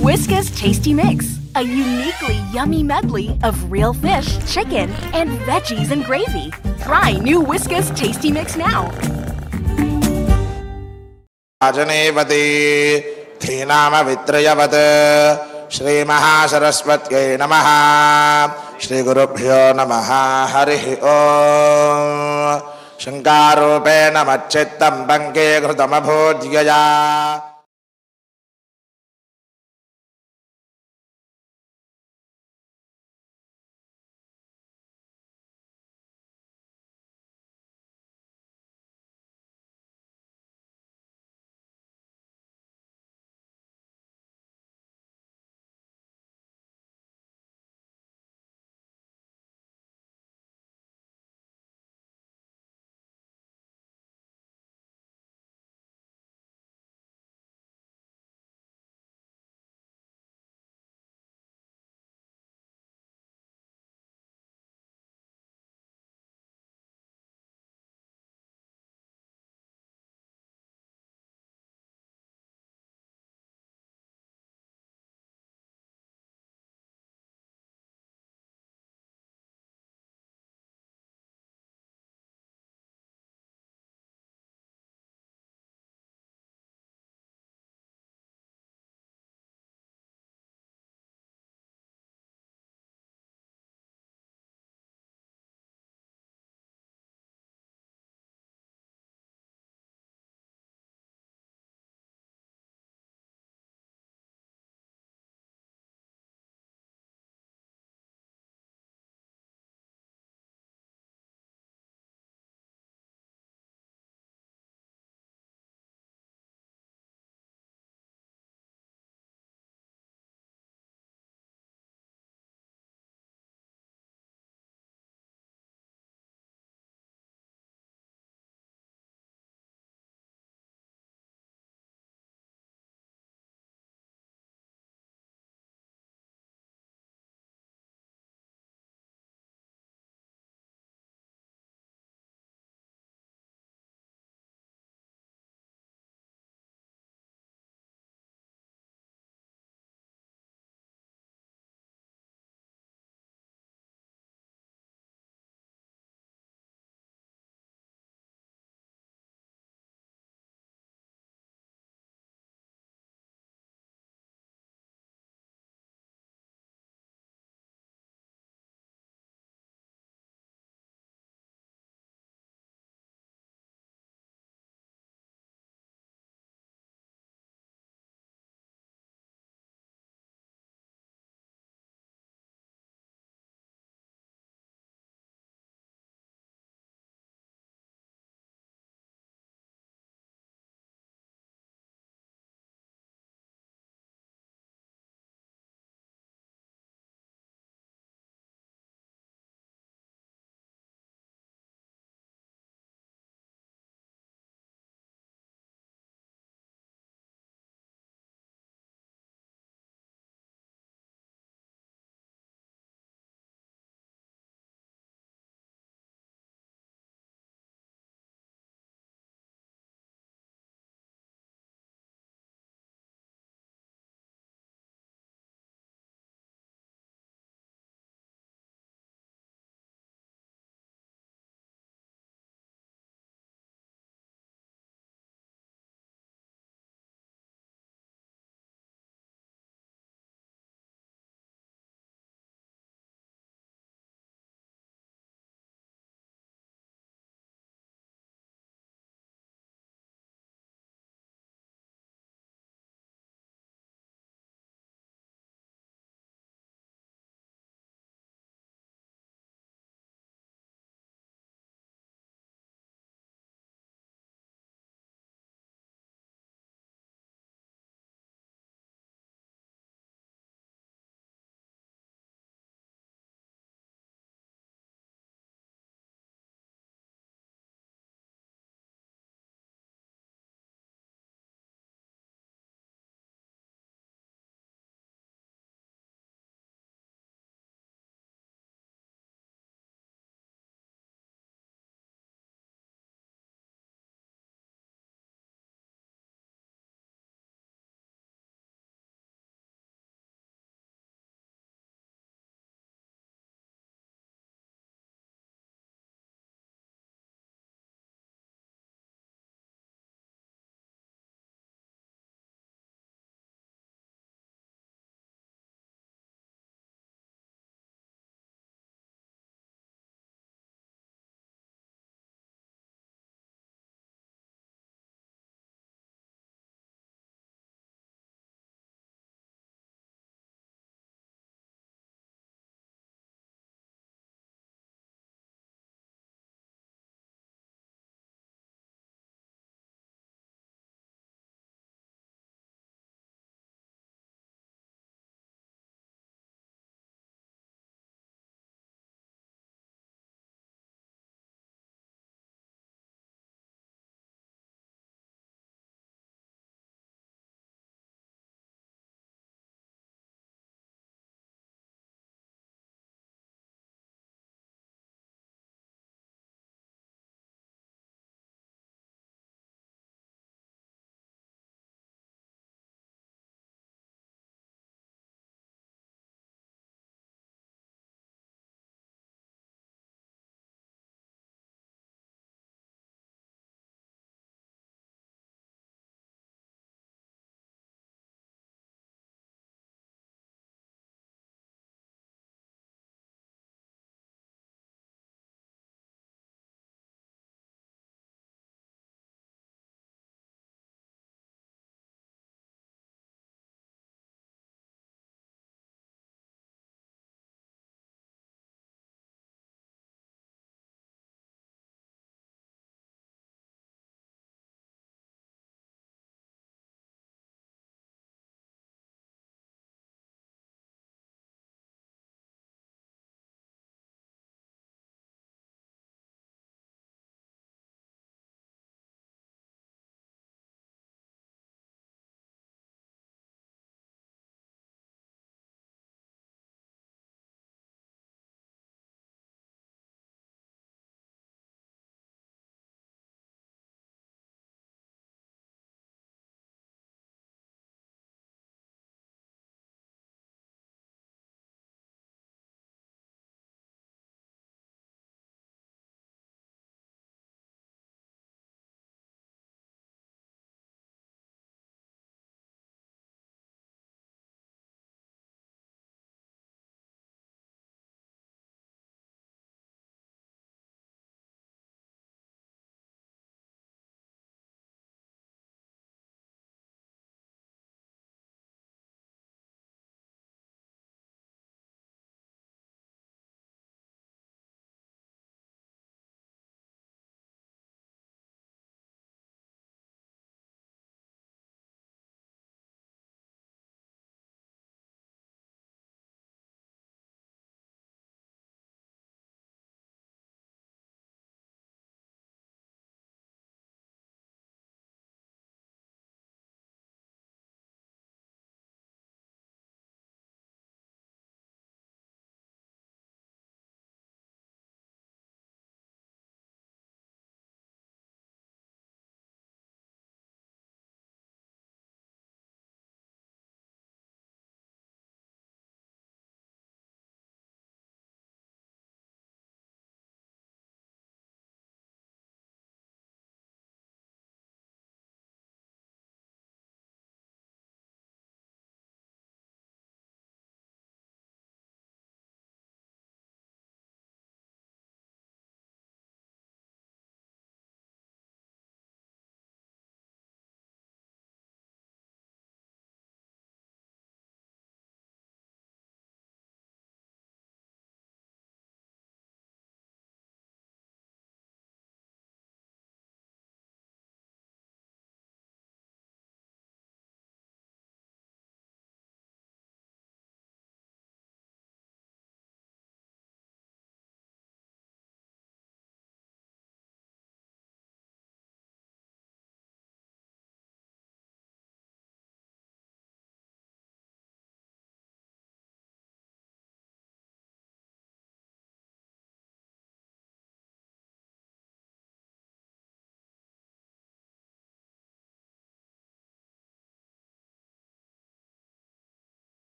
Whiskas Tasty Mix, a uniquely yummy medley of real fish, chicken, and veggies and gravy. Try new Whiskas Tasty Mix now. आजनेवती धीनामवित्रयवत् नमः श्रीगुरुभ्यो नमः हरिः ओम् ఓం శంకారూపేణ మచ్చిత్తం పంకేకృతమభూద్యయా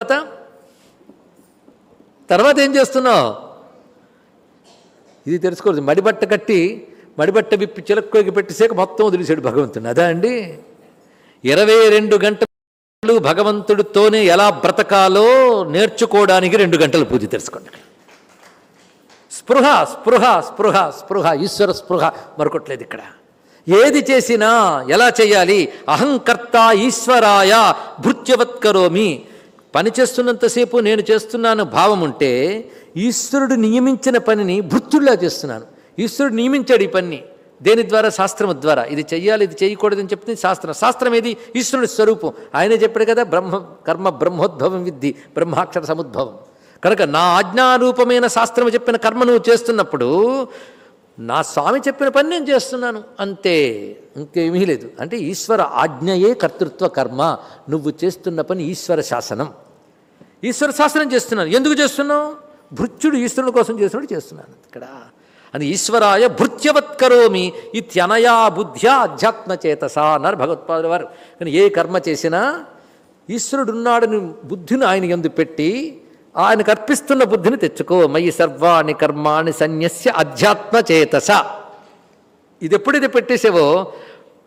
తర్వాత? తర్వాత ఏం చేస్తున్నావు? ఇది తెలుసుకోవచ్చు మడిబట్ట కట్టి మడిబట్ట విప్పి చిలక్కోకి పెట్టేసాక మొత్తం వదిలేశాడు భగవంతుడు. అదా అండి? ఇరవై రెండు గంటలు భగవంతుడితోనే ఎలా బ్రతకాలో నేర్చుకోవడానికి రెండు గంటలు పూజ తెలుసుకోండి. స్పృహ స్పృహ స్పృహ స్పృహ ఈశ్వర స్పృహ మరొకట్లేదు ఇక్కడ. ఏది చేసినా ఎలా చేయాలి? అహంకర్త ఈశ్వరాయ భృత్యవత్కరోమి పని చేస్తున్నంతసేపు నేను చేస్తున్నాను భావం ఉంటే ఈశ్వరుడు నియమించిన పనిని భృత్తుల్లా చేస్తున్నాను. ఈశ్వరుడు నియమించాడు ఈ పని దేని ద్వారా? శాస్త్రం ద్వారా. ఇది చెయ్యాలి ఇది చేయకూడదని చెప్తుంది శాస్త్రం. శాస్త్రం ఏది? ఈశ్వరుడి స్వరూపం. ఆయనే చెప్పాడు కదా బ్రహ్మ కర్మ బ్రహ్మోద్భవం విద్ధి బ్రహ్మాక్షర సముద్భవం. కనుక నా ఆజ్ఞారూపమైన శాస్త్రము చెప్పిన కర్మ నువ్వు చేస్తున్నప్పుడు నా స్వామి చెప్పిన పని నేను చేస్తున్నాను. అంతే ఇంకేమీ లేదు. అంటే ఈశ్వర ఆజ్ఞయే కర్తృత్వ కర్మ. నువ్వు చేస్తున్న పని ఈశ్వర శాసనం. ఈశ్వర శాసనం చేస్తున్నాను. ఎందుకు చేస్తున్నావు? భృత్యుడు ఈశ్వరుని కోసం చేస్తున్నాడు చేస్తున్నాను. ఇక్కడ అని ఈశ్వరాయ భృత్యవత్కరోమి ఇత్యనయా బుద్ధ్యా అధ్యాత్మచేతస అన్నారు భగవత్పాదుల వారు. కానీ ఏ కర్మ చేసినా ఈశ్వరుడున్నాడని బుద్ధిని ఆయన ఎందు పెట్టి ఆయనకు అర్పిస్తున్న బుద్ధిని తెచ్చుకో. మయి సర్వాణి కర్మాణి సన్యస్య అధ్యాత్మ చేతస. ఇది ఎప్పుడైతే పెట్టేసావో?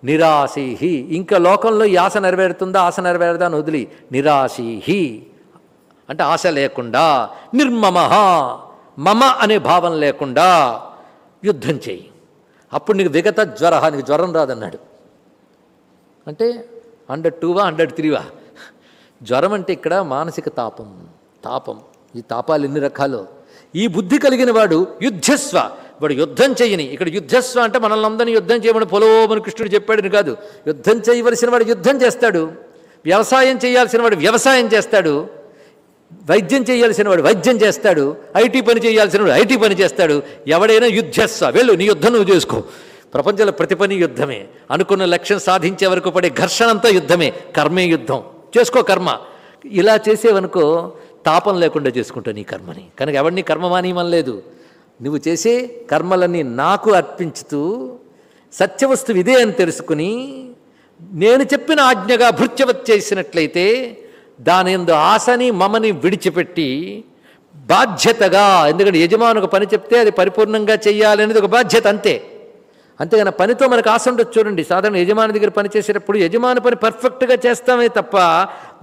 నిరాశీహి. ఇంకా లోకంలో ఈ ఆశ నెరవేరుతుందా? ఆశ నెరవేరదా అని వదిలి. నిరాశీహి. అంటే ఆశ లేకుండా. నిర్మమ. మమ అనే భావం లేకుండా యుద్ధం చేయి అప్పుడు నీకు విగత జ్వర నీకు జ్వరం రాదన్నాడు. అంటే హండ్రెడ్ టూవా హండ్రెడ్ త్రీవా? జ్వరం అంటే ఇక్కడ మానసిక తాపం. తాపం. ఈ తాపాలు ఎన్ని రకాలు? ఈ బుద్ధి కలిగిన వాడు యుద్ధస్వ. వాడు యుద్ధం చేయని. ఇక్కడ యుద్ధస్వ అంటే మనల్ని అందరినీ యుద్ధం చేయమని పొలోమని కృష్ణుడు చెప్పాడని కాదు. యుద్ధం చేయవలసిన వాడు యుద్ధం చేస్తాడు. వ్యవసాయం చేయాల్సిన వాడు వ్యవసాయం చేస్తాడు. వైద్యం చేయాల్సిన వాడు వైద్యం చేస్తాడు. ఐటీ పని చేయాల్సిన వాడు ఐటీ పని చేస్తాడు. ఎవడైనా యుద్ధస్వ. వెళ్ళు నీ యుద్ధం నువ్వు చేసుకో. ప్రపంచంలో ప్రతి పని యుద్ధమే. అనుకున్న లక్ష్యం సాధించే వరకు పడే ఘర్షణ అంతా యుద్ధమే. కర్మే యుద్ధం. చేసుకో కర్మ. ఇలా చేసేవనుకో తాపం లేకుండా చేసుకుంటావు నీ కర్మని. కనుక ఎవరిని కర్మ మానేయమని లేదు. నువ్వు చేసే కర్మలన్నీ నాకు అర్పించుతూ సత్యవస్తువు ఇదే అని తెలుసుకుని నేను చెప్పిన ఆజ్ఞగా భృత్యవత్ చేసినట్లయితే దాని ఎందు ఆశని మమని విడిచిపెట్టి బాధ్యతగా ఎందుకంటే యజమాని ఒక పని చెప్తే అది పరిపూర్ణంగా చేయాలనేది ఒక బాధ్యత అంతే. అంతేగాని పనితో మనకు ఆశ ఉండొచ్చు చూడండి. సాధారణ యజమాని దగ్గర పని చేసేటప్పుడు యజమాని పని పర్ఫెక్ట్గా చేస్తామే తప్ప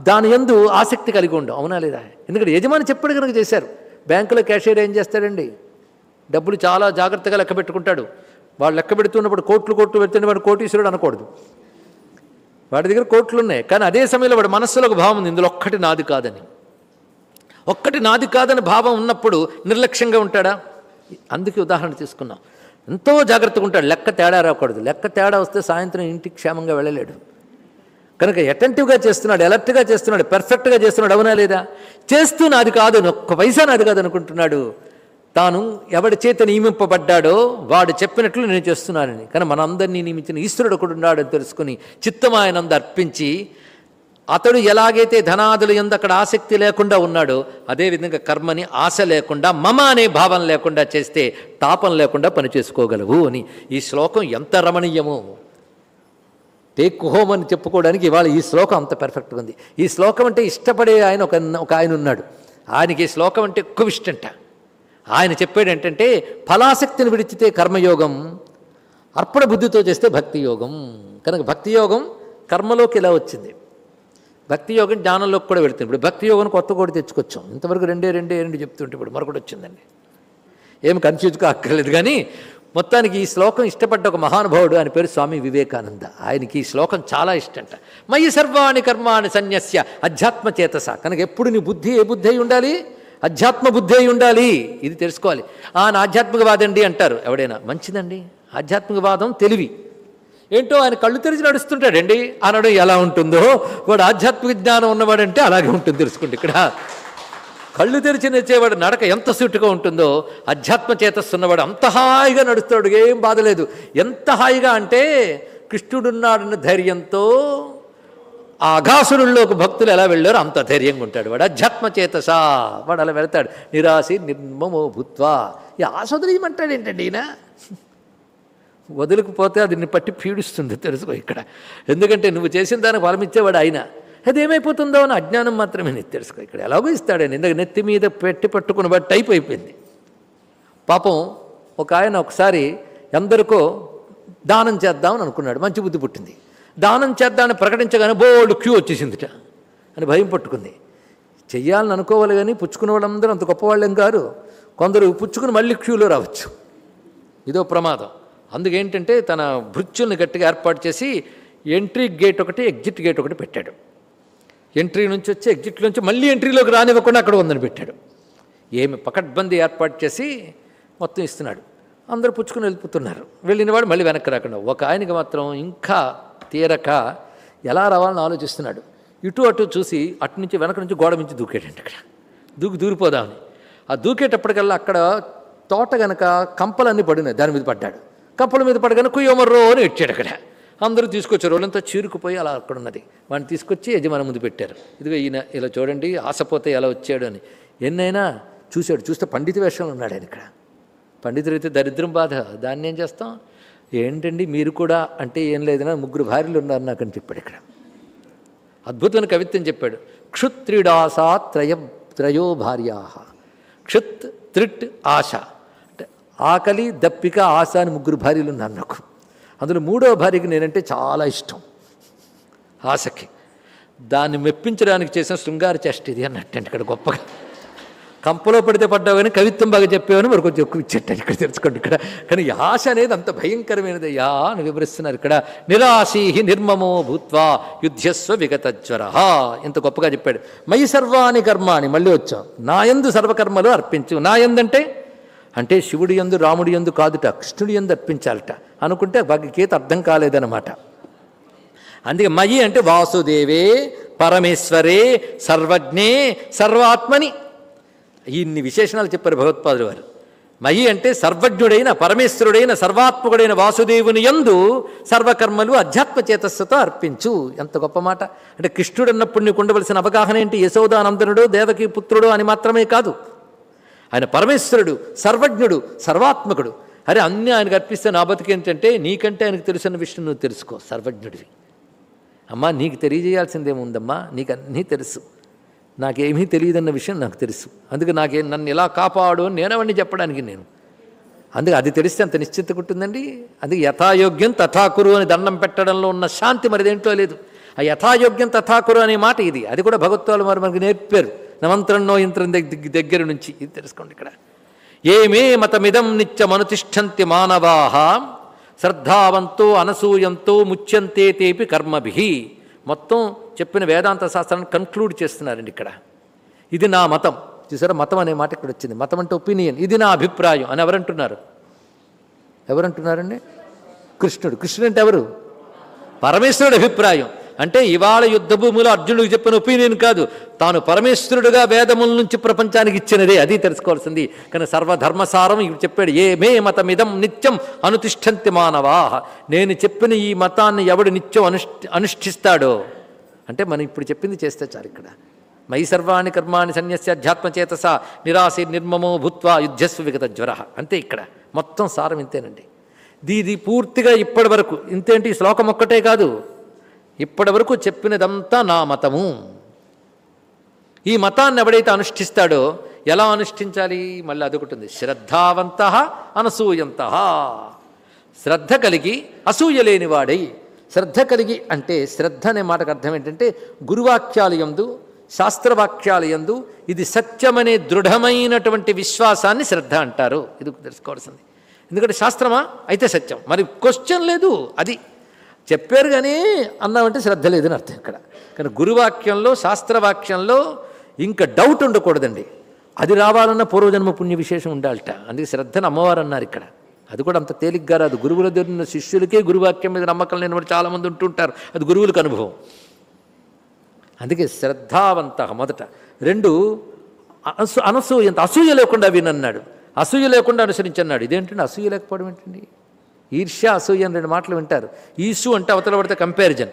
దాని ఎందు ఆసక్తి కలిగి ఉండం అవునా లేదా? ఎందుకంటే యజమాని చెప్పాడు కనుక చేశారు. బ్యాంకులో క్యాషియర్ ఏం చేస్తాడండి? డబ్బులు చాలా జాగ్రత్తగా లెక్క పెట్టుకుంటాడు. వాళ్ళు లెక్క పెడుతున్నప్పుడు కోట్లు కోట్లు పెడుతుంటే వాడు కోటీశ్వరుడు అనకూడదు. వాడి దగ్గర కోట్లు ఉన్నాయి కానీ అదే సమయంలో వాడి మనస్సులో ఒక భావం ఉంది. ఇందులో ఒక్కటి నాది కాదని. ఒక్కటి నాది కాదని భావం ఉన్నప్పుడు నిర్లక్ష్యంగా ఉంటాడా? అందుకే ఉదాహరణ తీసుకున్నాం. ఎంతో జాగ్రత్తగా ఉంటాడు. లెక్క తేడా రాకూడదు. లెక్క తేడా వస్తే సాయంత్రం ఇంటికి క్షేమంగా వెళ్ళలేడు. కనుక అటెంటివ్గా చేస్తున్నాడు ఎలర్ట్గా చేస్తున్నాడు పెర్ఫెక్ట్గా చేస్తున్నాడు అవునా లేదా? చేస్తూ నాది కాదు ఒక్క పైసా నాది కాదు అనుకుంటున్నాడు. తాను ఎవడి చేత నియమింపబడ్డాడో వాడు చెప్పినట్లు నేను చేస్తున్నానని. కానీ మనందరినీ నియమించిన ఈశ్వరుడు ఒకడున్నాడని తెలుసుకుని చిత్తం ఆయనంద అర్పించి అతడు ఎలాగైతే ధనాదులు ఎందు అక్కడ ఆసక్తి లేకుండా ఉన్నాడో అదేవిధంగా కర్మని ఆశ లేకుండా మమ అనే భావం లేకుండా చేస్తే తాపం లేకుండా పనిచేసుకోగలవు అని. ఈ శ్లోకం ఎంత రమణీయమో. టేక్ హోమ్ అని చెప్పుకోవడానికి ఇవాళ ఈ శ్లోకం అంత పర్ఫెక్ట్గా ఉంది. ఈ శ్లోకం అంటే ఇష్టపడే ఆయన ఒక ఒక ఆయన ఉన్నాడు. ఆయనకి ఈ శ్లోకం అంటే ఎక్కువ ఇష్టంట ఆయన చెప్పాడు ఏంటంటే ఫలాసక్తిని విడిచితే కర్మయోగం అర్పణ బుద్ధితో చేస్తే భక్తి యోగం కనుక భక్తి యోగం కర్మలోకి ఇలా వచ్చింది. భక్తి యోగం జ్ఞానంలోకి కూడా వెళుతుంది. ఇప్పుడు భక్తి యోగం కొత్త కూడా తెచ్చుకొచ్చాం. ఇంతవరకు రెండే రెండే రెండు చెప్తుంటే ఇప్పుడు మరొకటి వచ్చిందండి. ఏం కన్ఫ్యూజ్గా అక్కర్లేదు కానీ మొత్తానికి ఈ శ్లోకం ఇష్టపడ్డ ఒక మహానుభావుడు ఆయన పేరు స్వామి వివేకానంద. ఆయనకి ఈ శ్లోకం చాలా ఇష్టంట. మయి సర్వాణి కర్మాణి సన్యస్య అధ్యాత్మ చేతస. కనుక ఎప్పుడు నీ బుద్ధి ఏ బుద్ధి అయి ఉండాలి? అధ్యాత్మ బుద్ధి అయి ఉండాలి. ఇది తెలుసుకోవాలి. ఆయన ఆధ్యాత్మికవాదండి అంటారు ఎవడైనా. మంచిదండి. ఆధ్యాత్మికవాదం తెలివి. ఏంటో ఆయన కళ్ళు తెరిచి నడుస్తుంటాడండి. అనడం ఎలా ఉంటుందో. వాడు ఆధ్యాత్మిక జ్ఞానం ఉన్నవాడంటే అలాగే ఉంటుంది తెలుసుకోండి ఇక్కడ. కళ్ళు తెరిచి నచ్చేవాడు నడక ఎంత సూటుగా ఉంటుందో అధ్యాత్మ చేతస్సు ఉన్నవాడు అంత హాయిగా నడుస్తాడు ఏం బాధలేదు ఎంత హాయిగా అంటే కృష్ణుడున్నాడన్న ధైర్యంతో ఆ అఘాసురుల్లోకి భక్తులు ఎలా వెళ్ళారో అంత ధైర్యంగా ఉంటాడు. వాడు అధ్యాత్మ చేతసా. వాడు అలా వెళ్తాడు. నిరాశి నిర్మమో భూత్వా ఈ ఆస్వాదనీయమంటాడు ఏంటండి ఈయన? వదులుకుపోతే అది నిన్ను పట్టి పీడిస్తుంది తెలుసుకో ఇక్కడ. ఎందుకంటే నువ్వు చేసిన దానికి ఫలం ఇచ్చేవాడు ఆయన. అది ఏమైపోతుందో అని అజ్ఞానం మాత్రమే నీకు తెలుసుకో ఇక్కడ. ఎలాగో ఇస్తాడని ఇందాక నెత్తి మీద పెట్టి పట్టుకుని బట్టి టైప్ అయిపోయింది. పాపం ఒక ఆయన ఒకసారి ఎందరికో దానం చేద్దామని అనుకున్నాడు. మంచి బుద్ధి పుట్టింది. దానం చేద్దామని ప్రకటించగానే బోల్డ్ క్యూ వచ్చేసిందిట. అని భయం పట్టుకుంది. చెయ్యాలని అనుకోవాలి కానీ పుచ్చుకున్న వాళ్ళందరూ అంత గొప్పవాళ్ళేం కారు. కొందరు పుచ్చుకుని మళ్ళీ క్యూలో రావచ్చు. ఇదో ప్రమాదం. అందుకేంటంటే తన భృత్యుల్ని గట్టిగా ఏర్పాటు చేసి ఎంట్రీ గేట్ ఒకటి ఎగ్జిట్ గేట్ ఒకటి పెట్టాడు. ఎంట్రీ నుంచి వచ్చి ఎగ్జిట్ నుంచి మళ్ళీ ఎంట్రీలోకి రానివ్వకుండా అక్కడ ఉందని పెట్టాడు. ఏమి పకడ్బందీ ఏర్పాటు చేసి మొత్తం ఇస్తున్నాడు. అందరూ పుచ్చుకుని వెళ్ళిపోతున్నారు. వెళ్ళిన వాడు మళ్ళీ వెనక్కి రాకుండా. ఒక ఆయనకి మాత్రం ఇంకా తీరక ఎలా రావాలని ఆలోచిస్తున్నాడు. ఇటు అటు చూసి అటు నుంచి వెనక నుంచి గోడ నుంచి దూకేటండి అక్కడ. దూకి దూరిపోదామని. ఆ దూకేటప్పటికల్లా అక్కడ తోట గనక కంపలన్నీ పడినాయి దాని మీద పడ్డాడు. కప్పల మీద పడగానే కుయ్యమర్రో అని ఇచ్చాడు అక్కడ. అందరూ తీసుకొచ్చారు. వాళ్ళంతా చీరుకుపోయి అలా అక్కడ ఉన్నది. వాడిని తీసుకొచ్చి యజమాని ముందు పెట్టారు. ఇదిగో ఈయన ఇలా చూడండి ఆశపోతే ఎలా వచ్చాడు అని. ఎన్నైనా చూశాడు. చూస్తే పండిత వేషంలో ఉన్నాడు ఆయన ఇక్కడ. అయితే దరిద్రం బాధ. దాన్ని ఏం చేస్తాం? ఏంటండి మీరు కూడా? అంటే ఏం లేదన్నా ముగ్గురు భార్యలు ఉన్నారు నాకు అని చెప్పాడు ఇక్కడ. అద్భుతమైన కవిత్వం చెప్పాడు. క్షుత్రిడాసా త్రయ త్రయో భార్యా. క్షుత్ త్రిట్ ఆశ. ఆకలి దప్పిక ఆశ అని ముగ్గురు భార్యలు ఉన్నారు నాకు. అందులో మూడో భార్యకి నేనంటే చాలా ఇష్టం. ఆశకి. దాన్ని మెప్పించడానికి చేసిన శృంగార చేష్ట ఇది అన్నట్టండి ఇక్కడ గొప్పగా. కంపలో పడితే పడ్డావు కానీ కవిత్వం బాగా చెప్పావని మరి కొంచెం ఎక్కువ ఇచ్చేటాడు ఇక్కడ తెలుసుకోండి ఇక్కడ. కానీ ఆశ అనేది అంత భయంకరమైనది యా అని వివరిస్తున్నారు ఇక్కడ. నిరాశీ నిర్మమో భూత్వా యుద్ధస్వ విగతజ్వర ఇంత గొప్పగా చెప్పాడు. మయి సర్వాణి కర్మాని మళ్ళీ వచ్చాం. నాయందు సర్వకర్మలు అర్పించు. నాయందంటే అంటే శివుడి యందు రాముడి యందు కాదుట కృష్ణుడి యందు అర్పించాలట. అనుకుంటే గీత అర్థం కాలేదనమాట అందుకే మయి అంటే వాసుదేవే పరమేశ్వరే సర్వజ్ఞే సర్వాత్మని. ఇన్ని విశేషణాలు చెప్పారు భగవత్పాదులు వారు. మయి అంటే సర్వజ్ఞుడైన పరమేశ్వరుడైన సర్వాత్మకుడైన వాసుదేవుని యందు సర్వకర్మలు అధ్యాత్మ చేతస్సుతో అర్పించు. ఎంత గొప్ప మాట. అంటే కృష్ణుడు అన్నప్పుడు నీకు ఉండవలసిన అవగాహన ఏంటి? యశోదానందనుడు దేవకి పుత్రుడు అని మాత్రమే కాదు. ఆయన పరమేశ్వరుడు సర్వజ్ఞుడు సర్వాత్మకుడు. అరే అన్నీ ఆయనకు అర్పిస్తే నా బతికేంటంటే నీకంటే ఆయనకు తెలిసిన విషయం నువ్వు తెలుసుకో సర్వజ్ఞుడివి. అమ్మా నీకు తెలియజేయాల్సిందేముందమ్మా? నీకు అన్నీ తెలుసు. నాకేమీ తెలియదన్న విషయం నాకు తెలుసు. అందుకే నాకే నన్ను ఎలా కాపాడు అని నేనవన్నీ చెప్పడానికి నేను? అందుకే అది తెలిస్తే అంత నిశ్చిత ఉంటుందండి. అందుకే యథాయోగ్యం తథాకురు అని దండం పెట్టడంలో ఉన్న శాంతి మరిదేంటో లేదు. ఆ యథాయోగ్యం తథాకురు అనే మాట ఇది. అది కూడా భగవత్వాలు మరి మనకు నేర్పారు. నమంత్రన్నో యంత్రం దగ్గర నుంచి ఇది తెలుసుకోండి ఇక్కడ. ఏమే మతమిదం నిత్యమనుతిష్టంతి మానవాహ శ్రద్ధావంతో అనసూయంతో ముచ్యంతే తేపి కర్మభి. మొత్తం చెప్పిన వేదాంత శాస్త్రాన్ని కన్క్లూడ్ చేస్తున్నారండి ఇక్కడ. ఇది నా మతం. చూసారా మతం అనే మాట ఇక్కడ వచ్చింది. మతం అంటే ఒపీనియన్ ఇది నా అభిప్రాయం అని ఎవరంటున్నారు? ఎవరంటున్నారండి? కృష్ణుడు. కృష్ణుడు అంటే ఎవరు? పరమేశ్వరుడు అభిప్రాయం. అంటే ఇవాళ యుద్ధ భూమిలో అర్జునుడికి చెప్పిన ఒపీనియన్ కాదు. తాను పరమేశ్వరుడుగా వేదముల నుంచి ప్రపంచానికి ఇచ్చినదే అది తెలుసుకోవాల్సింది. కానీ సర్వధర్మసారం ఇవి చెప్పాడు ఏ మే మతమిదం నిత్యం అనుతిష్టంతి మానవా. నేను చెప్పిన ఈ మతాన్ని ఎవడు నిత్యం అనుష్ఠి అనుష్ఠిస్తాడో? అంటే మనం ఇప్పుడు చెప్పింది చేస్తే చాలు ఇక్కడ. మయి సర్వాణి కర్మాణి సన్యస్య అధ్యాత్మచేతస నిరాశి నిర్మమో భూత్వా యుద్ధస్వ విగత జ్వర. అంతే ఇక్కడ. మొత్తం సారం ఇంతేనండి. దీది పూర్తిగా ఇప్పటి వరకు. ఇంతేంటి? ఈ శ్లోకం ఒక్కటే కాదు. ఇప్పటి వరకు చెప్పినదంతా నా మతము. ఈ మతాన్ని ఎవడైతే అనుష్ఠిస్తాడో ఎలా అనుష్ఠించాలి? మళ్ళీ అదొకటి శ్రద్ధావంత అనసూయంత. శ్రద్ధ కలిగి అసూయ లేనివాడై శ్రద్ధ కలిగి అంటే శ్రద్ధ అనే మాటకు అర్థం ఏంటంటే గురువాక్యాలు యందు శాస్త్రవాక్యాలు యందు ఇది సత్యమనే దృఢమైనటువంటి విశ్వాసాన్ని శ్రద్ధ అంటారు. ఇది తెలుసుకోవాల్సింది. ఎందుకంటే శాస్త్రమా? అయితే సత్యం. మరి క్వశ్చన్ లేదు అది. చెప్పారు కానీ అన్నామంటే శ్రద్ధ లేదని అర్థం ఇక్కడ. కానీ గురువాక్యంలో శాస్త్రవాక్యంలో ఇంకా డౌట్ ఉండకూడదండి. అది రావాలన్న పూర్వజన్మ పుణ్య విశేషం ఉండాలట. అందుకే శ్రద్ధను అమ్మవారు అన్నారు ఇక్కడ. అది కూడా అంత తేలిగ్గా రాదు. గురువుల దగ్గర శిష్యులకే గురువాక్యం మీద నమ్మకం లేని వాడు చాలామంది ఉంటుంటారు. అది గురువులకు అనుభవం. అందుకే శ్రద్ధావంత మొదట. రెండు అసూ అనసూయంత అసూయ లేకుండా వినన్నాడు. అసూయ లేకుండా అనుసరించన్నాడు. ఇదేంటండి? అసూయ లేకపోవడం ఏంటండి? ఈర్ష్య అసూయ అని రెండు మాటలు వింటారు. ఈసు అంటే అవతల పడితే కంపారిజన్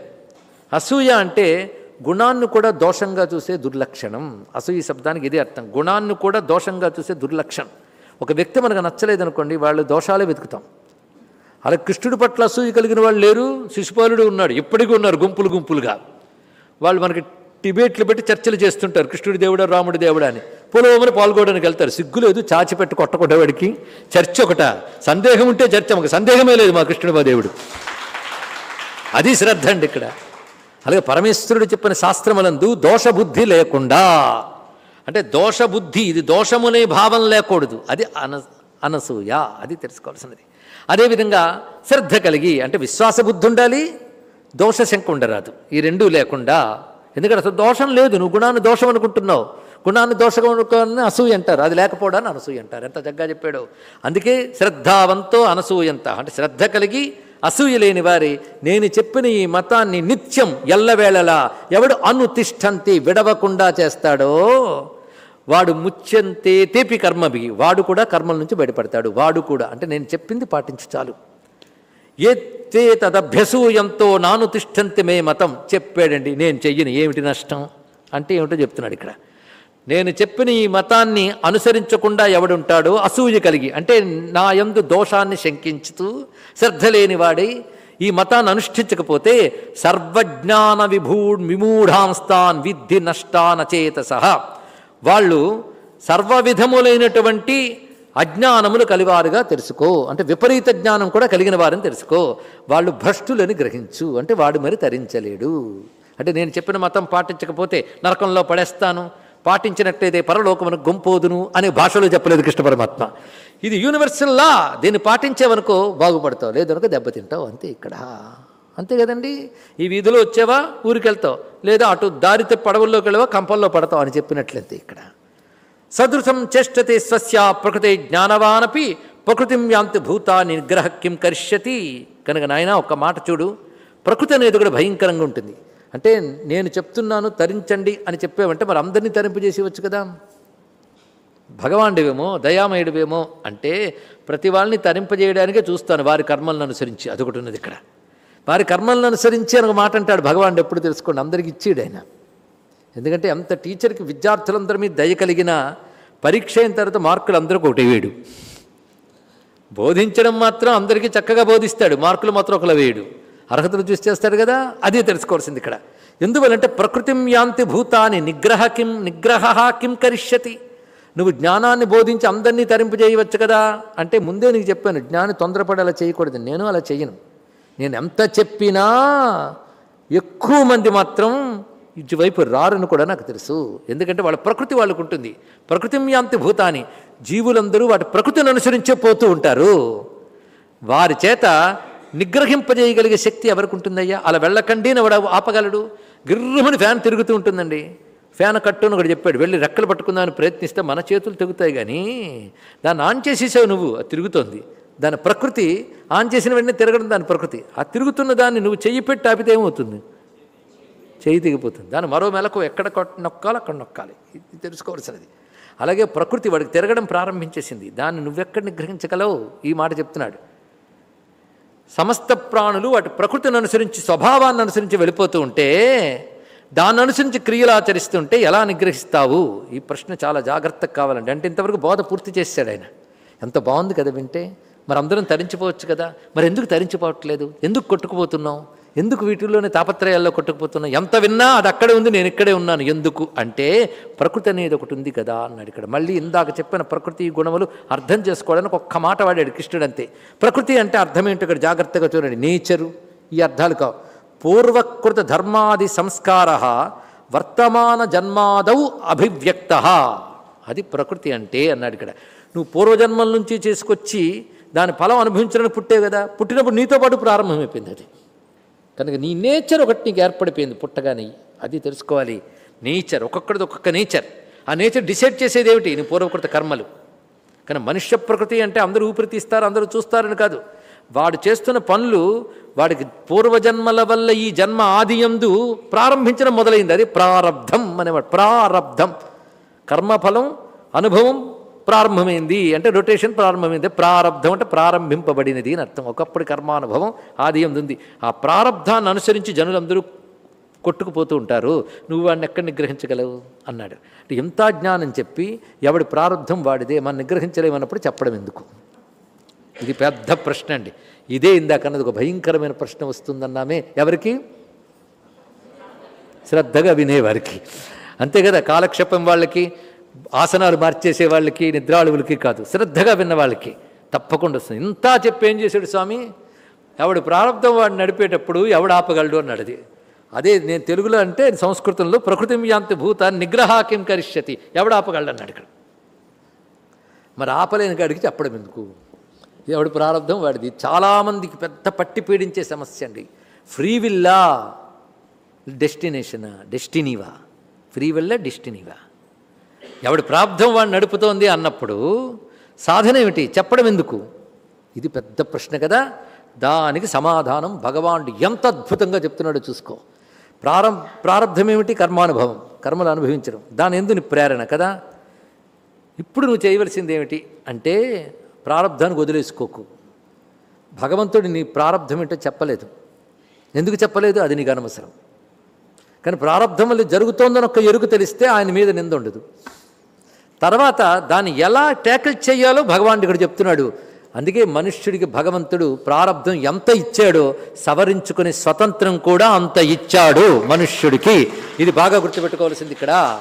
అసూయ అంటే గుణాన్ని కూడా దోషంగా చూసే దుర్లక్షణం. అసూయ శబ్దానికి ఇదే అర్థం. గుణాన్ని కూడా దోషంగా చూసే దుర్లక్షణం. ఒక వ్యక్తి మనకు నచ్చలేదనుకోండి వాళ్ళు దోషాలే వెతుకుతాం. అలా కృష్ణుడి పట్ల అసూయ కలిగిన వాళ్ళు లేరు శిశుపాలుడు ఉన్నాడు. ఇప్పటికీ ఉన్నారు గుంపులు గుంపులుగా. వాళ్ళు మనకి డిబేట్లు పెట్టి చర్చలు చేస్తుంటారు. కృష్ణుడి దేవుడా రాముడి దేవుడా అని. పొలవమని పాల్గొనడానికి వెళ్తారు. సిగ్గు లేదు. చాచి కొట్టకొట్టేవాడికి చర్చ ఒకట. సందేహం ఉంటే చర్చ మాకు సందేహమే లేదు మా కృష్ణుడు మా దేవుడు. అది శ్రద్ధ అండి ఇక్కడ. అలాగే పరమేశ్వరుడు చెప్పిన శాస్త్రములందు దోషబుద్ధి లేకుండా. అంటే దోషబుద్ధి ఇది దోషమునే భావం లేకూడదు. అది అన అనసూయ. అది తెలుసుకోవాల్సినది. అదేవిధంగా శ్రద్ధ కలిగి అంటే విశ్వాస బుద్ధి ఉండాలి దోషశంక ఉండరాదు. ఈ రెండూ లేకుండా ఎందుకంటే అసలు దోషం లేదు నువ్వు గుణాన్ని దోషం అనుకుంటున్నావు. గుణాన్ని దోషం అనుకోవాలని అసూయ అంటారు. అది లేకపోవడాన్ని అనసూయ అంటారు. ఎంత జగ్గా చెప్పాడు. అందుకే శ్రద్ధావంతో అనసూయంత అంటే. శ్రద్ధ కలిగి అసూయ లేని వారి నేను చెప్పిన ఈ మతాన్ని నిత్యం ఎల్లవేళలా ఎవడు అనుతిష్టంతి విడవకుండా చేస్తాడో వాడు ముచ్చంతే తేపి కర్మభి వాడు కూడా కర్మల నుంచి బయటపడతాడు. వాడు కూడా. అంటే నేను చెప్పింది పాటించు చాలు. ఏతే తదభ్యసూయంతో నాను తిష్టంతి మే మతం చెప్పాడండి నేను చెయ్యను ఏమిటి నష్టం? అంటే ఏమిటో చెప్తున్నాడు ఇక్కడ. నేను చెప్పిన ఈ మతాన్ని అనుసరించకుండా ఎవడుంటాడో అసూయ కలిగి అంటే నా యందు దోషాన్ని శంకించుతూ శ్రద్ధ లేనివాడై ఈ మతాన్ని అనుష్ఠించకపోతే సర్వజ్ఞాన విభూ విమూఢాంస్తాన్ విద్ధి నష్టానచేత సహా వాళ్ళు సర్వవిధములైనటువంటి అజ్ఞానములు కలివారుగా తెలుసుకో. అంటే విపరీత జ్ఞానం కూడా కలిగిన వారని తెలుసుకో. వాళ్ళు భ్రష్టులని గ్రహించు. అంటే వాడు మరి తరించలేడు. అంటే నేను చెప్పిన మతం పాటించకపోతే నరకంలో పడేస్తాను. పాటించినట్లయితే పరలోకమును గొంపోదును అనే భాషలో చెప్పలేదు కృష్ణ పరమాత్మ. ఇది యూనివర్సల్ లా. దీన్ని పాటించేవనుకో బాగుపడతావు. లేదనుకో దెబ్బతింటావు. అంతే ఇక్కడ. అంతే కదండి? ఈ వీధిలో వచ్చావా? ఊరికెళ్తావు. లేదా అటు దారితే పడవల్లోకి వెళ్ళవా కంపల్లో పడతావు అని చెప్పినట్లయితే ఇక్కడ. సదృశం చేష్టతే స్వస్య ప్రకృతి జ్ఞానవానపి ప్రకృతిం యాంతి భూతా నిగ్రహ కిం కరిష్యతి. కనుక నాయన ఒక్క మాట చూడు. ప్రకృతి అనేది కూడా భయంకరంగా ఉంటుంది. అంటే నేను చెప్తున్నాను తరించండి అని చెప్పేవంటే మరి అందరినీ తరింపజేసేవచ్చు కదా. భగవానుడివేమో దయామయుడివేమో అంటే ప్రతి వాళ్ళని తరింపజేయడానికే చూస్తాను వారి కర్మలను అనుసరించి. అదొకటి ఉన్నది ఇక్కడ. వారి కర్మలను అనుసరించి అని ఒక మాట అంటాడు భగవానుడు. ఎప్పుడు తెలుసుకోండి? అందరికి ఇచ్చాడు ఆయన. ఎందుకంటే ఎంత టీచర్కి విద్యార్థులందరి మీద దయ కలిగిన పరీక్ష అయిన తర్వాత మార్కులు అందరికీ ఒకటి వేడు. బోధించడం మాత్రం అందరికీ చక్కగా బోధిస్తాడు. మార్కులు మాత్రం ఒకలా వేయడు అర్హతలు చూసి చేస్తాడు కదా అదే తెలుసుకోవాల్సింది ఇక్కడ. ఎందువలంటే ప్రకృతిం యాంతి భూతాన్ని నిగ్రహ కిం నిగ్రహ కిం కరిష్యతి. నువ్వు జ్ఞానాన్ని బోధించి అందరినీ తరింపజేయవచ్చు కదా? అంటే ముందే నీకు చెప్పాను జ్ఞాని తొందరపడి అలా చేయకూడదు. నేను అలా చేయను. నేను ఎంత చెప్పినా ఎక్కువ మంది మాత్రం వైపు రారని కూడా నాకు తెలుసు. ఎందుకంటే వాళ్ళ ప్రకృతి వాళ్ళకు ఉంటుంది. ప్రకృతి యాంతి భూతాన్ని జీవులందరూ వాటి ప్రకృతిని అనుసరించే పోతూ ఉంటారు. వారి చేత నిగ్రహింపజేయగలిగే శక్తి ఎవరికి ఉంటుందయ్యా? అలా వెళ్ళకండి అని వాడు ఆపగలడు. గిర్రమని ఫ్యాన్ తిరుగుతూ ఉంటుందండి. ఫ్యాన్ కట్టును ఒకటి చెప్పాడు వెళ్ళి రెక్కలు పట్టుకుందామని ప్రయత్నిస్తే మన చేతులు తెగుతాయి కానీ దాన్ని ఆన్ చేసేసావు నువ్వు. అది తిరుగుతోంది. దాని ప్రకృతి ఆన్ చేసిన వెంటనే తిరగడం దాని ప్రకృతి. ఆ తిరుగుతున్న దాన్ని నువ్వు చెయ్యి పెట్టి ఆపితే ఏమవుతుంది? చేయి తెగిపోతుంది. దాన్ని మరో మెలకు ఎక్కడ కొట్- నొక్కాలో అక్కడ నొక్కాలి. ఇది తెలుసుకోవాల్సినది. అలాగే ప్రకృతి వాడికి తిరగడం ప్రారంభించేసింది. దాన్ని నువ్వెక్కడ నిగ్రహించగలవు? ఈ మాట చెప్తున్నాడు. సమస్త ప్రాణులు వాటి ప్రకృతిని అనుసరించి స్వభావాన్ని అనుసరించి వెళ్ళిపోతూ ఉంటే దాన్ని అనుసరించి క్రియలు ఆచరిస్తుంటే ఎలా నిగ్రహిస్తావు? ఈ ప్రశ్న చాలా జాగ్రత్తగా కావాలండి. అంటే ఇంతవరకు బోధ పూర్తి చేశాడు ఆయన. ఎంత బాగుంది కదా వింటే. మరి అందరం తరించిపోవచ్చు కదా. మరి ఎందుకు తరించిపోవట్లేదు? ఎందుకు కొట్టుకుపోతున్నావు? ఎందుకు వీటిల్లోనే తాపత్రయాల్లో కొట్టుకుపోతున్నా ఎంత విన్నా అది అక్కడే ఉంది నేను ఇక్కడే ఉన్నాను. ఎందుకు? అంటే ప్రకృతి అనేది ఒకటి ఉంది కదా అన్నాడు ఇక్కడ. మళ్ళీ ఇందాక చెప్పిన ప్రకృతి గుణములు అర్థం చేసుకోవడానికి ఒక్క మాట వాడాడు కృష్ణుడు అంతే. ప్రకృతి అంటే అర్థం ఏంటో ఇక్కడ జాగ్రత్తగా చూడండి. నేచరు ఈ అర్థాలు కావు. పూర్వకృత ధర్మాది సంస్కార వర్తమాన జన్మాదౌ అభివ్యక్త. అది ప్రకృతి అంటే అన్నాడు ఇక్కడ. నువ్వు పూర్వజన్మల నుంచి చేసుకొచ్చి దాని ఫలం అనుభవించడానికి పుట్టే కదా. పుట్టినప్పుడు నీతో పాటు ప్రారంభమైపోయింది అది. కనుక నీ నేచర్ ఒకటి నీకు ఏర్పడిపోయింది పుట్టగానే అది తెలుసుకోవాలి. నేచర్ ఒక్కొక్కడిది ఒక్కొక్క నేచర్. ఆ నేచర్ డిసైడ్ చేసేది ఏమిటి? నీ పూర్వకృత కర్మలు. కానీ మనుష్య ప్రకృతి అంటే అందరూ ఊపిరి తీస్తారు అందరూ చూస్తారని కాదు. వాడు చేస్తున్న పనులు వాడికి పూర్వజన్మల వల్ల ఈ జన్మ ఆదియందు ప్రారంభించడం మొదలైంది. అది ప్రారబ్ధం అనేవాడు. ప్రారబ్ధం. కర్మఫలం అనుభవం ప్రారంభమైంది అంటే రొటేషన్ ప్రారంభమైంది. ప్రారబ్ధం అంటే ప్రారంభింపబడినది అని అర్థం. ఒకప్పుడు కర్మానుభవం ఆది ఉంది. ఆ ప్రారంధాన్ని అనుసరించి జనులందరూ కొట్టుకుపోతూ ఉంటారు. నువ్వు వాడిని ఎక్కడ నిగ్రహించగలవు? అన్నాడు. అంటే ఎంత జ్ఞానం చెప్పి ఎవడి ప్రారంధం వాడిదే మనం నిగ్రహించలేమన్నప్పుడు చెప్పడం ఎందుకు? ఇది పెద్ద ప్రశ్న అండి. ఇదే ఇందాక అన్నది ఒక భయంకరమైన ప్రశ్న వస్తుందన్నామే ఎవరికి? శ్రద్ధగా వినేవారికి. అంతే కదా కాలక్షేపం వాళ్ళకి. ఆసనాలు మార్చేసే వాళ్ళకి నిద్రాళువులకి కాదు శ్రద్ధగా విన్న వాళ్ళకి తప్పకుండా వస్తుంది. ఇంత చెప్పి ఏం చేశాడు స్వామి? ఎవడు ప్రారంభం వాడు నడిపేటప్పుడు ఎవడు ఆపగలడు అన్నాడు అది అదే నేను తెలుగులో అంటే సంస్కృతంలో ప్రకృతి యాంతి భూత నిగ్రహాకిం కరిష్యతి ఎవడు ఆపగలడు అన్నాడు ఇక్కడ మరి ఆపలేని కాడికి చెప్పడం ఎందుకు? ఎవడు ప్రారంభం వాడిది? చాలామందికి పెద్ద పట్టి పీడించే సమస్య అండి. ఫ్రీ విల్లా డెస్టినేషనా? డెస్టినీవా? ఫ్రీ విల్లా డెస్టినీవా? ఎవడి ప్రాబ్ధం వాడు నడుపుతోంది అన్నప్పుడు సాధన ఏమిటి? చెప్పడం ఎందుకు? ఇది పెద్ద ప్రశ్న కదా. దానికి సమాధానం భగవానుడు ఎంత అద్భుతంగా చెప్తున్నాడో చూసుకో. ప్రారం ప్రారంధం ఏమిటి కర్మానుభవం. కర్మలు అనుభవించడం. దాని ఎందుని ప్రేరణ కదా. ఇప్పుడు నువ్వు చేయవలసింది ఏమిటి? అంటే ప్రారంధానికి వదిలేసుకోకు. భగవంతుడు నీ ప్రారంధం ఏంటో చెప్పలేదు. ఎందుకు చెప్పలేదు? అది నీకు అనవసరం. కానీ ప్రారంధం వల్ల జరుగుతోందని ఒక ఎరుగు తెలిస్తే ఆయన మీద నింద ఉండదు. తర్వాత దాన్ని ఎలా ట్యాకిల్ చేయాలో భగవానుడు ఇక్కడ చెప్తున్నాడు. అందుకే మనుష్యుడికి భగవంతుడు ప్రారంధం ఎంత ఇచ్చాడో సవరించుకునే స్వతంత్రం కూడా అంత ఇచ్చాడు మనుష్యుడికి. ఇది బాగా గుర్తుపెట్టుకోవాల్సింది ఇక్కడ.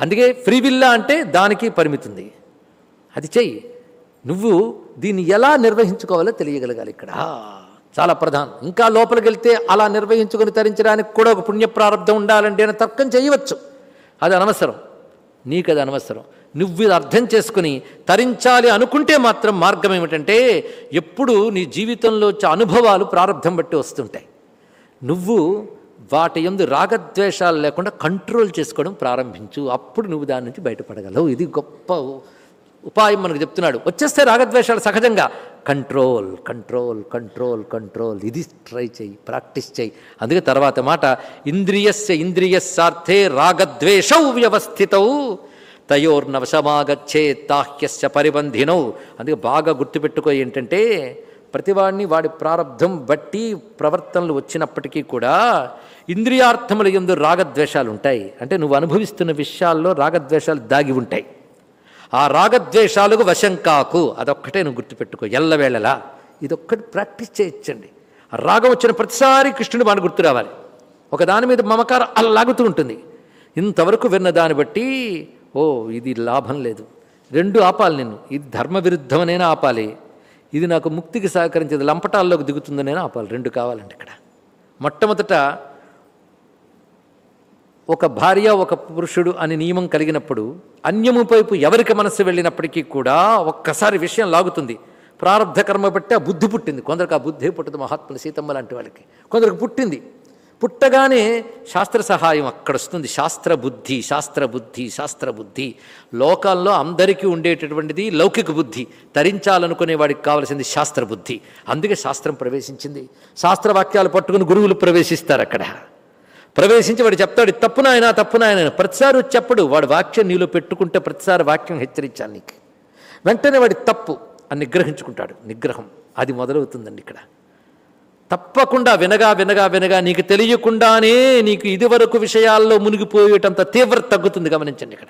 అందుకే ఫ్రీ విల్లా అంటే దానికి పరిమితి ఉంది. అది చెయ్యి. నువ్వు దీన్ని ఎలా నిర్వహించుకోవాలో తెలియగలగాలి ఇక్కడ. చాలా ప్రధానం. ఇంకా లోపలికి వెళ్తే అలా నిర్వహించుకొని తరించడానికి కూడా ఒక పుణ్య ప్రారంధం ఉండాలంటే అని తర్కం చేయవచ్చు. అది అనవసరం. నీకు అది అనవసరం. నువ్వు ఇది అర్థం చేసుకుని తరించాలి అనుకుంటే మాత్రం మార్గం ఏమిటంటే ఎప్పుడు నీ జీవితంలో వచ్చే అనుభవాలు ప్రారంభం బట్టి వస్తుంటాయి. నువ్వు వాటి ఎందు రాగద్వేషాలు లేకుండా కంట్రోల్ చేసుకోవడం ప్రారంభించు. అప్పుడు నువ్వు దాని నుంచి బయటపడగలవు. ఇది గొప్ప ఉపాయం మనకు చెప్తున్నాడు. వచ్చేస్తే రాగద్వేషాలు సహజంగా. Control control control control. ఇది ట్రై చేయి ప్రాక్టీస్ చేయి అందుకే తర్వాత మాట ఇంద్రియస్య ఇంద్రియస్సార్థే రాగద్వేషౌ వ్యవస్థితౌ తయోర్నవశమాగచ్చే తాహ్యస్య పరిబంధినౌ. అందుకే బాగా గుర్తుపెట్టుకో ఏంటంటే ప్రతివాడిని వాడి ప్రారంధం బట్టి ప్రవర్తనలు వచ్చినప్పటికీ కూడా ఇంద్రియార్థముల ఎందు రాగద్వేషాలు ఉంటాయి అంటే నువ్వు అనుభవిస్తున్న విషయాల్లో రాగద్వేషాలు దాగి ఉంటాయి. ఆ రాగద్వేషాలకు వశం కాకు. అదొక్కటే నువ్వు గుర్తుపెట్టుకో. ఎల్లవేళలా ఇదొక్కటి ప్రాక్టీస్ చేయొచ్చండి ఆ రాగం వచ్చిన ప్రతిసారి కృష్ణుడు మన గుర్తు రావాలి. ఒక దాని మీద మమకారం అలా లాగుతూ ఉంటుంది. ఇంతవరకు విన్న దాన్ని బట్టి ఓ ఇది లాభం లేదు. రెండు ఆపాలి నేను ఇది ధర్మ విరుద్ధమనైనా ఆపాలి. ఇది నాకు ముక్తికి సహకరించేది లంపటాల్లోకి దిగుతుందనైనా ఆపాలి. రెండు కావాలండి ఇక్కడ. మొట్టమొదట ఒక భార్య ఒక పురుషుడు అనే నియమం కలిగినప్పుడు అన్యము వైపు ఎవరికి మనస్సు వెళ్ళినప్పటికీ కూడా ఒక్కసారి విషయం లాగుతుంది. ప్రారంధ కర్మ బట్టి ఆ బుద్ధి పుట్టింది. కొందరికి ఆ బుద్ధి పుట్టదు. మహాత్ములు సీతమ్మ లాంటి వాళ్ళకి. కొందరికి పుట్టింది. పుట్టగానే శాస్త్ర సహాయం అక్కడ వస్తుంది. శాస్త్ర బుద్ధి శాస్త్ర బుద్ధి శాస్త్ర బుద్ధి. లోకాల్లో అందరికీ ఉండేటటువంటిది లౌకిక బుద్ధి. తరించాలనుకునే వాడికి కావలసింది శాస్త్ర బుద్ధి. అందుకే శాస్త్రం ప్రవేశించింది. శాస్త్రవాక్యాలు పట్టుకుని గురువులు ప్రవేశిస్తారు అక్కడ. ప్రవేశించి వాడు చెప్తాడు "ఇది తప్పు నాయన తప్పు నాయన ప్రతిసారి వచ్చి చెప్పడు వాడు వాక్యం నీలో పెట్టుకుంటే ప్రతిసారి వాక్యం హెచ్చరించాలి నీకు. వెంటనే వాడి తప్పు అని నిగ్రహించుకుంటాడు నిగ్రహం. అది మొదలవుతుందండి ఇక్కడ. తప్పకుండా వినగా వినగా వినగా నీకు తెలియకుండానే నీకు ఇదివరకు విషయాల్లో మునిగిపోయేటంత తీవ్రత తగ్గుతుంది గమనించండి ఇక్కడ.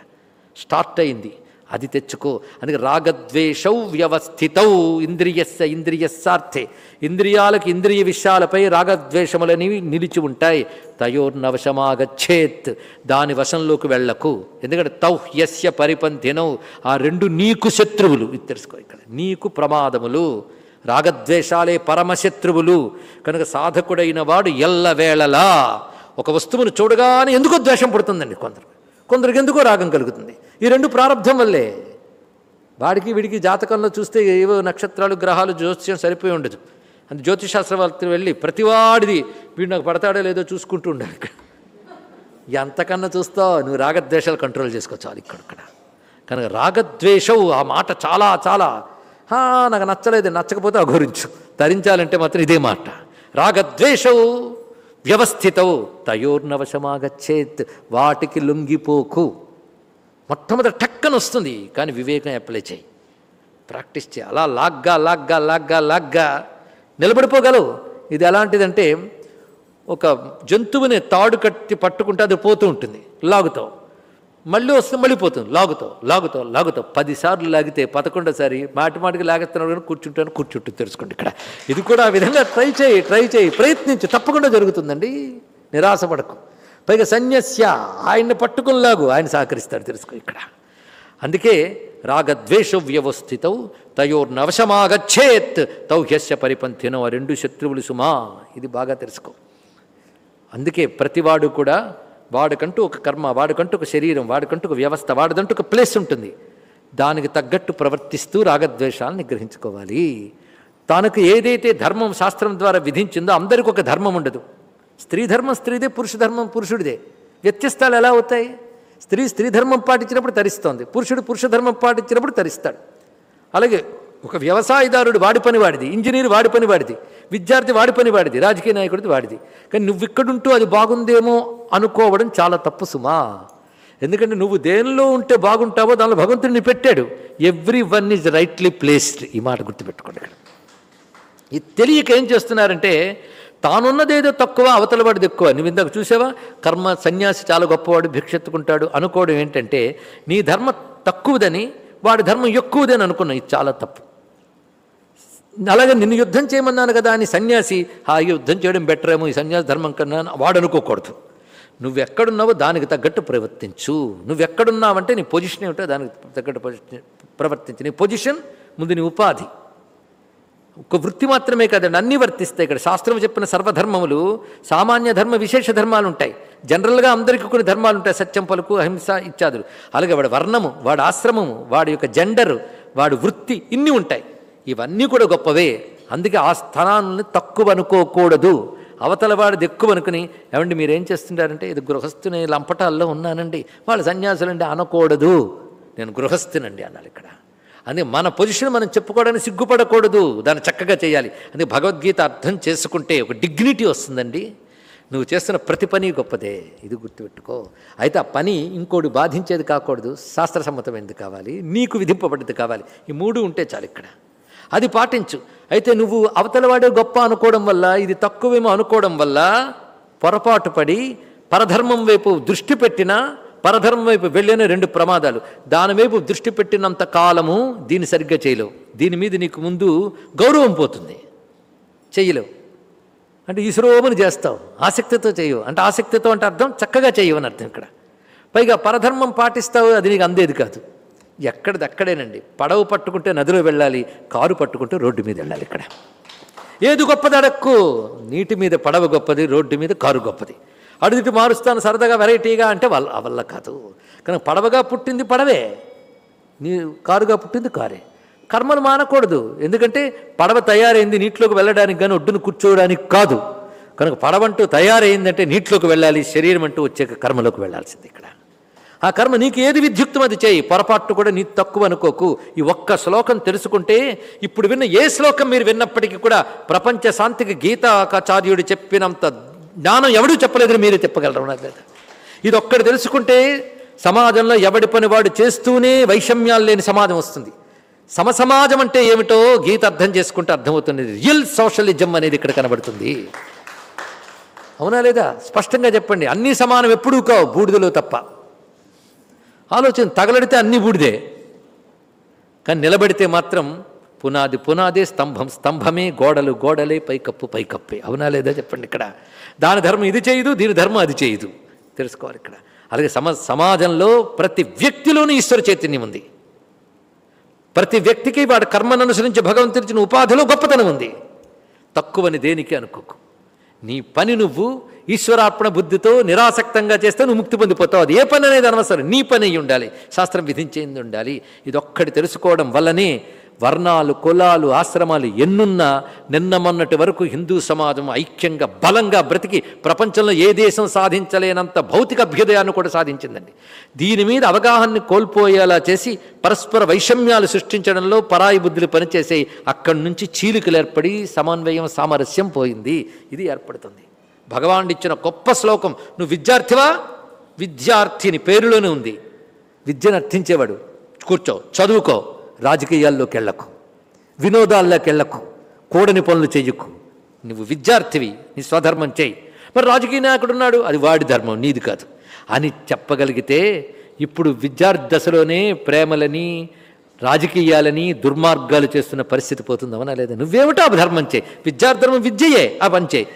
స్టార్ట్ అయింది. అది తెచ్చుకో. అందుకే రాగద్వేషౌ వ్యవస్థితౌ ఇంద్రియస్య ఇంద్రియస్సార్థే. ఇంద్రియాలకు ఇంద్రియ విషయాలపై రాగద్వేషములనేవి నిలిచి ఉంటాయి. తయోర్నవశమాగచ్చేత్. దాని వశంలోకి వెళ్ళకు. ఎందుకంటే తౌ యస్య పరిపంథినౌ. ఆ రెండు నీకు శత్రువులు. ఇది తెలుసుకో ఇక్కడ. నీకు ప్రమాదములు. రాగద్వేషాలే పరమశత్రువులు. కనుక సాధకుడైన వాడు ఎల్లవేళలా ఒక వస్తువును చూడగానే ఎందుకో ద్వేషం పుడుతుందండి కొందరు. కొందరికి ఎందుకో రాగం కలుగుతుంది. ఈ రెండు ప్రారంధం వల్లే. వాడికి వీడికి జాతకంలో చూస్తే ఏవో నక్షత్రాలు గ్రహాలు జ్యోతిష్యం సరిపోయి ఉండదు. అంత జ్యోతిషాస్త్ర వెళ్ళి ప్రతివాడిది వీడు నాకు పడతాడో లేదో చూసుకుంటూ ఉండాలి ఇక్కడ. ఎంతకన్నా చూస్తావు నువ్వు రాగద్వేషాలు కంట్రోల్ చేసుకోవచ్చు ఇక్కడక్కడ కనుక రాగద్వేషవు ఆ మాట చాలా చాలా. "హా, నాకు నచ్చలేదు నచ్చకపోతే అఘోరించు. తరించాలంటే మాత్రం ఇదే మాట. రాగద్వేషవు వ్యవస్థితవు తయోర్నవశమాగచ్చేత్ వాటికి లొంగిపోకు. మొట్టమొదటి టక్కన వస్తుంది కానీ వివేకం అప్లై చేయి ప్రాక్టీస్ చేయి అలా లాగ్గా లాగ్గా లాగ్గా లాగ్గా నిలబడిపోగలవు. ఇది ఎలాంటిదంటే ఒక జంతువుని తాడు కట్టి పట్టుకుంటే అది పోతూ ఉంటుంది. లాగుతావు. మళ్ళీ వస్తే మళ్ళీ పోతుంది. లాగుతావు లాగుతావు లాగుతావు. పదిసార్లు లాగితే పదకొండోసారి మాటి మాటికి లాగేస్తున్నాడు కానీ కూర్చుంటాను కూర్చుంటుంది. తెలుసుకోండి ఇక్కడ. ఇది కూడా ఆ విధంగా ట్రై చేయి ట్రై చేయి ప్రయత్నించు. తప్పకుండా జరుగుతుందండి. నిరాశపడకు పైగా సన్యస్య ఆయన్ని పట్టుకునిలాగు ఆయన సహకరిస్తాడు తెలుసుకో ఇక్కడ. అందుకే రాగద్వేష వ్యవస్థితౌ తయోర్నవశమాగచ్చేత్ తౌ హ్యస్య పరిపంథినో ఆ రెండు శత్రువులు సుమా. ఇది బాగా తెలుసుకో. అందుకే ప్రతివాడు కూడా వాడికంటూ ఒక కర్మ వాడికంటూ ఒక శరీరం వాడికంటూ ఒక వ్యవస్థ వాడిదంటూ ఒక ప్లేస్ ఉంటుంది. దానికి తగ్గట్టు ప్రవర్తిస్తూ రాగద్వేషాలను నిగ్రహించుకోవాలి తనకు ఏదైతే ధర్మం శాస్త్రం ద్వారా విధించిందో అందరికీ ఒక ధర్మం ఉండదు. స్త్రీ ధర్మం స్త్రీదే పురుష ధర్మం పురుషుడిదే. వ్యత్యస్తాలు ఎలా అవుతాయి? స్త్రీ స్త్రీ ధర్మం పాటించినప్పుడు తరిస్తోంది. పురుషుడు పురుష ధర్మం పాటించినప్పుడు తరిస్తాడు. అలాగే ఒక వ్యవసాయదారుడు వాడి పని వాడిది ఇంజనీర్ వాడి పని వాడిది విద్యార్థి వాడి పని వాడిది రాజకీయ నాయకుడిది వాడిది. కానీ నువ్వు ఇక్కడుంటూ అది బాగుందేమో అనుకోవడం చాలా తప్పు సుమా. ఎందుకంటే నువ్వు దేనిలో ఉంటే బాగుంటావో దానిలో భగవంతుడిని పెట్టాడు. Every one is rightly placed ఈ మాట గుర్తుపెట్టుకోండి ఇక్కడ. ఇది తెలియక ఏం చేస్తున్నారంటే తానున్నదేదో తక్కువ అవతల వాడిది ఎక్కువ. నువ్వు ఇందాక చూసావా? కర్మ సన్యాసి చాలా గొప్పవాడు భిక్షెత్తుకుంటాడు. అనుకోవడం ఏంటంటే నీ ధర్మ తక్కువదని వాడి ధర్మం ఎక్కువదని అనుకున్నావు. ఇది చాలా తప్పు. అలాగే నిన్ను యుద్ధం చేయమన్నాను కదా అని సన్యాసి ఆ యుద్ధం చేయడం బెటర్ ఏమో ఈ సన్యాసి ధర్మం కన్నా వాడు అనుకోకూడదు. నువ్వెక్కడున్నావో దానికి తగ్గట్టు ప్రవర్తించు. నువ్వెక్కడున్నావంటే నీ పొజిషన్ ఏమిటో దానికి తగ్గట్టు ప్రవర్తించు. నీ పొజిషన్ ముందు నీ ఉపాధి. ఒక వృత్తి మాత్రమే కదండి అన్నీ వర్తిస్తాయి ఇక్కడ. శాస్త్రం చెప్పిన సర్వధర్మములు సామాన్య ధర్మ విశేష ధర్మాలు ఉంటాయి. జనరల్గా అందరికీ కొన్ని ధర్మాలు ఉంటాయి. సత్యం పలుకు అహింస ఇత్యాదులు. అలాగే వాడి వర్ణము వాడి ఆశ్రమము వాడి యొక్క జెండరు వాడి వృత్తి ఇన్ని ఉంటాయి. ఇవన్నీ కూడా గొప్పవే. అందుకే ఆ స్థానాన్ని తక్కువ అనుకోకూడదు. అవతల వాడిది ఎక్కువ అనుకుని ఏమండి మీరు ఏం చేస్తుంటారంటే ఇది గృహస్థుని లంపటాల్లో ఉన్నానండి. వాళ్ళు సన్యాసులండి అనకూడదు. నేను గృహస్థునండి అన్నాడు ఇక్కడ. అందుకే మన పొజిషన్ మనం చెప్పుకోవడానికి సిగ్గుపడకూడదు. దాన్ని చక్కగా చేయాలి. అందుకే భగవద్గీత అర్థం చేసుకుంటే ఒక డిగ్నిటీ వస్తుందండి. నువ్వు చేస్తున్న ప్రతి పని గొప్పదే. ఇది గుర్తుపెట్టుకో. అయితే ఆ పని ఇంకోటి బాధించేది కాకూడదు. శాస్త్రసమ్మతమైనది కావాలి? నీకు విధింపబడ్డది కావాలి. ఈ మూడు ఉంటే చాలు ఇక్కడ. అది పాటించు. అయితే నువ్వు అవతలవాడే గొప్ప అనుకోవడం వల్ల ఇది తక్కువేమో అనుకోవడం వల్ల పొరపాటు పడి పరధర్మం వైపు దృష్టి పెట్టినా పరధర్మం వైపు వెళ్ళేనే రెండు ప్రమాదాలు. దాని వైపు దృష్టి పెట్టినంత కాలము దీన్ని సరిగ్గా చేయలేవు. దీని మీద నీకు ముందు గౌరవం పోతుంది. చేయలేవు. అంటే ఈశ్వరోమని చేస్తావు. ఆసక్తితో చేయవు. అంటే ఆసక్తితో అంటే అర్థం చక్కగా చేయవు అని అర్థం ఇక్కడ. పైగా పరధర్మం పాటిస్తావు అది నీకు అందేది కాదు. ఎక్కడిది అక్కడేనండి. పడవ పట్టుకుంటే నదిలో వెళ్ళాలి కారు పట్టుకుంటే రోడ్డు మీద వెళ్ళాలి ఇక్కడ. ఏది గొప్పది అడక్కు? నీటి మీద పడవ గొప్పది రోడ్డు మీద కారు గొప్పది. అడుగుటి మారుస్తాను సరదాగా వెరైటీగా అంటే వాళ్ళ ఆ వల్ల కాదు. కానీ పడవగా పుట్టింది పడవే. నీ కారుగా పుట్టింది కారే. కర్మను మానకూడదు. ఎందుకంటే పడవ తయారైంది నీటిలోకి వెళ్ళడానికి కానీ ఒడ్డును కూర్చోవడానికి కాదు. కనుక పడవంటూ తయారైందంటే నీటిలోకి వెళ్ళాలి శరీరం అంటూ వచ్చాక కర్మలోకి వెళ్ళాల్సింది ఇక్కడ. ఆ కర్మ నీకు ఏది విద్యుక్తం అది చేయి. పొరపాటు కూడా నీ తక్కువ అనుకోకు. ఈ ఒక్క శ్లోకం తెలుసుకుంటే ఇప్పుడు విన్న ఏ శ్లోకం మీరు విన్నప్పటికీ కూడా ప్రపంచ శాంతికి గీతాకాచార్యుడు చెప్పినంత జ్ఞానం ఎవడూ చెప్పలేదని మీరే చెప్పగలరు నాకు లేదా ఇది ఒక్కడు తెలుసుకుంటే సమాజంలో ఎవడి పని వాడు చేస్తూనే వైషమ్యాలు లేని సమాజం వస్తుంది. సమసమాజం అంటే ఏమిటో గీత అర్థం చేసుకుంటే అర్థమవుతుంది రియల్ సోషలిజం అనేది ఇక్కడ కనబడుతుంది. అవునా లేదా? స్పష్టంగా చెప్పండి. అన్ని సమానం ఎప్పుడూ కావు బూడిదలో తప్ప. ఆలోచన తగలడితే అన్ని బూడిదే. కానీ నిలబడితే మాత్రం పునాది పునాదే స్తంభం స్తంభమే గోడలు గోడలే పైకప్పు పైకప్పే. అవునా లేదా చెప్పండి ఇక్కడ. దాని ధర్మం ఇది చేయదు దీని ధర్మం అది చేయదు. తెలుసుకోవాలి ఇక్కడ. అలాగే సమ సమాజంలో ప్రతి వ్యక్తిలోనూ ఈశ్వర చైతన్యం ఉంది. ప్రతి వ్యక్తికి వాడి కర్మను అనుసరించి భగవంతుడిచ్చిన ఉపాధిలో గొప్పతనం ఉంది. తక్కువని దేనికి అనుకోకు. నీ పని నువ్వు ఈశ్వరార్పణ బుద్ధితో నిరాసక్తంగా చేస్తే నువ్వు ముక్తి పొందిపోతావు. అది ఏ పని అనేది అనవసరం. నీ పని అయి ఉండాలి. శాస్త్రం విధించేది ఉండాలి. ఇది ఒక్కటి తెలుసుకోవడం వల్లనే వర్ణాలు కులాలు ఆశ్రమాలు ఎన్నున్నా నిన్న మొన్నటి వరకు హిందూ సమాజం ఐక్యంగా బలంగా బ్రతికి ప్రపంచంలో ఏ దేశం సాధించలేనంత భౌతిక అభ్యుదయాన్ని కూడా సాధించిందండి. దీని మీద అవగాహనని కోల్పోయేలా చేసి పరస్పర వైషమ్యాలు సృష్టించడంలో పరాయి బుద్ధులు పనిచేసే అక్కడి నుంచి చీలికలు ఏర్పడి సమన్వయం సామరస్యం పోయింది. ఇది ఏర్పడుతుంది. భగవానుడు ఇచ్చిన గొప్ప శ్లోకం నువ్వు విద్యార్థివా? విద్యార్థిని పేరులోనే ఉంది. విద్యను అర్థించేవాడు. కూర్చో చదువుకో. రాజకీయాల్లోకి వెళ్ళకు వినోదాల్లోకి వెళ్ళకు కూడని పనులు చెయ్యకు. నువ్వు విద్యార్థివి నీ స్వధర్మం చేయి మరి రాజకీయ నాయకుడు ఉన్నాడు అది వాడి ధర్మం నీది కాదు. అని చెప్పగలిగితే ఇప్పుడు విద్యార్థి దశలోనే ప్రేమలని రాజకీయాలని దుర్మార్గాలు చేస్తున్న పరిస్థితి పోతుందమనా లేదా? నువ్వేమిటో ఆ ధర్మం చేయి విద్యార్థర్మం విద్యయే ఆ పని చేయి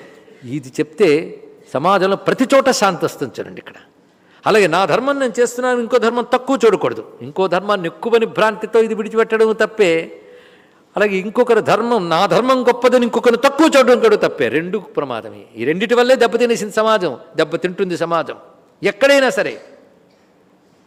ఇది చెప్తే సమాజంలో ప్రతి చోట శాంతి వస్తుంది చూడండి ఇక్కడ. అలాగే నా ధర్మం నేను చేస్తున్నాను ఇంకో ధర్మం తక్కువ చూడకూడదు. ఇంకో ధర్మాన్ని ఎక్కువని భ్రాంతితో ఇది విడిచిపెట్టడం తప్పే. అలాగే ఇంకొకరి ధర్మం నా ధర్మం గొప్పదని ఇంకొకరిని తక్కువ చూడడం కూడా తప్పే. రెండు ప్రమాదమే. ఈ రెండిటి వల్లే దెబ్బతినేసింది సమాజం దెబ్బతింటుంది సమాజం. ఎక్కడైనా సరే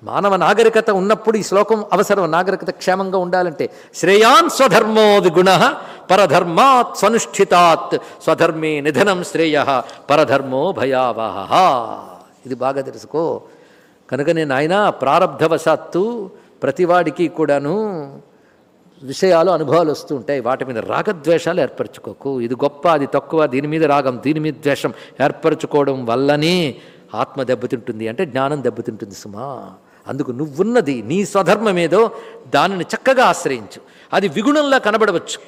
మానవ నాగరికత ఉన్నప్పుడు ఈ శ్లోకం అవసరం నాగరికత క్షేమంగా ఉండాలంటే. శ్రేయాన్ స్వధర్మో గుణ పరధర్మాత్ స్వనుష్ఠితాత్. స్వధర్మే నిధనం శ్రేయ పరధర్మో భయావహ. ఇది బాగా తెలుసుకో. కనుక నేను ఆయన ప్రారబ్ధవశాత్తు ప్రతివాడికి కూడాను విషయాలు అనుభవాలు వస్తూ ఉంటాయి. వాటి మీద రాగద్వేషాలు ఏర్పరచుకోకు. ఇది గొప్ప అది తక్కువ దీని మీద రాగం దీని మీద ద్వేషం ఏర్పరచుకోవడం వల్లనే ఆత్మ దెబ్బతింటుంది. అంటే జ్ఞానం దెబ్బతింటుంది సుమా. అందుకు నువ్వున్నది నీ స్వధర్మం ఏదో దానిని చక్కగా ఆశ్రయించు. అది విగుణంలా కనబడవచ్చు.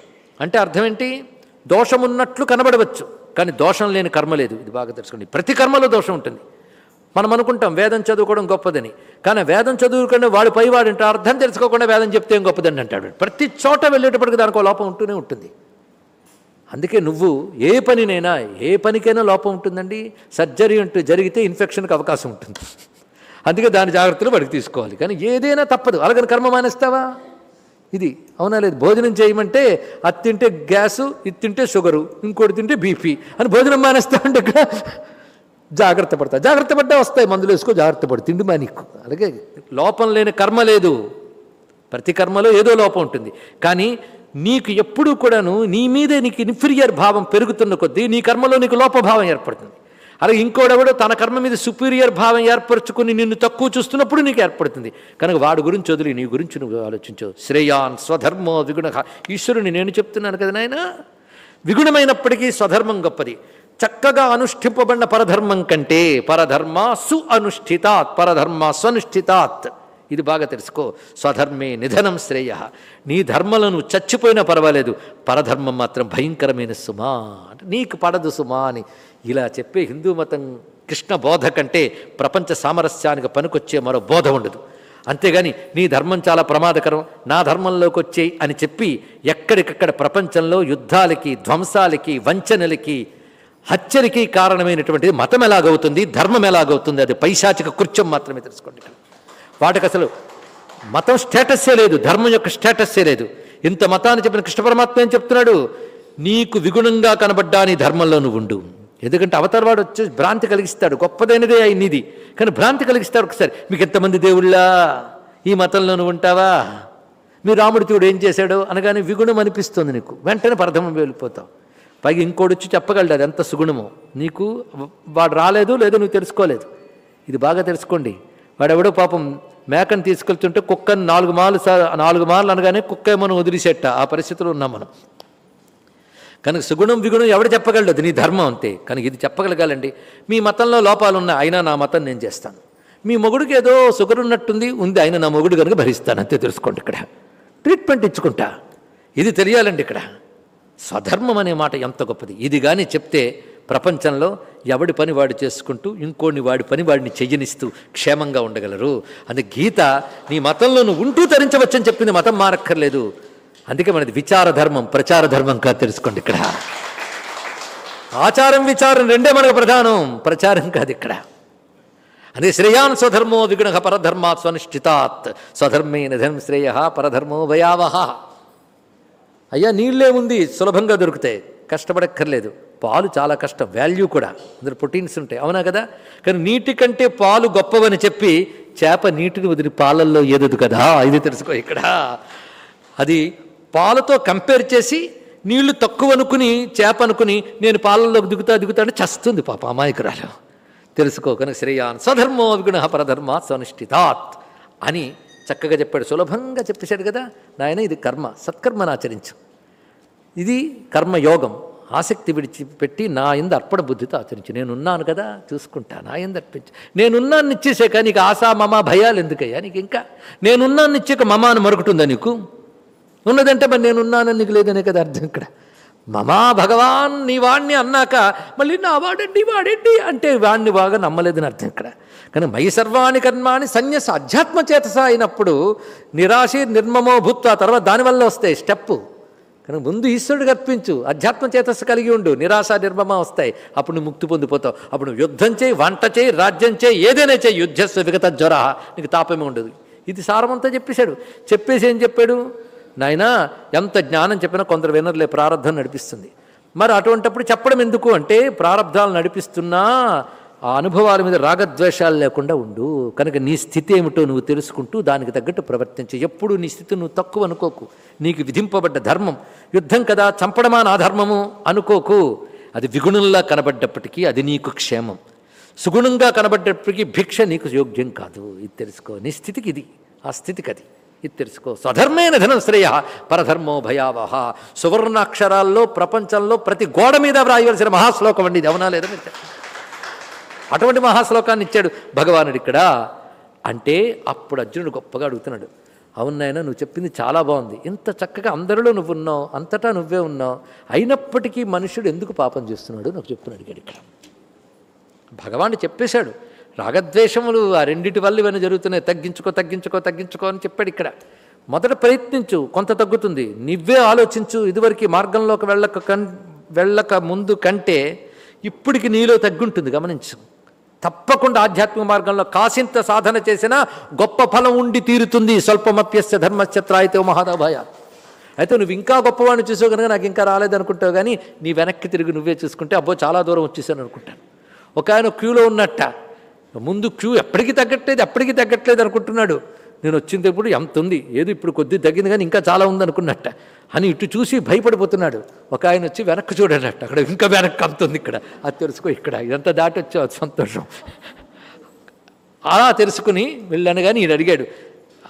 అంటే అర్థం ఏంటి దోషమున్నట్లు కనబడవచ్చు. కానీ దోషం లేని కర్మ లేదు. ఇది బాగా తెలుసుకోండి. ప్రతి కర్మలో దోషం ఉంటుంది. మనం అనుకుంటాం వేదం చదువుకోవడం గొప్పదని. కానీ వేదం చదువుకునే వాడు పైవాడు అంటే అర్థం తెలుసుకోకుండా వేదం చెప్తే ఏం గొప్పదని అంటాడు. ప్రతి చోట వెళ్ళేటప్పటికి దానికి లోపం ఉంటూనే ఉంటుంది. అందుకే నువ్వు ఏ పనినైనా ఏ పనికైనా లోపం ఉంటుందండి. సర్జరీ అంటూ జరిగితే ఇన్ఫెక్షన్కి అవకాశం ఉంటుంది. అందుకే దాని జాగ్రత్తలు వాడికి తీసుకోవాలి. కానీ ఏదైనా తప్పదు. అలాగని కర్మ మానేస్తావా? ఇది అవునా లేదు? భోజనం చేయమంటే అది తింటే గ్యాసు ఇది తింటే షుగరు ఇంకోటి తింటే బీపీ అని భోజనం మానేస్తామంటే ఇక్కడ జాగ్రత్త పడతా. జాగ్రత్త పడ్డా వస్తాయి మందులు వేసుకో జాగ్రత్త పడు. తిండి మా నీకు. అలాగే లోపం లేని కర్మ లేదు. ప్రతి కర్మలో ఏదో లోపం ఉంటుంది. కానీ నీకు ఎప్పుడూ కూడాను నీ మీదే నీకు ఇన్ఫీరియర్ భావం పెరుగుతున్న కొద్దీ నీ కర్మలో నీకు లోపభావం ఏర్పడుతుంది. అలాగే ఇంకోడెవడో తన కర్మ మీద సుపీరియర్ భావం ఏర్పరచుకుని నిన్ను తక్కువ చూస్తున్నప్పుడు నీకు ఏర్పడుతుంది. కనుక వాడి గురించి వదిలి నీ గురించి నువ్వు ఆలోచించు. శ్రేయాన్ స్వధర్మో విగుణ. ఈశ్వరుని నేను చెప్తున్నాను కదా నాయన? విగుణమైనప్పటికీ స్వధర్మం గొప్పది. చక్కగా అనుష్ఠింపబడిన పరధర్మం కంటే పరధర్మ సు అనుష్ఠితాత్ పరధర్మ స్వనుష్ఠితాత్. ఇది బాగా తెలుసుకో. స్వధర్మే నిధనం శ్రేయ. నీ ధర్మలను చచ్చిపోయినా పర్వాలేదు. పరధర్మం మాత్రం భయంకరమైన సుమా నీకు పడదు సుమా అని ఇలా చెప్పే హిందూ మతం కృష్ణ బోధ కంటే ప్రపంచ సామరస్యానికి పనికొచ్చే మరో బోధ ఉండదు. అంతేగాని నీ ధర్మం చాలా ప్రమాదకరం. నా ధర్మంలోకి వచ్చేయి అని చెప్పి ఎక్కడికక్కడ ప్రపంచంలో యుద్ధాలకి ధ్వంసాలకి వంచనలకి హత్యలకి కారణమైనటువంటిది మతం ఎలాగవుతుంది ధర్మం ఎలాగవుతుంది అది పైశాచిక కృత్యం మాత్రమే తెలుసుకోండి. వాటికి అసలు మతం స్టేటస్సే లేదు ధర్మం యొక్క స్టేటస్సే లేదు. ఇంత మతాన్ని చెప్పిన కృష్ణ పరమాత్మ ఏం చెప్తున్నాడు? నీకు విగుణంగా కనబడ్డా నీ ధర్మంలో నువ్వు ఉండు. ఎందుకంటే అవతారవాడు వచ్చి భ్రాంతి కలిగిస్తాడు గొప్పదైనదే అయినది కానీ భ్రాంతి కలిగిస్తాడు ఒకసారి మీకు ఎంతమంది దేవుళ్ళా? ఈ మతంలో నువ్వు ఉంటావా? మీ రాముడి చూడు ఏం చేశాడు? అనగానే విగుణం అనిపిస్తుంది నీకు. వెంటనే పరధమం వెళ్ళిపోతావు పైగా ఇంకోటి వచ్చి చెప్పగలడు అది ఎంత సుగుణమో. నీకు వాడు రాలేదు లేదో నువ్వు తెలుసుకోలేదు. ఇది బాగా తెలుసుకోండి. వాడెవడో పాపం మేకను తీసుకెళ్తుంటే కుక్కని నాలుగు మార్లు నాలుగు మార్లు అనగానే కుక్క ఏమో వదిలిసేట. ఆ పరిస్థితిలో ఉన్నాం మనం. కనుక సుగుణం విగుణం ఎవడు చెప్పగలడు? అది నీ ధర్మం అంతే. కనుక ఇది చెప్పగలగాలండి. మీ మతంలో లోపాలు ఉన్నాయి అయినా నా మతం నేను చేస్తాను. మీ మొగుడికి ఏదో షుగర్ ఉన్నట్టుంది ఉంది. అయినా నా మొగుడు కనుక భరిస్తాను. అంతే తెలుసుకోండి ఇక్కడ. ట్రీట్మెంట్ ఇచ్చుకుంటా. ఇది తెలియాలండి ఇక్కడ. స్వధర్మం అనే మాట ఎంత గొప్పది. ఇది కానీ చెప్తే ప్రపంచంలో ఎవడి పని వాడు చేసుకుంటూ ఇంకోని వాడి పని వాడిని చెయ్యనిస్తూ క్షేమంగా ఉండగలరు. అందుకే గీత నీ మతంలో నువ్వు ఉంటూ తరించవచ్చని చెప్పింది మతం మారక్కర్లేదు. అందుకే మనది విచార ధర్మం ప్రచార ధర్మం కాదు తెలుసుకోండి ఇక్కడ. ఆచారం విచారం రెండే మనకు ప్రధానం ప్రచారం కాదు ఇక్కడ. అదే శ్రేయాన్ స్వధర్మో విగుణ పరధర్మాత్ స్వనిష్ఠితాత్. స్వధర్మే నిధం శ్రేయ పరధర్మో భయావహ అయ్యా నీళ్ళే ఉంది సులభంగా దొరుకుతాయి. కష్టపడక్కర్లేదు. పాలు చాలా కష్టం వాల్యూ కూడా. అందులో ప్రోటీన్స్ ఉంటాయి. అవునా కదా? కానీ నీటి కంటే పాలు గొప్పవని చెప్పి చేప నీటిని వదిలి పాలల్లో ఏదదు కదా? ఇది తెలుసుకో ఇక్కడ. అది పాలతో కంపేర్ చేసి నీళ్ళు తక్కువ అనుకుని చేప అనుకుని నేను పాలల్లోకి దిగుతా దిగుతా అంటే చస్తుంది పాప అమాయకురాలు. తెలుసుకో కనుక శ్రేయాన్ స్వధర్మో విగుణ పరధర్మ స్వనిష్ఠితాత్ అని చక్కగా చెప్పాడు. సులభంగా చెప్పేశాడు కదా. నాయన ఇది కర్మ. సత్కర్మను ఆచరించు. ఇది కర్మయోగం. ఆసక్తి విడిచిపెట్టి నా ఎందు అర్పణ బుద్ధితో ఆచరించు. నేనున్నాను కదా. చూసుకుంటా. నా ఎందు అర్పించు. నేనున్నాను ఇచ్చేసాక నీకు ఆశా మమ భయాలు ఎందుకయ్యా? నీకు ఇంకా నేనున్నాను ఇచ్చాక మమ అని మరొకటుందా నీకు? ఉన్నదంటే మరి నేనున్నానని నీకు లేదనే కదా అర్థం ఇక్కడ. మమా భగవాన్ నీ వాణ్ణి అన్నాక మళ్ళీ నా వాడండి వాడండి అంటే వాణ్ణి బాగా నమ్మలేదని అర్థం ఇక్కడ. కానీ మై సర్వాణి కర్మాణి సన్యస అధ్యాత్మ చేతస అయినప్పుడు నిరాశి నిర్మమో భూత్వ తర్వాత దానివల్ల వస్తాయి స్టెప్పు. కానీ ముందు ఈశ్వరుడికి అర్పించు అధ్యాత్మ చేతస్సు కలిగి ఉండు నిరాశ నిర్మమ వస్తాయి. అప్పుడు నువ్వు ముక్తి పొందిపోతావు. అప్పుడు యుద్ధం చేయి వంట చేయి రాజ్యం చేయి ఏదైనా చేయి యుద్ధస్వ విగత జ్వర నీకు తాపమే ఉండదు. ఇది సారమంతా చెప్పేశాడు. చెప్పేసి ఏం చెప్పాడు? నాయనా ఎంత జ్ఞానం చెప్పినా కొందరు వినర్లే ప్రారంధం నడిపిస్తుంది. మరి అటువంటప్పుడు చెప్పడం ఎందుకు అంటే ప్రారంధాలు నడిపిస్తున్నా ఆ అనుభవాల మీద రాగద్వేషాలు లేకుండా ఉండు. కనుక నీ స్థితి ఏమిటో నువ్వు తెలుసుకుంటూ దానికి తగ్గట్టు ప్రవర్తించు. ఎప్పుడు నీ స్థితి నువ్వు తక్కువ అనుకోకు. నీకు విధింపబడ్డ ధర్మం. యుద్ధం కదా చంపడమా నా ధర్మము? అనుకోకు. అది విగుణంలా కనబడ్డప్పటికీ అది నీకు క్షేమం. సుగుణంగా కనబడ్డప్పటికీ భిక్ష నీకు యోగ్యం కాదు. ఇది తెలుసుకో. నీ స్థితికి ఇది. ఆ స్థితికి అది. ఇది తెలుసుకో. స్వధర్మేన ధనం శ్రేయ పరధర్మో భయావహ. సువర్ణాక్షరాల్లో ప్రపంచంలో ప్రతి గోడ మీద వ్రాయవలసిన మహాశ్లోకం అండి ఇది. అవునా లేదా మీరు అటువంటి మహాశ్లోకాన్ని ఇచ్చాడు భగవానుడు ఇక్కడ. అంటే అప్పుడు అర్జునుడు గొప్పగా అడుగుతున్నాడు. అవునాయన నువ్వు చెప్పింది చాలా బాగుంది. ఇంత చక్కగా అందరిలో నువ్వు ఉన్నావు అంతటా నువ్వే ఉన్నావు. అయినప్పటికీ మనుషుడు ఎందుకు పాపం చేస్తున్నాడు? నాకు చెప్తున్నాడు అడిగాడు ఇక్కడ భగవానుడు చెప్పేశాడు. రాగద్వేషములు ఆ రెండింటి వల్ల ఇవన్నీ జరుగుతున్నాయి. తగ్గించుకో తగ్గించుకో తగ్గించుకో అని చెప్పాడు ఇక్కడ. మొదట ప్రయత్నించు కొంత తగ్గుతుంది. నువ్వే ఆలోచించు ఇదివరకు మార్గంలోకి వెళ్ళక కన్ వెళ్ళక ముందు కంటే ఇప్పటికి నీలో తగ్గుంటుంది. గమనించు. తప్పకుండా ఆధ్యాత్మిక మార్గంలో కాసింత సాధన చేసినా గొప్ప ఫలం ఉండి తీరుతుంది. స్వల్పమప్యస్య ధర్మశ్చత్రాయితే మహాదాభాయ. అయితే నువ్వు ఇంకా గొప్పవాడిని చూసావు కనుక నాకు ఇంకా రాలేదనుకుంటావు కానీ నీ వెనక్కి తిరిగి నువ్వే చూసుకుంటే అబ్బో చాలా దూరం వచ్చేసాను అనుకుంటాను. ఒక ఆయన క్యూలో ఉన్నట్ట. ముందు క్యూ ఎప్పటికీ తగ్గట్లేదు ఎప్పటికీ తగ్గట్లేదు అనుకుంటున్నాడు. నేను వచ్చినప్పుడు ఎంత ఉంది? ఏదో ఇప్పుడు కొద్ది తగ్గింది కానీ ఇంకా చాలా ఉంది అనుకున్నట్ట. అని ఇటు చూసి భయపడిపోతున్నాడు. ఒక ఆయన వచ్చి వెనక్కి చూడనట్ట అక్కడ ఇంకా వెనక్కి అంత ఉంది ఇక్కడ. అది తెలుసుకో ఇక్కడ. ఇదంతా దాటి వచ్చావు? అది సంతోషం. అలా తెలుసుకుని వెళ్ళాను కానీ ఈయన అడిగాడు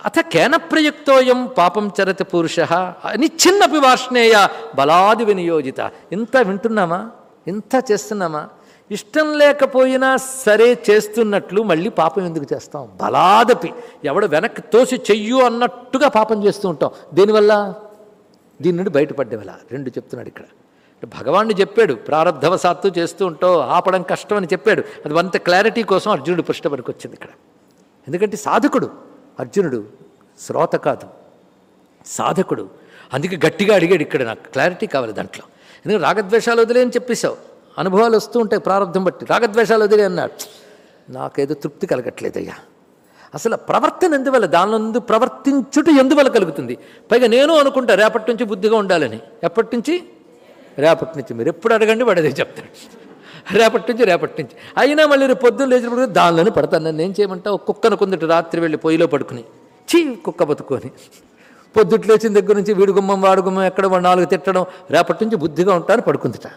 అత కేన ప్రయుక్తోయం పాపం చరతి పురుష? అని చిన్నపి వార్ష్ణేయ బలాది వినియోజిత. ఇంత వింటున్నామా? ఇంత చేస్తున్నామా? ఇష్టం లేకపోయినా సరే చేస్తున్నట్లు మళ్ళీ పాపం ఎందుకు చేస్తాం? బలాదపి. ఎవడు వెనక్కి తోసి చెయ్యు అన్నట్టుగా పాపం చేస్తూ ఉంటాం. దేనివల్ల? దీని నుండి బయటపడ్డే రెండు చెప్తున్నాడు ఇక్కడ. భగవాన్ని చెప్పాడు ప్రారంధవశాత్తు చేస్తూ ఉంటావు ఆపడం కష్టం అని చెప్పాడు. అది అంత క్లారిటీ కోసం అర్జునుడు పృష్ఠపరికి వచ్చింది ఇక్కడ. ఎందుకంటే సాధకుడు అర్జునుడు శ్రోత కాదు. సాధకుడు. అందుకే గట్టిగా అడిగాడు ఇక్కడ నాకు క్లారిటీ కావాలి దాంట్లో. ఎందుకంటే రాగద్వేషాలు వదిలేని చెప్పేశావు. అనుభవాలు వస్తూ ఉంటాయి ప్రారంభం బట్టి. రాగద్వేషాలు వదిలే అన్నాడు. నాకేదో తృప్తి కలగట్లేదయ్యా. అసలు ప్రవర్తన ఎందువల్ల? దానిలో ముందు ప్రవర్తించుట ఎందువల్ల కలుగుతుంది? పైగా నేను అనుకుంటా రేపటి నుంచి బుద్ధిగా ఉండాలని. ఎప్పటి నుంచి? రేపటి నుంచి. మీరు ఎప్పుడు అడగండి వాడు అదే చెప్తాడు. రేపటి నుంచి రేపటి నుంచి. అయినా మళ్ళీ రేపు పొద్దున్న లేచినప్పుడు దానిలోనే పడతాను. నన్ను ఏం చేయమంటా? కుక్కను కొందటి రాత్రి వెళ్ళి పొయ్యిలో పడుకుని. చీ కుక్క బతుకొని. పొద్దుట్లు లేచిన దగ్గర నుంచి వీడు గుమ్మం వాడు గుమ్మం ఎక్కడ నాలుగు తిట్టడం రేపటి నుంచి బుద్ధిగా ఉంటాను పడుకుందిట.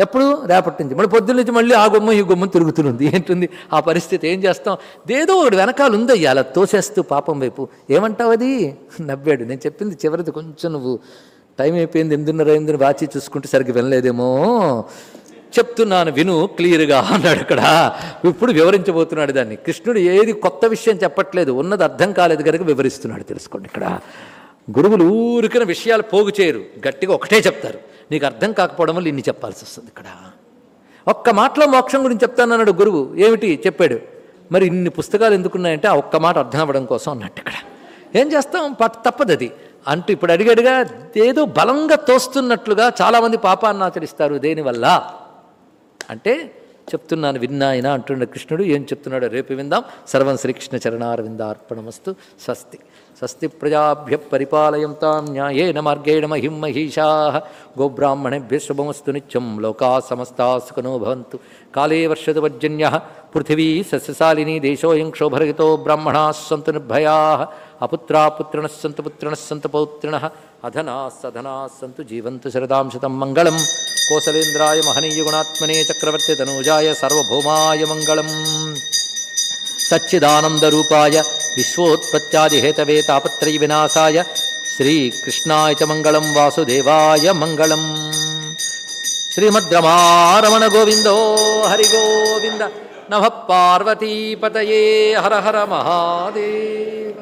ఎప్పుడు? రేపటి నుంచి మళ్ళీ పొద్దున్న నుంచి మళ్ళీ ఆ గుమ్మ ఈ గుమ్మ తిరుగుతుంది ఏంటుంది? ఆ పరిస్థితి ఏం చేస్తాం? ఏదో ఒకటి వెనకాల ఉందయ్యా అలా తోసేస్తూ పాపం వైపు. ఏమంటావు అది? నవ్వాడు. నేను చెప్పింది చివరిది కొంచెం నువ్వు టైం అయిపోయింది. ఎనిమిదిన్నర అయిందని వాచి చూసుకుంటే సరిగ్గా వినలేదేమో. చెప్తున్నాను విను క్లియర్గా అన్నాడు ఇక్కడ ఇప్పుడు వివరించబోతున్నాడు దాన్ని. కృష్ణుడు ఏది కొత్త విషయం చెప్పట్లేదు. ఉన్నది అర్థం కాలేదు కనుక వివరిస్తున్నాడు. తెలుసుకోండి ఇక్కడ. గురువులు ఊరికిన విషయాలు పోగు చేయరు. గట్టిగా ఒకటే చెప్తారు. నీకు అర్థం కాకపోవడం వల్ల ఇన్ని చెప్పాల్సి వస్తుంది ఇక్కడ. ఒక్క మాటలో మోక్షం గురించి చెప్తానన్నాడు గురువు. ఏమిటి? చెప్పాడు. మరి ఇన్ని పుస్తకాలు ఎందుకున్నాయంటే ఆ ఒక్క మాట అర్థం అవ్వడం కోసం అన్నట్టు ఇక్కడ. ఏం చేస్తాం? పట్ తప్పదు అది. అంటూ ఇప్పుడు అడిగాడుగా ఏదో బలంగా తోస్తున్నట్లుగా చాలామంది పాపాన్ని ఆచరిస్తారు. దేనివల్ల అంటే చెప్తున్నాను విన్నాయన అంటున్న కృష్ణుడు ఏం చెప్తున్నాడో రేపు విందాం. సర్వం శ్రీకృష్ణ చరణారవిందార్పణమస్తు స్వస్తి. స్వస్తి ప్రజాభ్య పరిపాలయంతాం న్యాయేన మార్గేణ మహిం మహిషా. గోబ్రాహ్మణేభ్య శుభమస్తు నిత్యం లోకా సమస్తా సుఖనో భవంతు. కాళే వర్షదు వర్జన్య. పృథివీ సస్యశాలిని దేశోయం క్షోభరహితో బ్రాహ్మణా సంతు నిర్భయా. అపుత్రా పుత్రిణ సంతు పుత్రిణ సంతు పౌత్రిణ. అధనా సధనా సంతు జీవంతు శరదాం శతం మంగళం. కోసలేంద్రాయ మహనీయ గుణాత్మనే చక్రవర్తి తనూజాయ సర్వభౌమాయ మంగళం. సచ్చిదానందరూపాయ విశ్వోత్పత్యాదిహేతవే తాపత్రయ వినాశాయ శ్రీకృష్ణాయ చ మంగళం వాసుదేవాయ మంగళం శ్రీమద్రమారమణ గోవిందో హరి గోవింద నమ పార్వతీపతయే హర హర మహాదేవ